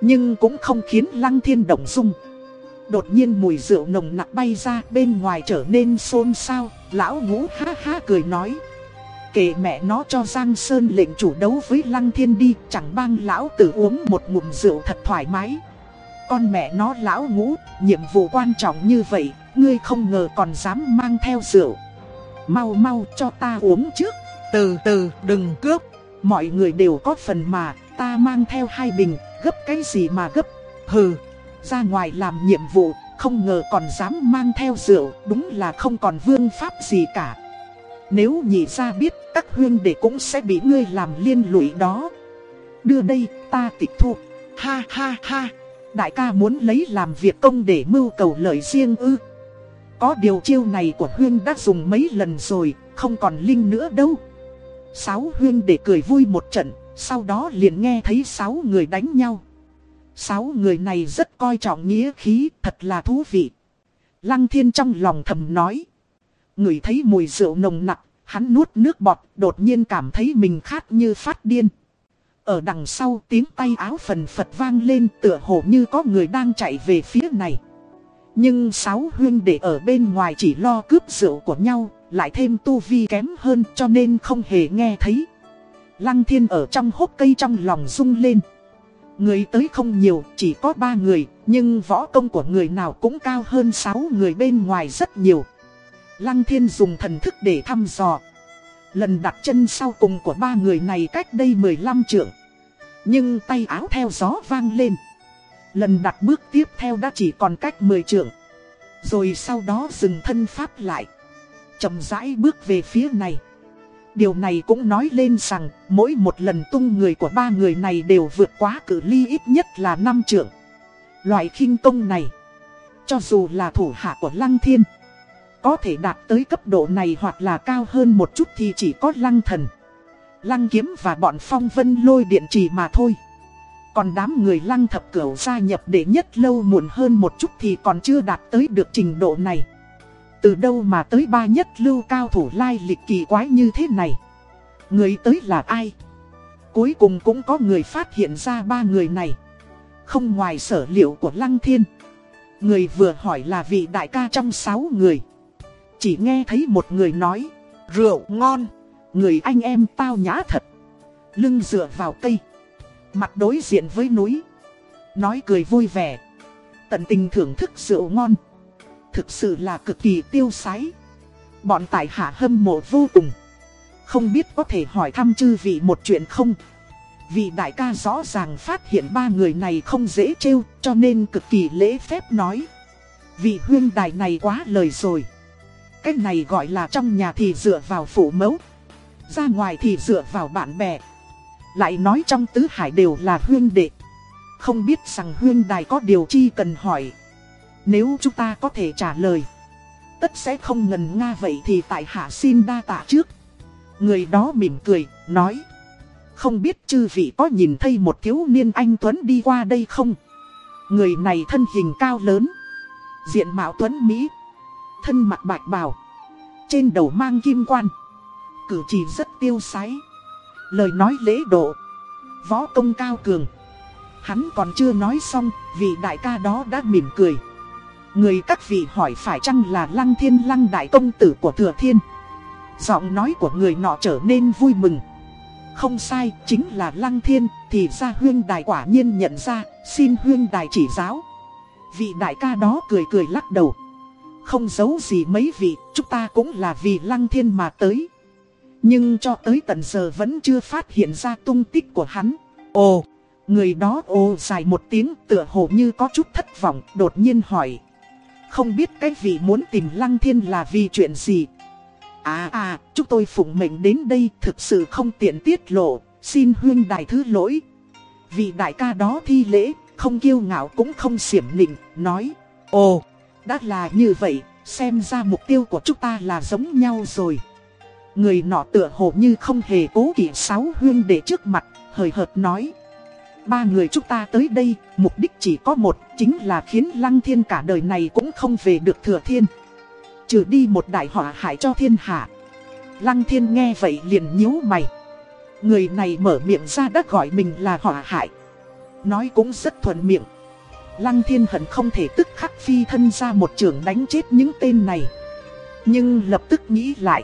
Nhưng cũng không khiến lăng thiên động dung Đột nhiên mùi rượu nồng nặc bay ra bên ngoài trở nên xôn xao Lão ngũ ha ha cười nói Kể mẹ nó cho Giang Sơn lệnh chủ đấu với Lăng Thiên đi Chẳng bang lão tử uống một ngụm rượu thật thoải mái Con mẹ nó lão ngũ, nhiệm vụ quan trọng như vậy, ngươi không ngờ còn dám mang theo rượu. Mau mau cho ta uống trước, từ từ đừng cướp. Mọi người đều có phần mà, ta mang theo hai bình, gấp cái gì mà gấp. Hừ, ra ngoài làm nhiệm vụ, không ngờ còn dám mang theo rượu, đúng là không còn vương pháp gì cả. Nếu nhị ra biết, các huyên đệ cũng sẽ bị ngươi làm liên lụy đó. Đưa đây, ta tịch thu. Ha ha ha, đại ca muốn lấy làm việc công để mưu cầu lợi riêng ư. Có điều chiêu này của huyên đã dùng mấy lần rồi, không còn linh nữa đâu. Sáu huyên để cười vui một trận, sau đó liền nghe thấy sáu người đánh nhau. Sáu người này rất coi trọng nghĩa khí, thật là thú vị. Lăng thiên trong lòng thầm nói. Người thấy mùi rượu nồng nặc, hắn nuốt nước bọt, đột nhiên cảm thấy mình khát như phát điên. Ở đằng sau tiếng tay áo phần phật vang lên tựa hồ như có người đang chạy về phía này. Nhưng sáu huyên để ở bên ngoài chỉ lo cướp rượu của nhau, lại thêm tu vi kém hơn cho nên không hề nghe thấy. Lăng thiên ở trong hốc cây trong lòng rung lên. Người tới không nhiều, chỉ có ba người, nhưng võ công của người nào cũng cao hơn sáu người bên ngoài rất nhiều. Lăng thiên dùng thần thức để thăm dò. Lần đặt chân sau cùng của ba người này cách đây 15 trượng. Nhưng tay áo theo gió vang lên. Lần đặt bước tiếp theo đã chỉ còn cách 10 trượng. Rồi sau đó dừng thân pháp lại. chậm rãi bước về phía này. Điều này cũng nói lên rằng mỗi một lần tung người của ba người này đều vượt quá cự ly ít nhất là năm trượng. Loại khinh công này, cho dù là thủ hạ của Lăng Thiên, có thể đạt tới cấp độ này hoặc là cao hơn một chút thì chỉ có Lăng Thần, Lăng Kiếm và bọn phong vân lôi điện trì mà thôi. Còn đám người Lăng Thập Cửu gia nhập để nhất lâu muộn hơn một chút thì còn chưa đạt tới được trình độ này. Từ đâu mà tới ba nhất lưu cao thủ lai lịch kỳ quái như thế này? Người tới là ai? Cuối cùng cũng có người phát hiện ra ba người này. Không ngoài sở liệu của Lăng Thiên. Người vừa hỏi là vị đại ca trong sáu người. Chỉ nghe thấy một người nói, Rượu ngon, Người anh em tao nhã thật. Lưng dựa vào cây, Mặt đối diện với núi. Nói cười vui vẻ, Tận tình thưởng thức rượu ngon thực sự là cực kỳ tiêu sái. Bọn tại hạ hâm mộ vô cùng. Không biết có thể hỏi thăm chư vị một chuyện không? Vị đại ca rõ ràng phát hiện ba người này không dễ trêu, cho nên cực kỳ lễ phép nói. Vị huyên đài này quá lời rồi. Cách này gọi là trong nhà thì dựa vào phủ mẫu. Ra ngoài thì dựa vào bạn bè. Lại nói trong tứ hải đều là huyên đệ. Không biết rằng huyên đài có điều chi cần hỏi. Nếu chúng ta có thể trả lời Tất sẽ không ngần nga vậy thì tại hạ xin đa tạ trước. Người đó mỉm cười, nói Không biết chư vị có nhìn thấy một thiếu niên anh Tuấn đi qua đây không? Người này thân hình cao lớn Diện mạo Tuấn Mỹ Thân mặt bạch bào Trên đầu mang kim quan Cử chỉ rất tiêu sái. Lời nói lễ độ Võ công cao cường. Hắn còn chưa nói xong Vị đại ca đó đã mỉm cười. Người các vị hỏi phải chăng là lăng thiên lăng đại công tử của thừa thiên? Giọng nói của người nọ trở nên vui mừng. Không sai, chính là lăng thiên Thì ra huyên đài quả nhiên nhận ra Xin huyên đài chỉ giáo. Vị đại ca đó cười cười lắc đầu. Không giấu gì mấy vị Chúng ta cũng là vì lăng thiên mà tới. Nhưng cho tới tận giờ vẫn chưa phát hiện ra tung tích của hắn. Ồ Người đó ồ dài một tiếng tựa hồ như có chút thất vọng Đột nhiên hỏi không biết cái vị muốn tìm Lăng Thiên là vì chuyện gì. À à, chúng tôi phụng mệnh đến đây thực sự không tiện tiết lộ. Xin huyên đại thứ lỗi. Vị đại ca đó thi lễ, không kiêu ngạo cũng không xiểm nịnh, nói Ồ, đã là như vậy, xem ra mục tiêu của chúng ta là giống nhau rồi. Người nọ tựa hồ như không hề cố kỵ sáu huyên để trước mặt, hời hợt nói Ba người chúng ta tới đây, mục đích chỉ có một, chính là khiến Lăng Thiên cả đời này cũng không về được thừa thiên. Trừ đi một đại họa hại cho thiên hạ. Lăng Thiên nghe vậy liền nhíu mày. Người này mở miệng ra đã gọi mình là họa hại. Nói cũng rất thuận miệng. Lăng Thiên hận không thể tức khắc phi thân ra một trường đánh chết những tên này. Nhưng lập tức nghĩ lại.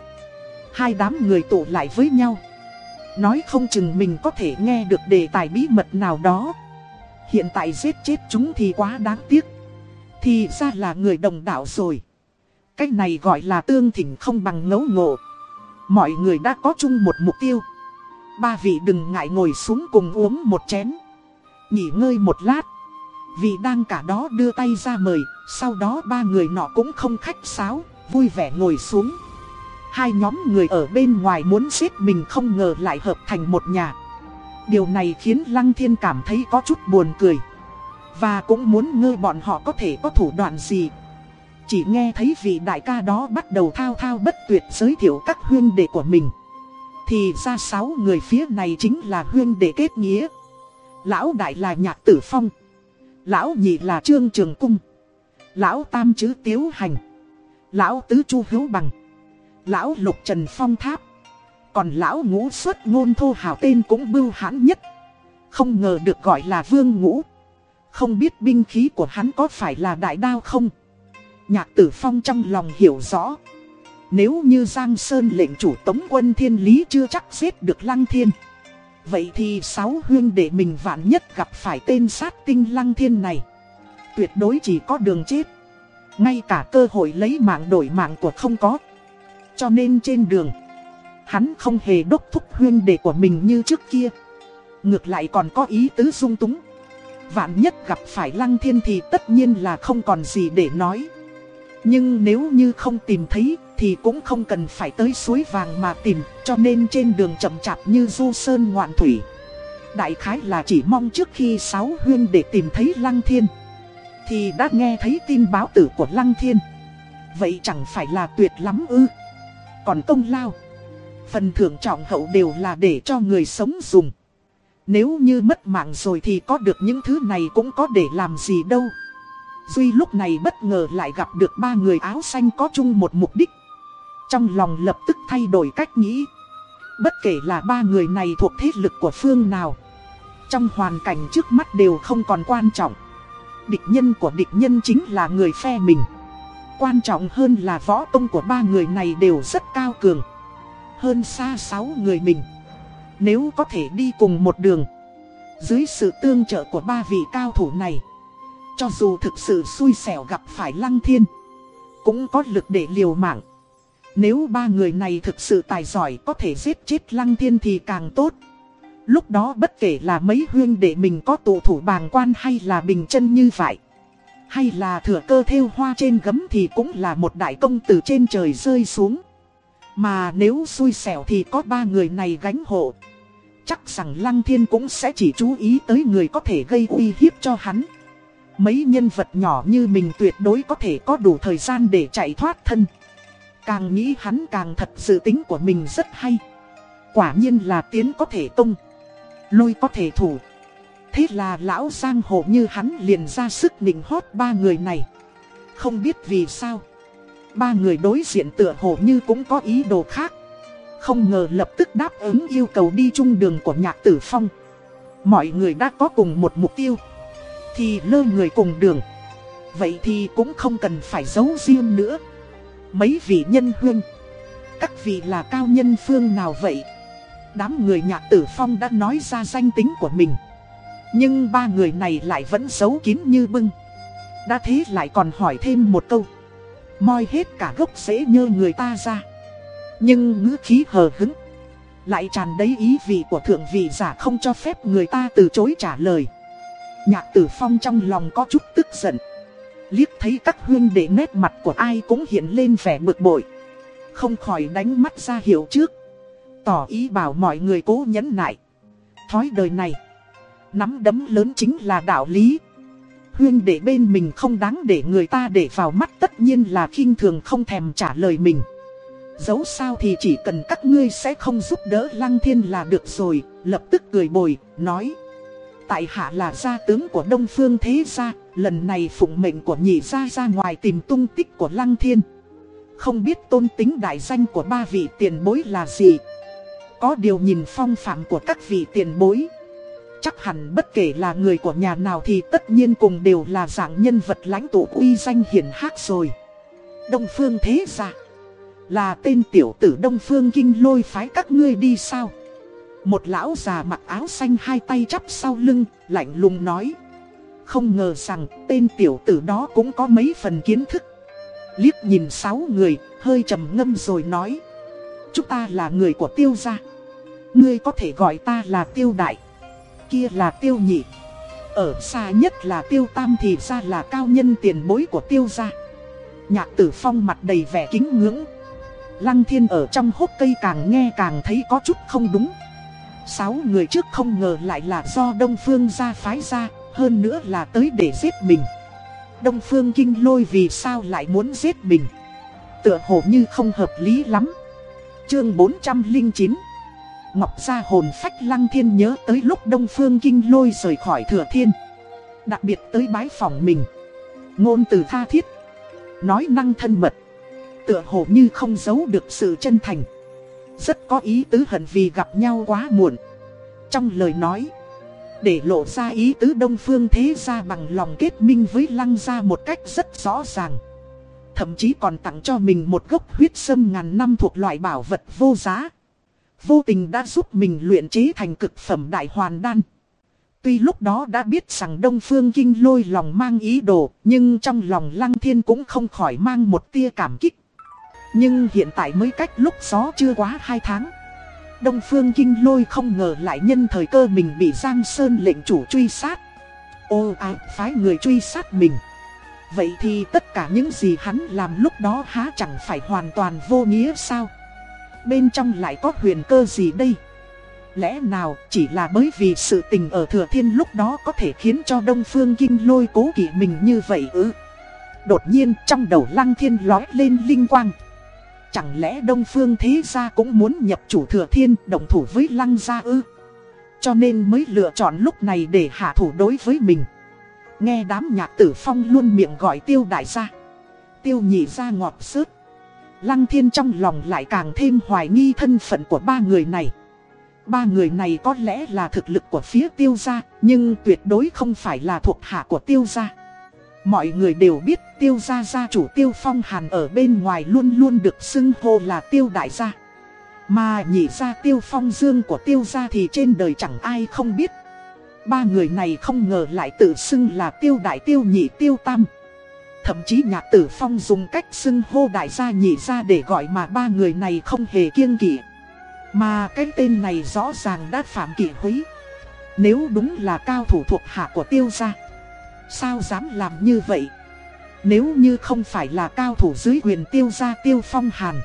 Hai đám người tụ lại với nhau. Nói không chừng mình có thể nghe được đề tài bí mật nào đó. Hiện tại giết chết chúng thì quá đáng tiếc. Thì ra là người đồng đạo rồi. Cách này gọi là tương thỉnh không bằng ngấu ngộ. Mọi người đã có chung một mục tiêu. Ba vị đừng ngại ngồi xuống cùng uống một chén. Nghỉ ngơi một lát. Vị đang cả đó đưa tay ra mời. Sau đó ba người nọ cũng không khách sáo, Vui vẻ ngồi xuống. Hai nhóm người ở bên ngoài muốn giết mình không ngờ lại hợp thành một nhà. Điều này khiến Lăng Thiên cảm thấy có chút buồn cười. Và cũng muốn ngơ bọn họ có thể có thủ đoạn gì. Chỉ nghe thấy vị đại ca đó bắt đầu thao thao bất tuyệt giới thiệu các huyên đệ của mình. Thì ra sáu người phía này chính là huyên đệ kết nghĩa. Lão đại là nhạc tử phong. Lão nhị là trương trường cung. Lão tam chứ tiếu hành. Lão tứ chu hữu bằng. Lão lục trần phong tháp. Còn lão ngũ xuất ngôn thô hào tên cũng bưu hãn nhất. Không ngờ được gọi là vương ngũ. Không biết binh khí của hắn có phải là đại đao không? Nhạc tử phong trong lòng hiểu rõ. Nếu như Giang Sơn lệnh chủ tống quân thiên lý chưa chắc giết được lăng thiên. Vậy thì sáu huyên để mình vạn nhất gặp phải tên sát tinh lăng thiên này. Tuyệt đối chỉ có đường chết. Ngay cả cơ hội lấy mạng đổi mạng của không có. Cho nên trên đường, Hắn không hề đốc thúc huyên đệ của mình như trước kia. Ngược lại còn có ý tứ dung túng. Vạn nhất gặp phải lăng thiên thì tất nhiên là không còn gì để nói. Nhưng nếu như không tìm thấy thì cũng không cần phải tới suối vàng mà tìm, Cho nên trên đường chậm chạp như du sơn ngoạn thủy. Đại khái là chỉ mong trước khi sáu huyên để tìm thấy lăng thiên, Thì đã nghe thấy tin báo tử của lăng thiên. Vậy chẳng phải là tuyệt lắm ư? Còn công lao. Phần thưởng trọng hậu đều là để cho người sống dùng. Nếu như mất mạng rồi thì có được những thứ này cũng có để làm gì đâu. Duy lúc này bất ngờ lại gặp được ba người áo xanh có chung một mục đích. Trong lòng lập tức thay đổi cách nghĩ. Bất kể là ba người này thuộc thế lực của phương nào, Trong hoàn cảnh trước mắt đều không còn quan trọng. Địch nhân của địch nhân chính là người phe mình. Quan trọng hơn là võ công của ba người này đều rất cao cường hơn xa sáu người mình. Nếu có thể đi cùng một đường, dưới sự tương trợ của ba vị cao thủ này, cho dù thực sự xui xẻo gặp phải lăng thiên, cũng có lực để liều mạng. Nếu ba người này thực sự tài giỏi có thể giết chết lăng thiên thì càng tốt. Lúc đó bất kể là mấy huyên để mình có tụ thủ bàng quan hay là bình chân như vậy. Hay là thừa cơ theo hoa trên gấm thì cũng là một đại công từ trên trời rơi xuống. Mà nếu xui xẻo thì có ba người này gánh hộ. Chắc rằng Lăng Thiên cũng sẽ chỉ chú ý tới người có thể gây uy hiếp cho hắn. Mấy nhân vật nhỏ như mình tuyệt đối có thể có đủ thời gian để chạy thoát thân. Càng nghĩ hắn càng thật sự tính của mình rất hay. Quả nhiên là tiến có thể tung, lôi có thể thủ. Thế là lão giang hồ như hắn liền ra sức nịnh hót ba người này. Không biết vì sao. Ba người đối diện tựa hồ như cũng có ý đồ khác. Không ngờ lập tức đáp ứng yêu cầu đi chung đường của nhạc tử phong. Mọi người đã có cùng một mục tiêu, Thì lơ người cùng đường. Vậy thì cũng không cần phải giấu riêng nữa. Mấy vị nhân huynh Các vị là cao nhân phương nào vậy? Đám người nhạc tử phong đã nói ra danh tính của mình. Nhưng ba người này lại vẫn giấu kín như bưng Đã thế lại còn hỏi thêm một câu moi hết cả gốc rễ nhơ người ta ra. Nhưng ngữ khí hờ hứng, lại tràn đầy ý vị của thượng vị giả không cho phép người ta từ chối trả lời. Nhạc tử phong trong lòng có chút tức giận. Liếc thấy các huyên đệ nét mặt của ai cũng hiện lên vẻ bực bội. Không khỏi đánh mắt ra hiểu trước. Tỏ ý bảo mọi người cố nhẫn nại. Thói đời này, nắm đấm lớn chính là đạo lý huyên để bên mình không đáng để người ta để vào mắt tất nhiên là khinh thường không thèm trả lời mình. Dẫu sao thì chỉ cần các ngươi sẽ không giúp đỡ lăng thiên là được rồi, lập tức cười bồi, nói. Tại hạ là gia tướng của Đông Phương Thế Gia, lần này phụng mệnh của nhị gia ra ngoài tìm tung tích của lăng thiên. Không biết tôn tính đại danh của ba vị tiền bối là gì. Có điều nhìn phong phạm của các vị tiền bối Chắc hẳn bất kể là người của nhà nào thì tất nhiên cùng đều là dạng nhân vật lãnh tụ uy danh hiển hách rồi. Đông Phương thế ra. Là tên tiểu tử Đông Phương kinh lôi phái các ngươi đi sao? Một lão già mặc áo xanh hai tay chắp sau lưng, lạnh lùng nói. không ngờ rằng tên tiểu tử đó cũng có mấy phần kiến thức. Liếc nhìn sáu người, hơi trầm ngâm rồi nói. Chúng ta là người của tiêu gia. Ngươi có thể gọi ta là tiêu đại. Kia là tiêu nhị. Ở xa nhất là tiêu tam thì ra là cao nhân tiền bối của tiêu gia. Nhạc tử phong mặt đầy vẻ kính ngưỡng. Lăng thiên ở trong hốc cây càng nghe càng thấy có chút không đúng. Sáu người trước không ngờ lại là do Đông Phương gia phái ra, hơn nữa là tới để giết mình. Đông Phương Kinh Lôi vì sao lại muốn giết mình? Tựa hồ như không hợp lý lắm. Chương 409 Ngọc gia hồn phách lăng thiên nhớ tới lúc Đông Phương Kinh Lôi rời khỏi thừa thiên. Đặc biệt tới bái phòng mình. Ngôn từ tha thiết. Nói năng thân mật. Tựa hồ như không giấu được sự chân thành. Rất có ý tứ hận vì gặp nhau quá muộn. Trong lời nói, để lộ ra ý tứ Đông Phương thế gia bằng lòng kết minh với Lăng gia một cách rất rõ ràng. Thậm chí còn tặng cho mình một gốc huyết sâm ngàn năm thuộc loại bảo vật vô giá. Vô tình đã giúp mình luyện chế thành cực phẩm đại hoàn đan. Tuy lúc đó đã biết rằng Đông Phương Kinh lôi lòng mang ý đồ, nhưng trong lòng Lăng Thiên cũng không khỏi mang một tia cảm kích. Nhưng hiện tại mới cách lúc gió chưa quá 2 tháng. Đông Phương Kinh Lôi không ngờ lại nhân thời cơ mình bị Giang Sơn lệnh chủ truy sát. Ô à, phái người truy sát mình. Vậy thì tất cả những gì hắn làm lúc đó há chẳng phải hoàn toàn vô nghĩa sao? Bên trong lại có huyền cơ gì đây? Lẽ nào chỉ là bởi vì sự tình ở Thừa Thiên lúc đó có thể khiến cho Đông Phương Kinh Lôi cố kỵ mình như vậy ư? Đột nhiên trong đầu Lăng Thiên lói lên linh quang. Chẳng lẽ Đông Phương Thế Gia cũng muốn nhập chủ thừa thiên đồng thủ với Lăng Gia ư? Cho nên mới lựa chọn lúc này để hạ thủ đối với mình. Nghe đám nhạc tử phong luôn miệng gọi tiêu đại gia. Tiêu nhị gia ngọt sớt. Lăng thiên trong lòng lại càng thêm hoài nghi thân phận của ba người này. Ba người này có lẽ là thực lực của phía tiêu gia, nhưng tuyệt đối không phải là thuộc hạ của tiêu gia. Mọi người đều biết tiêu gia gia chủ tiêu phong hàn ở bên ngoài luôn luôn được xưng hô là tiêu đại gia. Mà nhị gia tiêu phong dương của tiêu gia thì trên đời chẳng ai không biết. Ba người này không ngờ lại tự xưng là tiêu đại tiêu nhị tiêu tam. Thậm chí nhạc tử phong dùng cách xưng hô đại gia nhị gia để gọi mà ba người này không hề kiêng kỵ. Mà cái tên này rõ ràng đã phạm kỷ húy. Nếu đúng là cao thủ thuộc hạ của tiêu gia, Sao dám làm như vậy? Nếu như không phải là cao thủ dưới quyền tiêu gia tiêu phong hàn,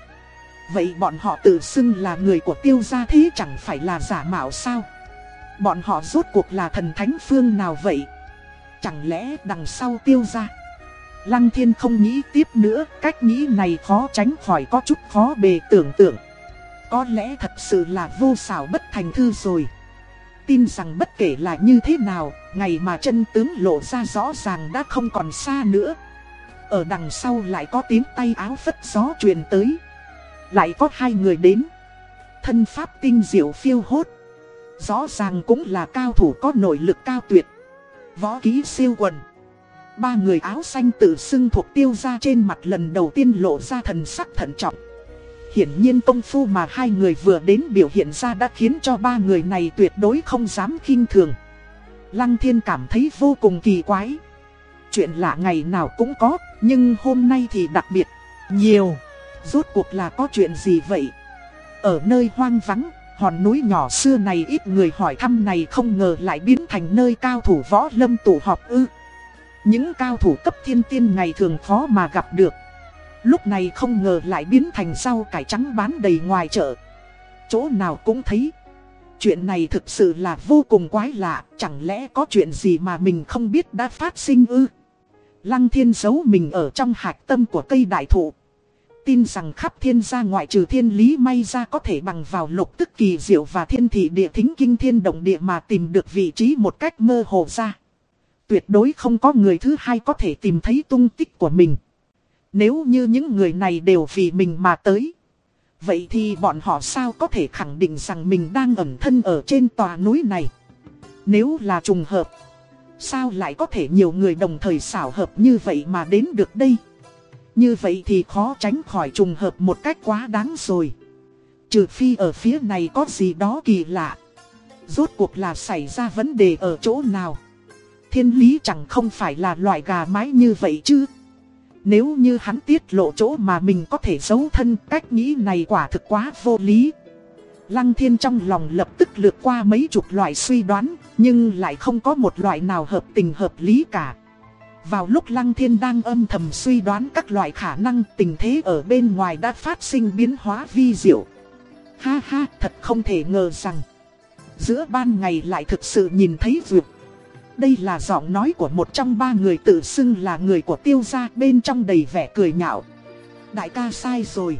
Vậy bọn họ tự xưng là người của tiêu gia thế chẳng phải là giả mạo sao? Bọn họ rốt cuộc là thần thánh phương nào vậy? Chẳng lẽ đằng sau tiêu gia? Lăng thiên không nghĩ tiếp nữa, cách nghĩ này khó tránh khỏi có chút khó bề tưởng tượng. Có lẽ thật sự là vô xảo bất thành thư rồi. Tin rằng bất kể là như thế nào, ngày mà chân tướng lộ ra rõ ràng đã không còn xa nữa. Ở đằng sau lại có tiếng tay áo phất gió truyền tới. Lại có hai người đến. Thân pháp tinh diệu phiêu hốt. Rõ ràng cũng là cao thủ có nội lực cao tuyệt. Võ ký siêu quần. Ba người áo xanh tự xưng thuộc tiêu ra trên mặt lần đầu tiên lộ ra thần sắc thận trọng. Hiển nhiên công phu mà hai người vừa đến biểu hiện ra đã khiến cho ba người này tuyệt đối không dám khinh thường. Lăng thiên cảm thấy vô cùng kỳ quái. Chuyện lạ ngày nào cũng có, nhưng hôm nay thì đặc biệt, nhiều. Rốt cuộc là có chuyện gì vậy? Ở nơi hoang vắng, hòn núi nhỏ xưa này ít người hỏi thăm này không ngờ lại biến thành nơi cao thủ võ lâm tụ họp ư. Những cao thủ cấp thiên tiên ngày thường khó mà gặp được. Lúc này không ngờ lại biến thành rau cải trắng bán đầy ngoài chợ. Chỗ nào cũng thấy. Chuyện này thực sự là vô cùng quái lạ, chẳng lẽ có chuyện gì mà mình không biết đã phát sinh ư? Lăng thiên giấu mình ở trong hạch tâm của cây đại thụ. Tin rằng khắp thiên gia ngoại trừ thiên lý may ra có thể bằng vào lục tức kỳ diệu và thiên thị địa thính kinh thiên động địa mà tìm được vị trí một cách mơ hồ ra. Tuyệt đối không có người thứ hai có thể tìm thấy tung tích của mình. Nếu như những người này đều vì mình mà tới. Vậy thì bọn họ sao có thể khẳng định rằng mình đang ẩn thân ở trên tòa núi này? Nếu là trùng hợp, sao lại có thể nhiều người đồng thời xảo hợp như vậy mà đến được đây? Như vậy thì khó tránh khỏi trùng hợp một cách quá đáng rồi. Trừ phi ở phía này có gì đó kỳ lạ. Rốt cuộc là xảy ra vấn đề ở chỗ nào? Thiên lý chẳng không phải là loại gà mái như vậy chứ. Nếu như hắn tiết lộ chỗ mà mình có thể giấu thân, cách nghĩ này quả thực quá vô lý. Lăng thiên trong lòng lập tức lượt qua mấy chục loại suy đoán, nhưng lại không có một loại nào hợp tình hợp lý cả. Vào lúc Lăng Thiên đang âm thầm suy đoán các loại khả năng tình thế ở bên ngoài đã phát sinh biến hóa vi diệu. Ha ha, thật không thể ngờ rằng Giữa ban ngày lại thực sự nhìn thấy vượt đây là giọng nói của một trong ba người tự xưng là người của tiêu gia bên trong đầy vẻ cười nhạo. Đại ca sai rồi.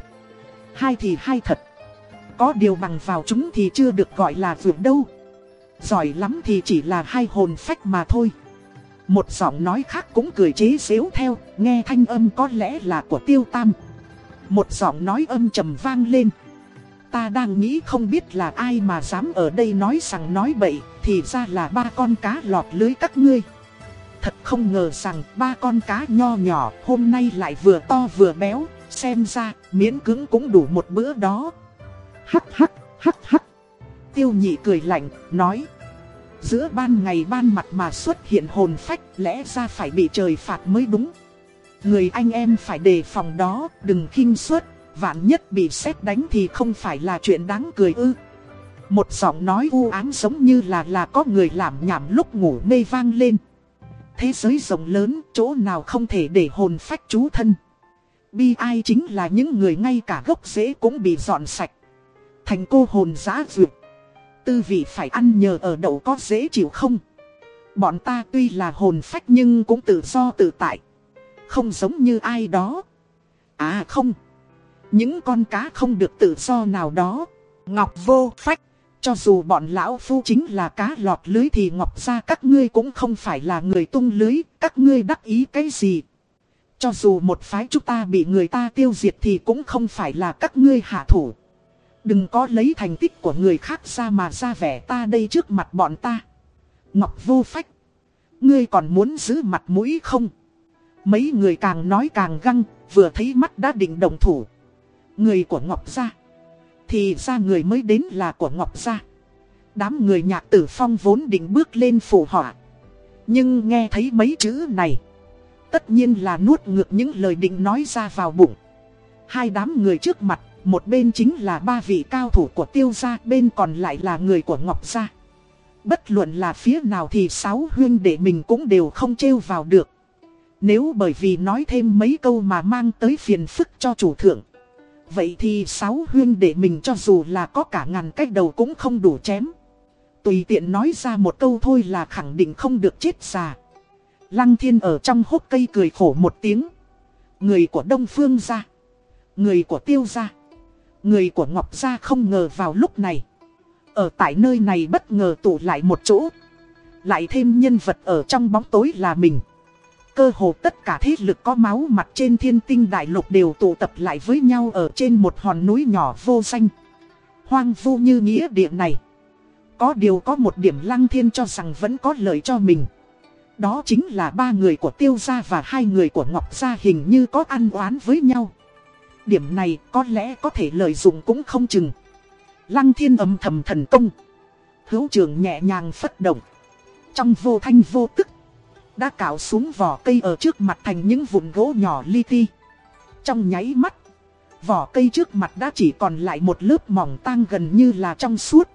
Hai thì hai thật. Có điều bằng vào chúng thì chưa được gọi là vượt đâu. Giỏi lắm thì chỉ là hai hồn phách mà thôi. Một giọng nói khác cũng cười chế xếu theo Nghe thanh âm có lẽ là của tiêu tam. Một giọng nói âm trầm vang lên. Ta đang nghĩ không biết là ai mà dám ở đây nói rằng nói bậy, thì ra là ba con cá lọt lưới các ngươi. Thật không ngờ rằng ba con cá nho nhỏ hôm nay lại vừa to vừa béo, xem ra miễn cứng cũng đủ một bữa đó. Hắc hắc, hắc hắc. Tiêu nhị cười lạnh, nói. Giữa ban ngày ban mặt mà xuất hiện hồn phách lẽ ra phải bị trời phạt mới đúng. Người anh em phải đề phòng đó, đừng khinh suất vạn nhất bị xét đánh thì không phải là chuyện đáng cười ư. Một giọng nói u ám giống như là là có người làm nhảm lúc ngủ mê vang lên. Thế giới rộng lớn, chỗ nào không thể để hồn phách chú thân. Bi ai chính là những người ngay cả gốc rễ cũng bị dọn sạch. Thành cô hồn giá dược. Tư vị phải ăn nhờ ở đậu có dễ chịu không? Bọn ta tuy là hồn phách nhưng cũng tự do tự tại. Không giống như ai đó. À không. Những con cá không được tự do nào đó. Ngọc vô phách. Cho dù bọn lão phu chính là cá lọt lưới thì ngọc ra các ngươi cũng không phải là người tung lưới. Các ngươi đắc ý cái gì. Cho dù một phái chúng ta bị người ta tiêu diệt thì cũng không phải là các ngươi hạ thủ. Đừng có lấy thành tích của người khác ra mà ra vẻ ta đây trước mặt bọn ta. Ngọc vô phách. Ngươi còn muốn giữ mặt mũi không? Mấy người càng nói càng găng, vừa thấy mắt đã định đồng thủ. Người của Ngọc Gia thì ra người mới đến là của Ngọc Gia. Đám người nhạc tử phong vốn định bước lên phủ họa. Nhưng nghe thấy mấy chữ này, Tất nhiên là nuốt ngược những lời định nói ra vào bụng. Hai đám người trước mặt, Một bên chính là ba vị cao thủ của tiêu gia, Bên còn lại là người của Ngọc Gia. Bất luận là phía nào thì sáu huyên để mình cũng đều không trêu vào được. Nếu bởi vì nói thêm mấy câu mà mang tới phiền phức cho chủ thượng Vậy thì sáu huyên để mình cho dù là có cả ngàn cách đầu cũng không đủ chém. Tùy tiện nói ra một câu thôi là khẳng định không được chết già. Lăng thiên ở trong hốc cây cười khổ một tiếng. Người của Đông Phương ra. Người của Tiêu ra. Người của Ngọc ra không ngờ vào lúc này. Ở tại nơi này bất ngờ tụ lại một chỗ. Lại thêm nhân vật ở trong bóng tối là mình. Cơ hồ tất cả thế lực có máu mặt trên thiên tinh đại lục đều tụ tập lại với nhau ở trên một hòn núi nhỏ vô danh. Hoang vu như nghĩa địa này. Có điều có một điểm lăng thiên cho rằng vẫn có lợi cho mình. Đó chính là ba người của tiêu gia và hai người của ngọc gia hình như có ăn oán với nhau. Điểm này có lẽ có thể lợi dụng cũng không chừng. Lăng thiên âm thầm thần công. Hữu trường nhẹ nhàng phất động. Trong vô thanh vô tức đã cạo xuống vỏ cây ở trước mặt thành những vụn gỗ nhỏ li ti. Trong nháy mắt, vỏ cây trước mặt đã chỉ còn lại một lớp mỏng tang gần như là trong suốt.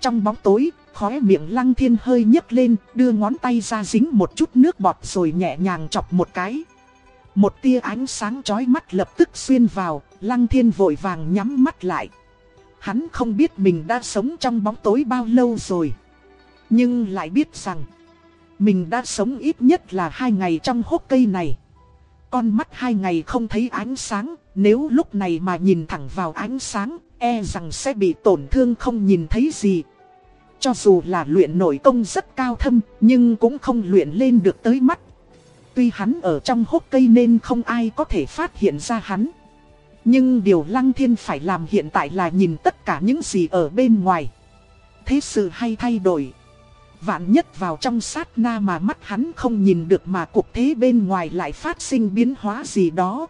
Trong bóng tối, khóe miệng lăng thiên hơi nhấc lên, đưa ngón tay ra dính một chút nước bọt rồi nhẹ nhàng chọc một cái. Một tia ánh sáng chói mắt lập tức xuyên vào, lăng thiên vội vàng nhắm mắt lại. Hắn không biết mình đã sống trong bóng tối bao lâu rồi. Nhưng lại biết rằng mình đã sống ít nhất là hai ngày trong hốc cây này. Con mắt hai ngày không thấy ánh sáng, nếu lúc này mà nhìn thẳng vào ánh sáng, e rằng sẽ bị tổn thương không nhìn thấy gì. Cho dù là luyện nội công rất cao thâm, nhưng cũng không luyện lên được tới mắt. Tuy hắn ở trong hốc cây nên không ai có thể phát hiện ra hắn. Nhưng điều Lăng Thiên phải làm hiện tại là nhìn tất cả những gì ở bên ngoài. Thế sự hay thay đổi. Vạn nhất vào trong sát na mà mắt hắn không nhìn được mà cuộc thế bên ngoài lại phát sinh biến hóa gì đó.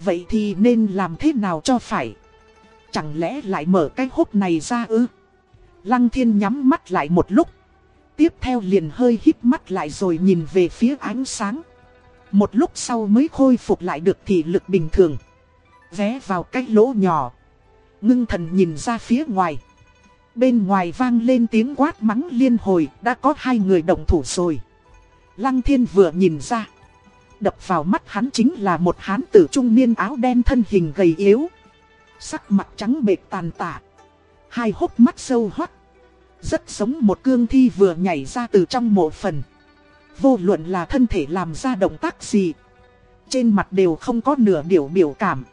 Vậy thì nên làm thế nào cho phải? Chẳng lẽ lại mở cái hốc này ra ư? Lăng thiên nhắm mắt lại một lúc. Tiếp theo liền hơi hít mắt lại rồi nhìn về phía ánh sáng. Một lúc sau mới khôi phục lại được thị lực bình thường. Vé vào cái lỗ nhỏ. Ngưng thần nhìn ra phía ngoài. Bên ngoài vang lên tiếng quát mắng liên hồi, đã có hai người động thủ rồi. Lăng thiên vừa nhìn ra. Đập vào mắt hắn chính là một hán tử trung niên áo đen thân hình gầy yếu. Sắc mặt trắng bệt tàn tạ. Hai hốc mắt sâu hoắt. Rất giống một cương thi vừa nhảy ra từ trong mộ phần. Vô luận là thân thể làm ra động tác gì. Trên mặt đều không có nửa điều biểu cảm.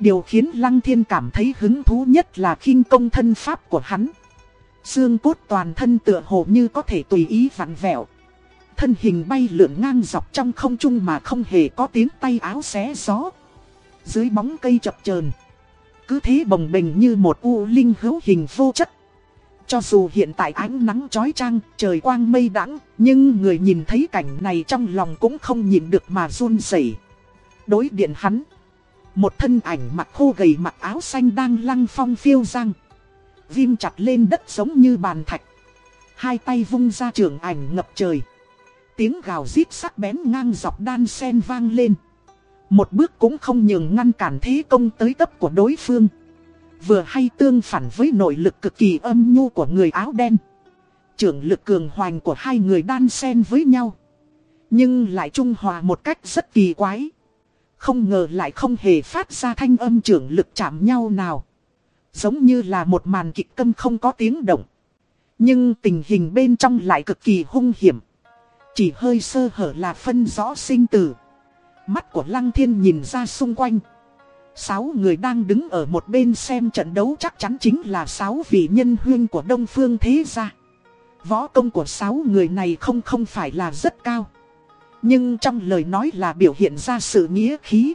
Điều khiến Lăng Thiên cảm thấy hứng thú nhất là khinh công thân pháp của hắn. Xương cốt toàn thân tựa hồ như có thể tùy ý vặn vẹo. Thân hình bay lượn ngang dọc trong không trung mà không hề có tiếng tay áo xé gió. Dưới bóng cây chập chờn Cứ thế bồng bềnh như một u linh hữu hình vô chất. Cho dù hiện tại ánh nắng chói chang, trời quang mây đắng, nhưng người nhìn thấy cảnh này trong lòng cũng không nhìn được mà run rẩy. Đối điện hắn, một thân ảnh mặc khô gầy mặc áo xanh đang lăng phong phiêu giang. Vim chặt lên đất giống như bàn thạch. Hai tay vung ra trường ảnh ngập trời. Tiếng gào rít sắc bén ngang dọc đan sen vang lên. Một bước cũng không nhường ngăn cản thế công tới tấp của đối phương. Vừa hay tương phản với nội lực cực kỳ âm nhu của người áo đen. Trưởng lực cường hoành của hai người đan sen với nhau. Nhưng lại trung hòa một cách rất kỳ quái. Không ngờ lại không hề phát ra thanh âm trưởng lực chạm nhau nào. Giống như là một màn kịch câm không có tiếng động. Nhưng tình hình bên trong lại cực kỳ hung hiểm. Chỉ hơi sơ hở là phân rõ sinh tử. Mắt của Lăng Thiên nhìn ra xung quanh. Sáu người đang đứng ở một bên xem trận đấu chắc chắn chính là sáu vị nhân huyên của Đông Phương Thế Gia. Võ công của sáu người này không không phải là rất cao. Nhưng trong lời nói là biểu hiện ra sự nghĩa khí.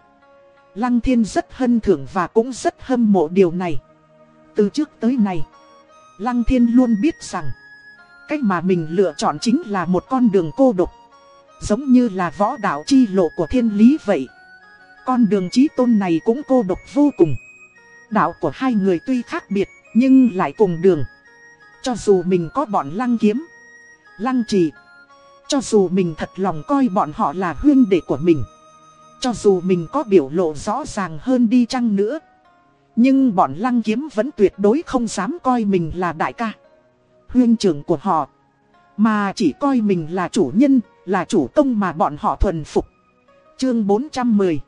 Lăng Thiên rất hân thưởng và cũng rất hâm mộ điều này. Từ trước tới nay, Lăng Thiên luôn biết rằng, cách mà mình lựa chọn chính là một con đường cô độc. Giống như là võ đạo chi lộ của thiên lý vậy. Con đường trí tôn này cũng cô độc vô cùng. Đạo của hai người tuy khác biệt, nhưng lại cùng đường. Cho dù mình có bọn lăng kiếm, lăng trì, cho dù mình thật lòng coi bọn họ là huyên đệ của mình. Cho dù mình có biểu lộ rõ ràng hơn đi chăng nữa. Nhưng bọn lăng kiếm vẫn tuyệt đối không dám coi mình là đại ca. Huyên trưởng của họ. Mà chỉ coi mình là chủ nhân, là chủ công mà bọn họ thuần phục. Chương 410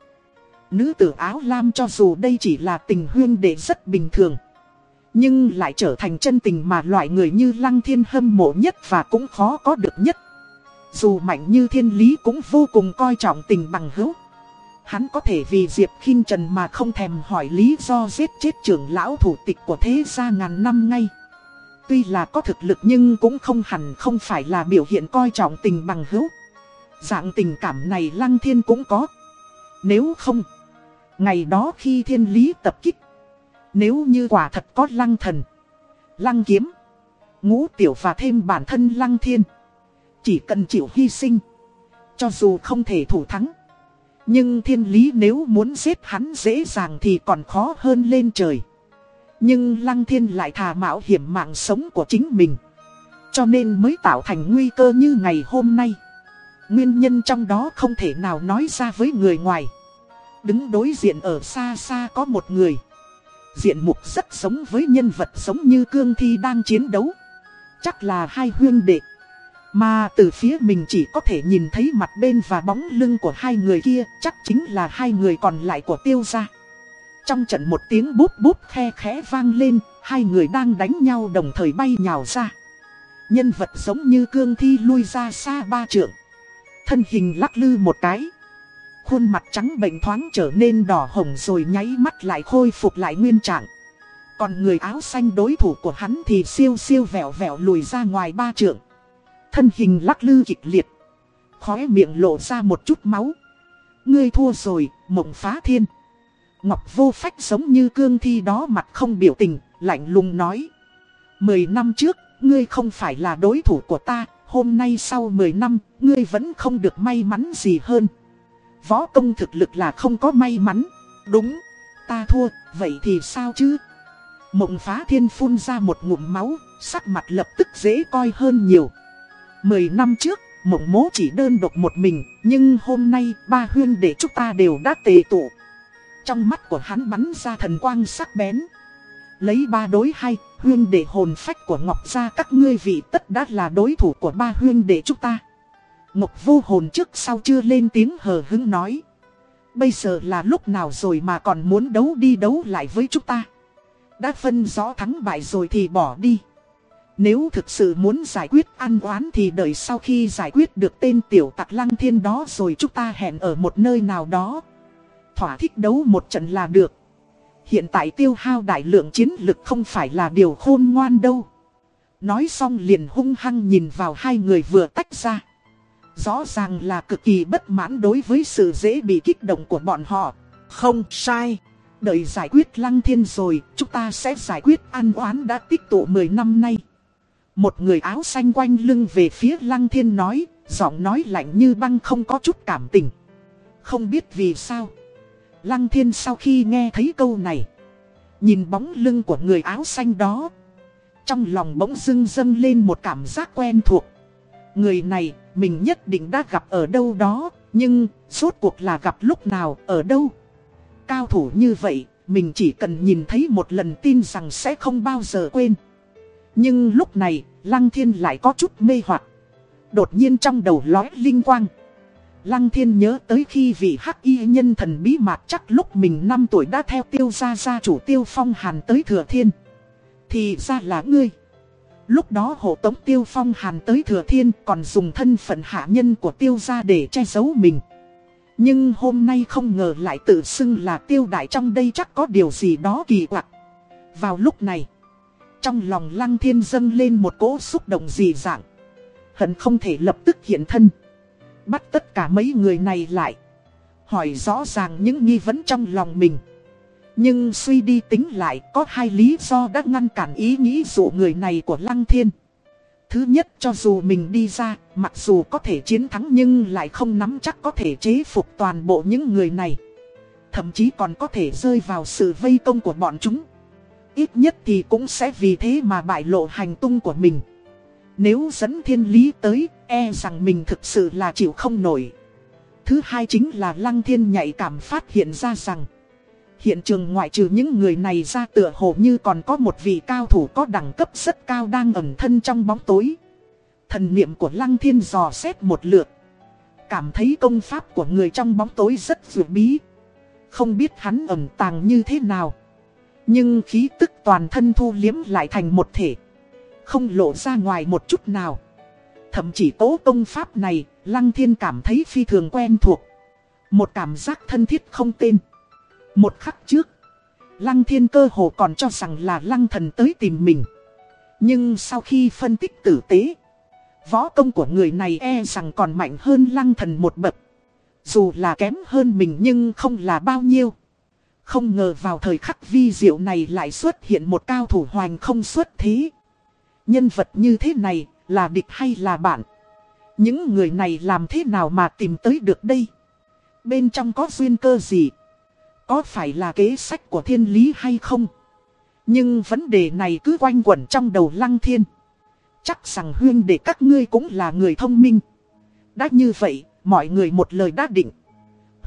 Nữ tử áo lam cho dù đây chỉ là tình huyên đệ rất bình thường. Nhưng lại trở thành chân tình mà loại người như Lăng Thiên hâm mộ nhất và cũng khó có được nhất. Dù mạnh như thiên lý cũng vô cùng coi trọng tình bằng hữu. Hắn có thể vì Diệp khinh Trần mà không thèm hỏi lý do giết chết trưởng lão thủ tịch của thế gia ngàn năm ngay. Tuy là có thực lực nhưng cũng không hẳn không phải là biểu hiện coi trọng tình bằng hữu. Dạng tình cảm này Lăng Thiên cũng có. Nếu không, ngày đó khi thiên lý tập kích, nếu như quả thật có Lăng Thần, Lăng Kiếm, Ngũ Tiểu và thêm bản thân Lăng Thiên. Chỉ cần chịu hy sinh, cho dù không thể thủ thắng. Nhưng thiên lý nếu muốn giết hắn dễ dàng thì còn khó hơn lên trời. Nhưng Lăng Thiên lại thà mạo hiểm mạng sống của chính mình. Cho nên mới tạo thành nguy cơ như ngày hôm nay. Nguyên nhân trong đó không thể nào nói ra với người ngoài. Đứng đối diện ở xa xa có một người. Diện mục rất giống với nhân vật giống như cương thi đang chiến đấu. Chắc là hai huyên đệ. Mà từ phía mình chỉ có thể nhìn thấy mặt bên và bóng lưng của hai người kia, chắc chính là hai người còn lại của tiêu gia. Trong trận một tiếng bút bút khe khẽ vang lên, hai người đang đánh nhau đồng thời bay nhào ra. Nhân vật giống như cương thi lui ra xa ba trượng. Thân hình lắc lư một cái. Khuôn mặt trắng bệnh thoáng trở nên đỏ hồng rồi nháy mắt lại khôi phục lại nguyên trạng. Còn người áo xanh đối thủ của hắn thì siêu siêu vẹo vẹo lùi ra ngoài ba trượng. Thân hình lắc lư kịch liệt. Khóe miệng lộ ra một chút máu. Ngươi thua rồi, mộng phá thiên. Ngọc vô phách giống như cương thi đó mặt không biểu tình, lạnh lùng nói. Mười năm trước, ngươi không phải là đối thủ của ta, hôm nay sau mười năm, ngươi vẫn không được may mắn gì hơn. Võ công thực lực là không có may mắn. Đúng, ta thua, vậy thì sao chứ? Mộng phá thiên phun ra một ngụm máu, sắc mặt lập tức dễ coi hơn nhiều. Mười năm trước, mộng mố chỉ đơn độc một mình, nhưng hôm nay ba huyên để chúng ta đều đã tề tụ. Trong mắt của hắn bắn ra thần quang sắc bén. Lấy ba đối hai, huyên để hồn phách của Ngọc ra các ngươi vị tất đã là đối thủ của ba huyên để chúng ta. Ngọc vô hồn trước sau chưa lên tiếng hờ hứng nói. Bây giờ là lúc nào rồi mà còn muốn đấu đi đấu lại với chúng ta. Đã phân rõ thắng bại rồi thì bỏ đi. Nếu thực sự muốn giải quyết ăn oán thì đợi sau khi giải quyết được tên tiểu tặc lăng thiên đó rồi chúng ta hẹn ở một nơi nào đó. Thỏa thích đấu một trận là được. Hiện tại tiêu hao đại lượng chiến lực không phải là điều khôn ngoan đâu. Nói xong liền hung hăng nhìn vào hai người vừa tách ra. Rõ ràng là cực kỳ bất mãn đối với sự dễ bị kích động của bọn họ. Không sai. Đợi giải quyết lăng thiên rồi, chúng ta sẽ giải quyết an oán đã tích tụ 10 năm nay. Một người áo xanh quanh lưng về phía lăng thiên nói, giọng nói lạnh như băng không có chút cảm tình. Không biết vì sao. Lăng thiên sau khi nghe thấy câu này, nhìn bóng lưng của người áo xanh đó. Trong lòng bỗng dưng dâng lên một cảm giác quen thuộc. Người này, mình nhất định đã gặp ở đâu đó, nhưng, suốt cuộc là gặp lúc nào, ở đâu. Cao thủ như vậy, mình chỉ cần nhìn thấy một lần tin rằng sẽ không bao giờ quên. Nhưng lúc này, Lăng Thiên lại có chút mê hoặc Đột nhiên trong đầu lói linh quang. Lăng Thiên nhớ tới khi vị hắc y nhân thần bí mạc chắc lúc mình 5 tuổi đã theo tiêu gia gia chủ tiêu phong hàn tới thừa thiên. Thì ra là ngươi. Lúc đó hộ tống tiêu phong hàn tới thừa thiên còn dùng thân phận hạ nhân của tiêu gia để che giấu mình. Nhưng hôm nay không ngờ lại tự xưng là tiêu đại trong đây chắc có điều gì đó kỳ quặc. Vào lúc này, trong lòng lăng thiên dâng lên một cỗ xúc động dị dạng. Hận không thể lập tức hiện thân. Bắt tất cả mấy người này lại. Hỏi rõ ràng những nghi vấn trong lòng mình. Nhưng suy đi tính lại có hai lý do đã ngăn cản ý nghĩ dụ người này của Lăng Thiên. Thứ nhất cho dù mình đi ra, mặc dù có thể chiến thắng nhưng lại không nắm chắc có thể chế phục toàn bộ những người này. Thậm chí còn có thể rơi vào sự vây công của bọn chúng. Ít nhất thì cũng sẽ vì thế mà bại lộ hành tung của mình. Nếu dẫn thiên lý tới, e rằng mình thực sự là chịu không nổi. Thứ hai chính là lăng thiên nhạy cảm phát hiện ra rằng Hiện trường ngoại trừ những người này ra tựa hồ như còn có một vị cao thủ có đẳng cấp rất cao đang ẩn thân trong bóng tối. Thần niệm của Lăng Thiên dò xét một lượt. Cảm thấy công pháp của người trong bóng tối rất dự bí. Không biết hắn ẩn tàng như thế nào. Nhưng khí tức toàn thân thu liếm lại thành một thể. Không lộ ra ngoài một chút nào. Thậm chỉ cố công pháp này, Lăng Thiên cảm thấy phi thường quen thuộc. Một cảm giác thân thiết không tên. Một khắc trước, Lăng Thiên cơ hồ còn cho rằng là Lăng Thần tới tìm mình. Nhưng sau khi phân tích tử tế, võ công của người này e rằng còn mạnh hơn Lăng Thần một bậc. Dù là kém hơn mình nhưng không là bao nhiêu. Không ngờ vào thời khắc vi diệu này lại xuất hiện một cao thủ hoành không xuất thế. Nhân vật như thế này là địch hay là bạn? Những người này làm thế nào mà tìm tới được đây? Bên trong có duyên cơ gì? Có phải là kế sách của thiên lý hay không? Nhưng vấn đề này cứ quanh quẩn trong đầu lăng thiên. Chắc rằng huyên để các ngươi cũng là người thông minh. Đã như vậy, mọi người một lời đã định.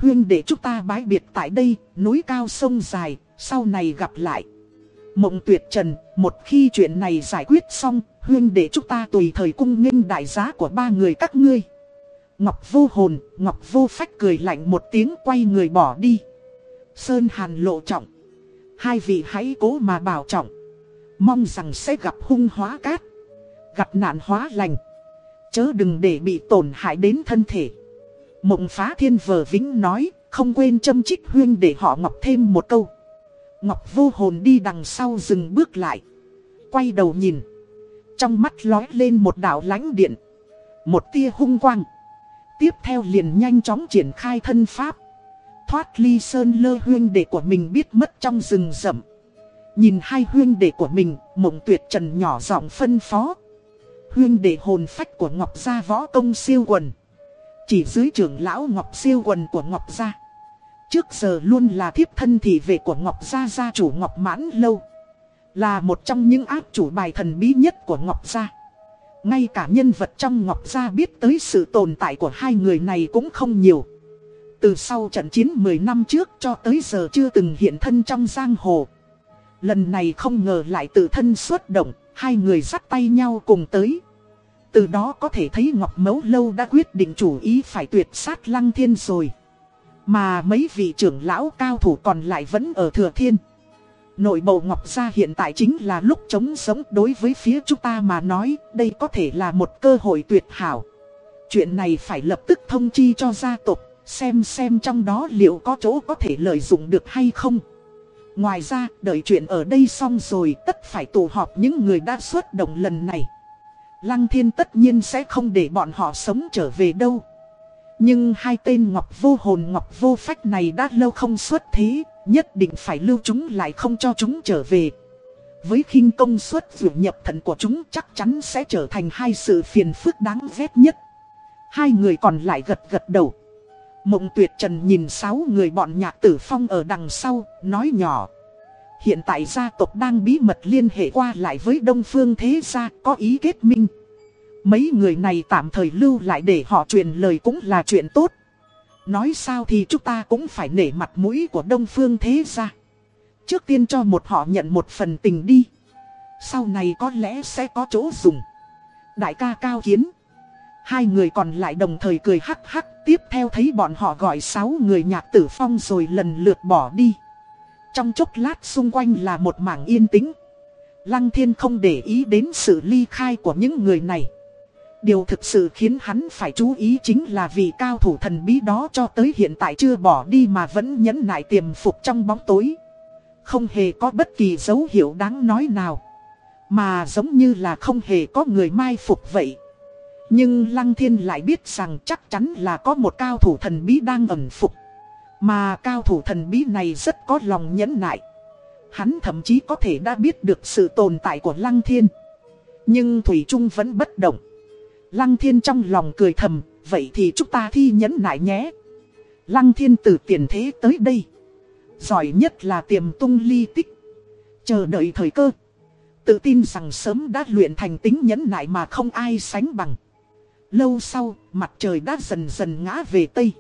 Huyên để chúng ta bái biệt tại đây, núi cao sông dài, sau này gặp lại. Mộng tuyệt trần, một khi chuyện này giải quyết xong, huyên để chúng ta tùy thời cung nghênh đại giá của ba người các ngươi. Ngọc vô hồn, Ngọc vô phách cười lạnh một tiếng quay người bỏ đi. Sơn Hàn lộ trọng. Hai vị hãy cố mà bảo trọng. Mong rằng sẽ gặp hung hóa cát. Gặp nạn hóa lành. Chớ đừng để bị tổn hại đến thân thể. Mộng phá thiên vờ vĩnh nói, không quên châm trích huyên để họ ngọc thêm một câu. Ngọc vô hồn đi đằng sau dừng bước lại. Quay đầu nhìn. Trong mắt lói lên một đạo lánh điện. Một tia hung quang. Tiếp theo liền nhanh chóng triển khai thân pháp thoát ly sơn lơ huyên đệ của mình biết mất trong rừng rậm. Nhìn hai huyên đệ của mình, mộng tuyệt trần nhỏ giọng phân phó. Huyên đệ hồn phách của Ngọc Gia võ công siêu quần. Chỉ dưới trưởng lão Ngọc siêu quần của Ngọc Gia. Trước giờ luôn là thiếp thân thị vệ của Ngọc Gia gia chủ Ngọc Mãn Lâu. Là một trong những áp chủ bài thần bí nhất của Ngọc Gia. Ngay cả nhân vật trong Ngọc Gia biết tới sự tồn tại của hai người này cũng không nhiều. Từ sau trận chiến 10 năm trước cho tới giờ chưa từng hiện thân trong giang hồ. Lần này không ngờ lại tự thân xuất động, hai người dắt tay nhau cùng tới. Từ đó có thể thấy Ngọc Mấu Lâu đã quyết định chủ ý phải tuyệt sát Lăng Thiên rồi. Mà mấy vị trưởng lão cao thủ còn lại vẫn ở Thừa Thiên. Nội bộ Ngọc Gia hiện tại chính là lúc chống sống đối với phía chúng ta mà nói, đây có thể là một cơ hội tuyệt hảo. Chuyện này phải lập tức thông chi cho gia tộc, xem xem trong đó liệu có chỗ có thể lợi dụng được hay không. Ngoài ra, đợi chuyện ở đây xong rồi, tất phải tụ họp những người đã xuất động lần này. Lăng thiên tất nhiên sẽ không để bọn họ sống trở về đâu. Nhưng hai tên ngọc vô hồn ngọc vô phách này đã lâu không xuất thế, nhất định phải lưu chúng lại không cho chúng trở về. Với khinh công suất vượt nhập thần của chúng chắc chắn sẽ trở thành hai sự phiền phức đáng ghét nhất. Hai người còn lại gật gật đầu. Mộng tuyệt trần nhìn sáu người bọn nhạc tử phong ở đằng sau, nói nhỏ. Hiện tại gia tộc đang bí mật liên hệ qua lại với Đông Phương Thế Gia, có ý kết minh. Mấy người này tạm thời lưu lại để họ truyền lời cũng là chuyện tốt. Nói sao thì chúng ta cũng phải nể mặt mũi của Đông Phương Thế Gia. Trước tiên cho một họ nhận một phần tình đi. Sau này có lẽ sẽ có chỗ dùng. Đại ca cao kiến. Hai người còn lại đồng thời cười hắc hắc. Tiếp theo thấy bọn họ gọi sáu người nhạc tử phong rồi lần lượt bỏ đi. Trong chốc lát xung quanh là một mảng yên tĩnh. Lăng thiên không để ý đến sự ly khai của những người này. Điều thực sự khiến hắn phải chú ý chính là vì cao thủ thần bí đó cho tới hiện tại chưa bỏ đi mà vẫn nhẫn nại tiềm phục trong bóng tối. Không hề có bất kỳ dấu hiệu đáng nói nào. Mà giống như là không hề có người mai phục vậy. Nhưng Lăng Thiên lại biết rằng chắc chắn là có một cao thủ thần bí đang ẩn phục. Mà cao thủ thần bí này rất có lòng nhẫn nại. Hắn thậm chí có thể đã biết được sự tồn tại của Lăng Thiên. Nhưng Thủy Trung vẫn bất động. Lăng Thiên trong lòng cười thầm, vậy thì chúng ta thi nhẫn nại nhé. Lăng Thiên từ tiền thế tới đây. Giỏi nhất là tiềm tung ly tích. Chờ đợi thời cơ. Tự tin rằng sớm đã luyện thành tính nhẫn nại mà không ai sánh bằng. Lâu sau, mặt trời đã dần dần ngã về Tây.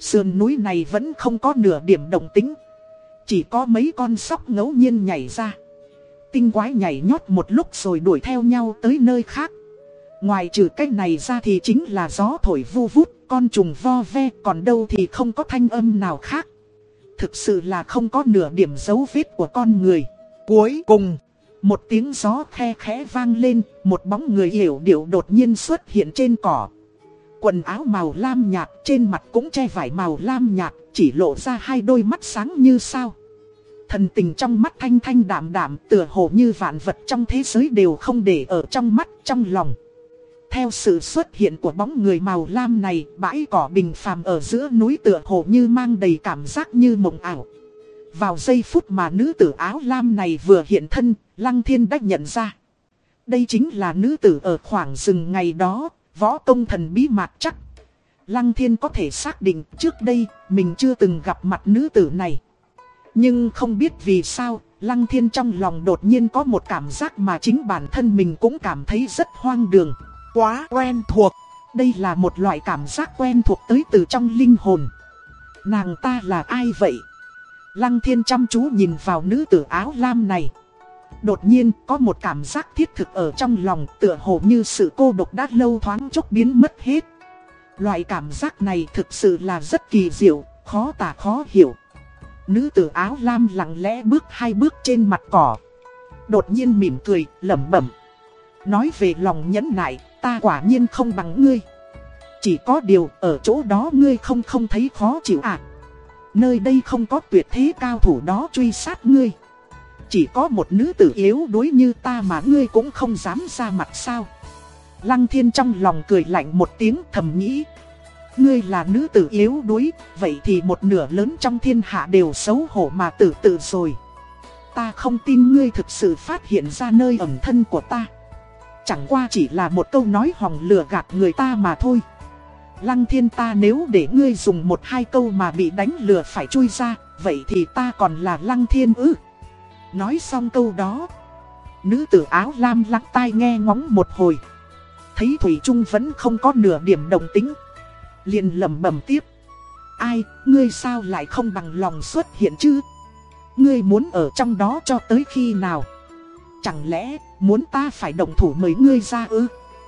Sườn núi này vẫn không có nửa điểm động tính. Chỉ có mấy con sóc ngẫu nhiên nhảy ra. Tinh quái nhảy nhót một lúc rồi đuổi theo nhau tới nơi khác. Ngoài trừ cái này ra thì chính là gió thổi vu vút, con trùng vo ve, còn đâu thì không có thanh âm nào khác. Thực sự là không có nửa điểm dấu vết của con người. Cuối cùng, một tiếng gió khe khẽ vang lên, một bóng người hiểu điệu đột nhiên xuất hiện trên cỏ. Quần áo màu lam nhạt, trên mặt cũng che vải màu lam nhạt, chỉ lộ ra hai đôi mắt sáng như sao. Thần tình trong mắt thanh thanh đạm đạm, tựa hồ như vạn vật trong thế giới đều không để ở trong mắt, trong lòng. Theo sự xuất hiện của bóng người màu lam này, bãi cỏ bình phàm ở giữa núi tựa hồ như mang đầy cảm giác như mộng ảo. Vào giây phút mà nữ tử áo lam này vừa hiện thân, Lăng Thiên đã nhận ra. Đây chính là nữ tử ở khoảng rừng ngày đó, võ công thần bí mạc chắc. Lăng Thiên có thể xác định trước đây mình chưa từng gặp mặt nữ tử này. Nhưng không biết vì sao, Lăng Thiên trong lòng đột nhiên có một cảm giác mà chính bản thân mình cũng cảm thấy rất hoang đường. Quá quen thuộc. Đây là một loại cảm giác quen thuộc tới từ trong linh hồn. Nàng ta là ai vậy? Lăng thiên chăm chú nhìn vào nữ tử áo lam này. Đột nhiên có một cảm giác thiết thực ở trong lòng tựa hồ như sự cô độc đã lâu thoáng chốc biến mất hết. Loại cảm giác này thực sự là rất kỳ diệu, khó tả khó hiểu. Nữ tử áo lam lặng lẽ bước hai bước trên mặt cỏ. Đột nhiên mỉm cười, lẩm bẩm. Nói về lòng nhẫn nại, ta quả nhiên không bằng ngươi. Chỉ có điều ở chỗ đó ngươi không không thấy khó chịu à. Nơi đây không có tuyệt thế cao thủ đó truy sát ngươi. Chỉ có một nữ tử yếu đuối như ta mà ngươi cũng không dám ra mặt sao. Lăng thiên trong lòng cười lạnh một tiếng thầm nghĩ. Ngươi là nữ tử yếu đuối, vậy thì một nửa lớn trong thiên hạ đều xấu hổ mà tự tử rồi. Ta không tin ngươi thực sự phát hiện ra nơi ẩn thân của ta. Chẳng qua chỉ là một câu nói hòng lừa gạt người ta mà thôi Lăng thiên ta nếu để ngươi dùng một hai câu mà bị đánh lừa phải chui ra Vậy thì ta còn là lăng thiên ư Nói xong câu đó Nữ tử áo lam lắng tai nghe ngóng một hồi thấy Thủy Trung vẫn không có nửa điểm đồng tính. liền lầm bầm tiếp. Ai, ngươi sao lại không bằng lòng xuất hiện chứ? Ngươi muốn ở trong đó cho tới khi nào? Chẳng lẽ muốn ta phải động thủ mấy ngươi ra ư?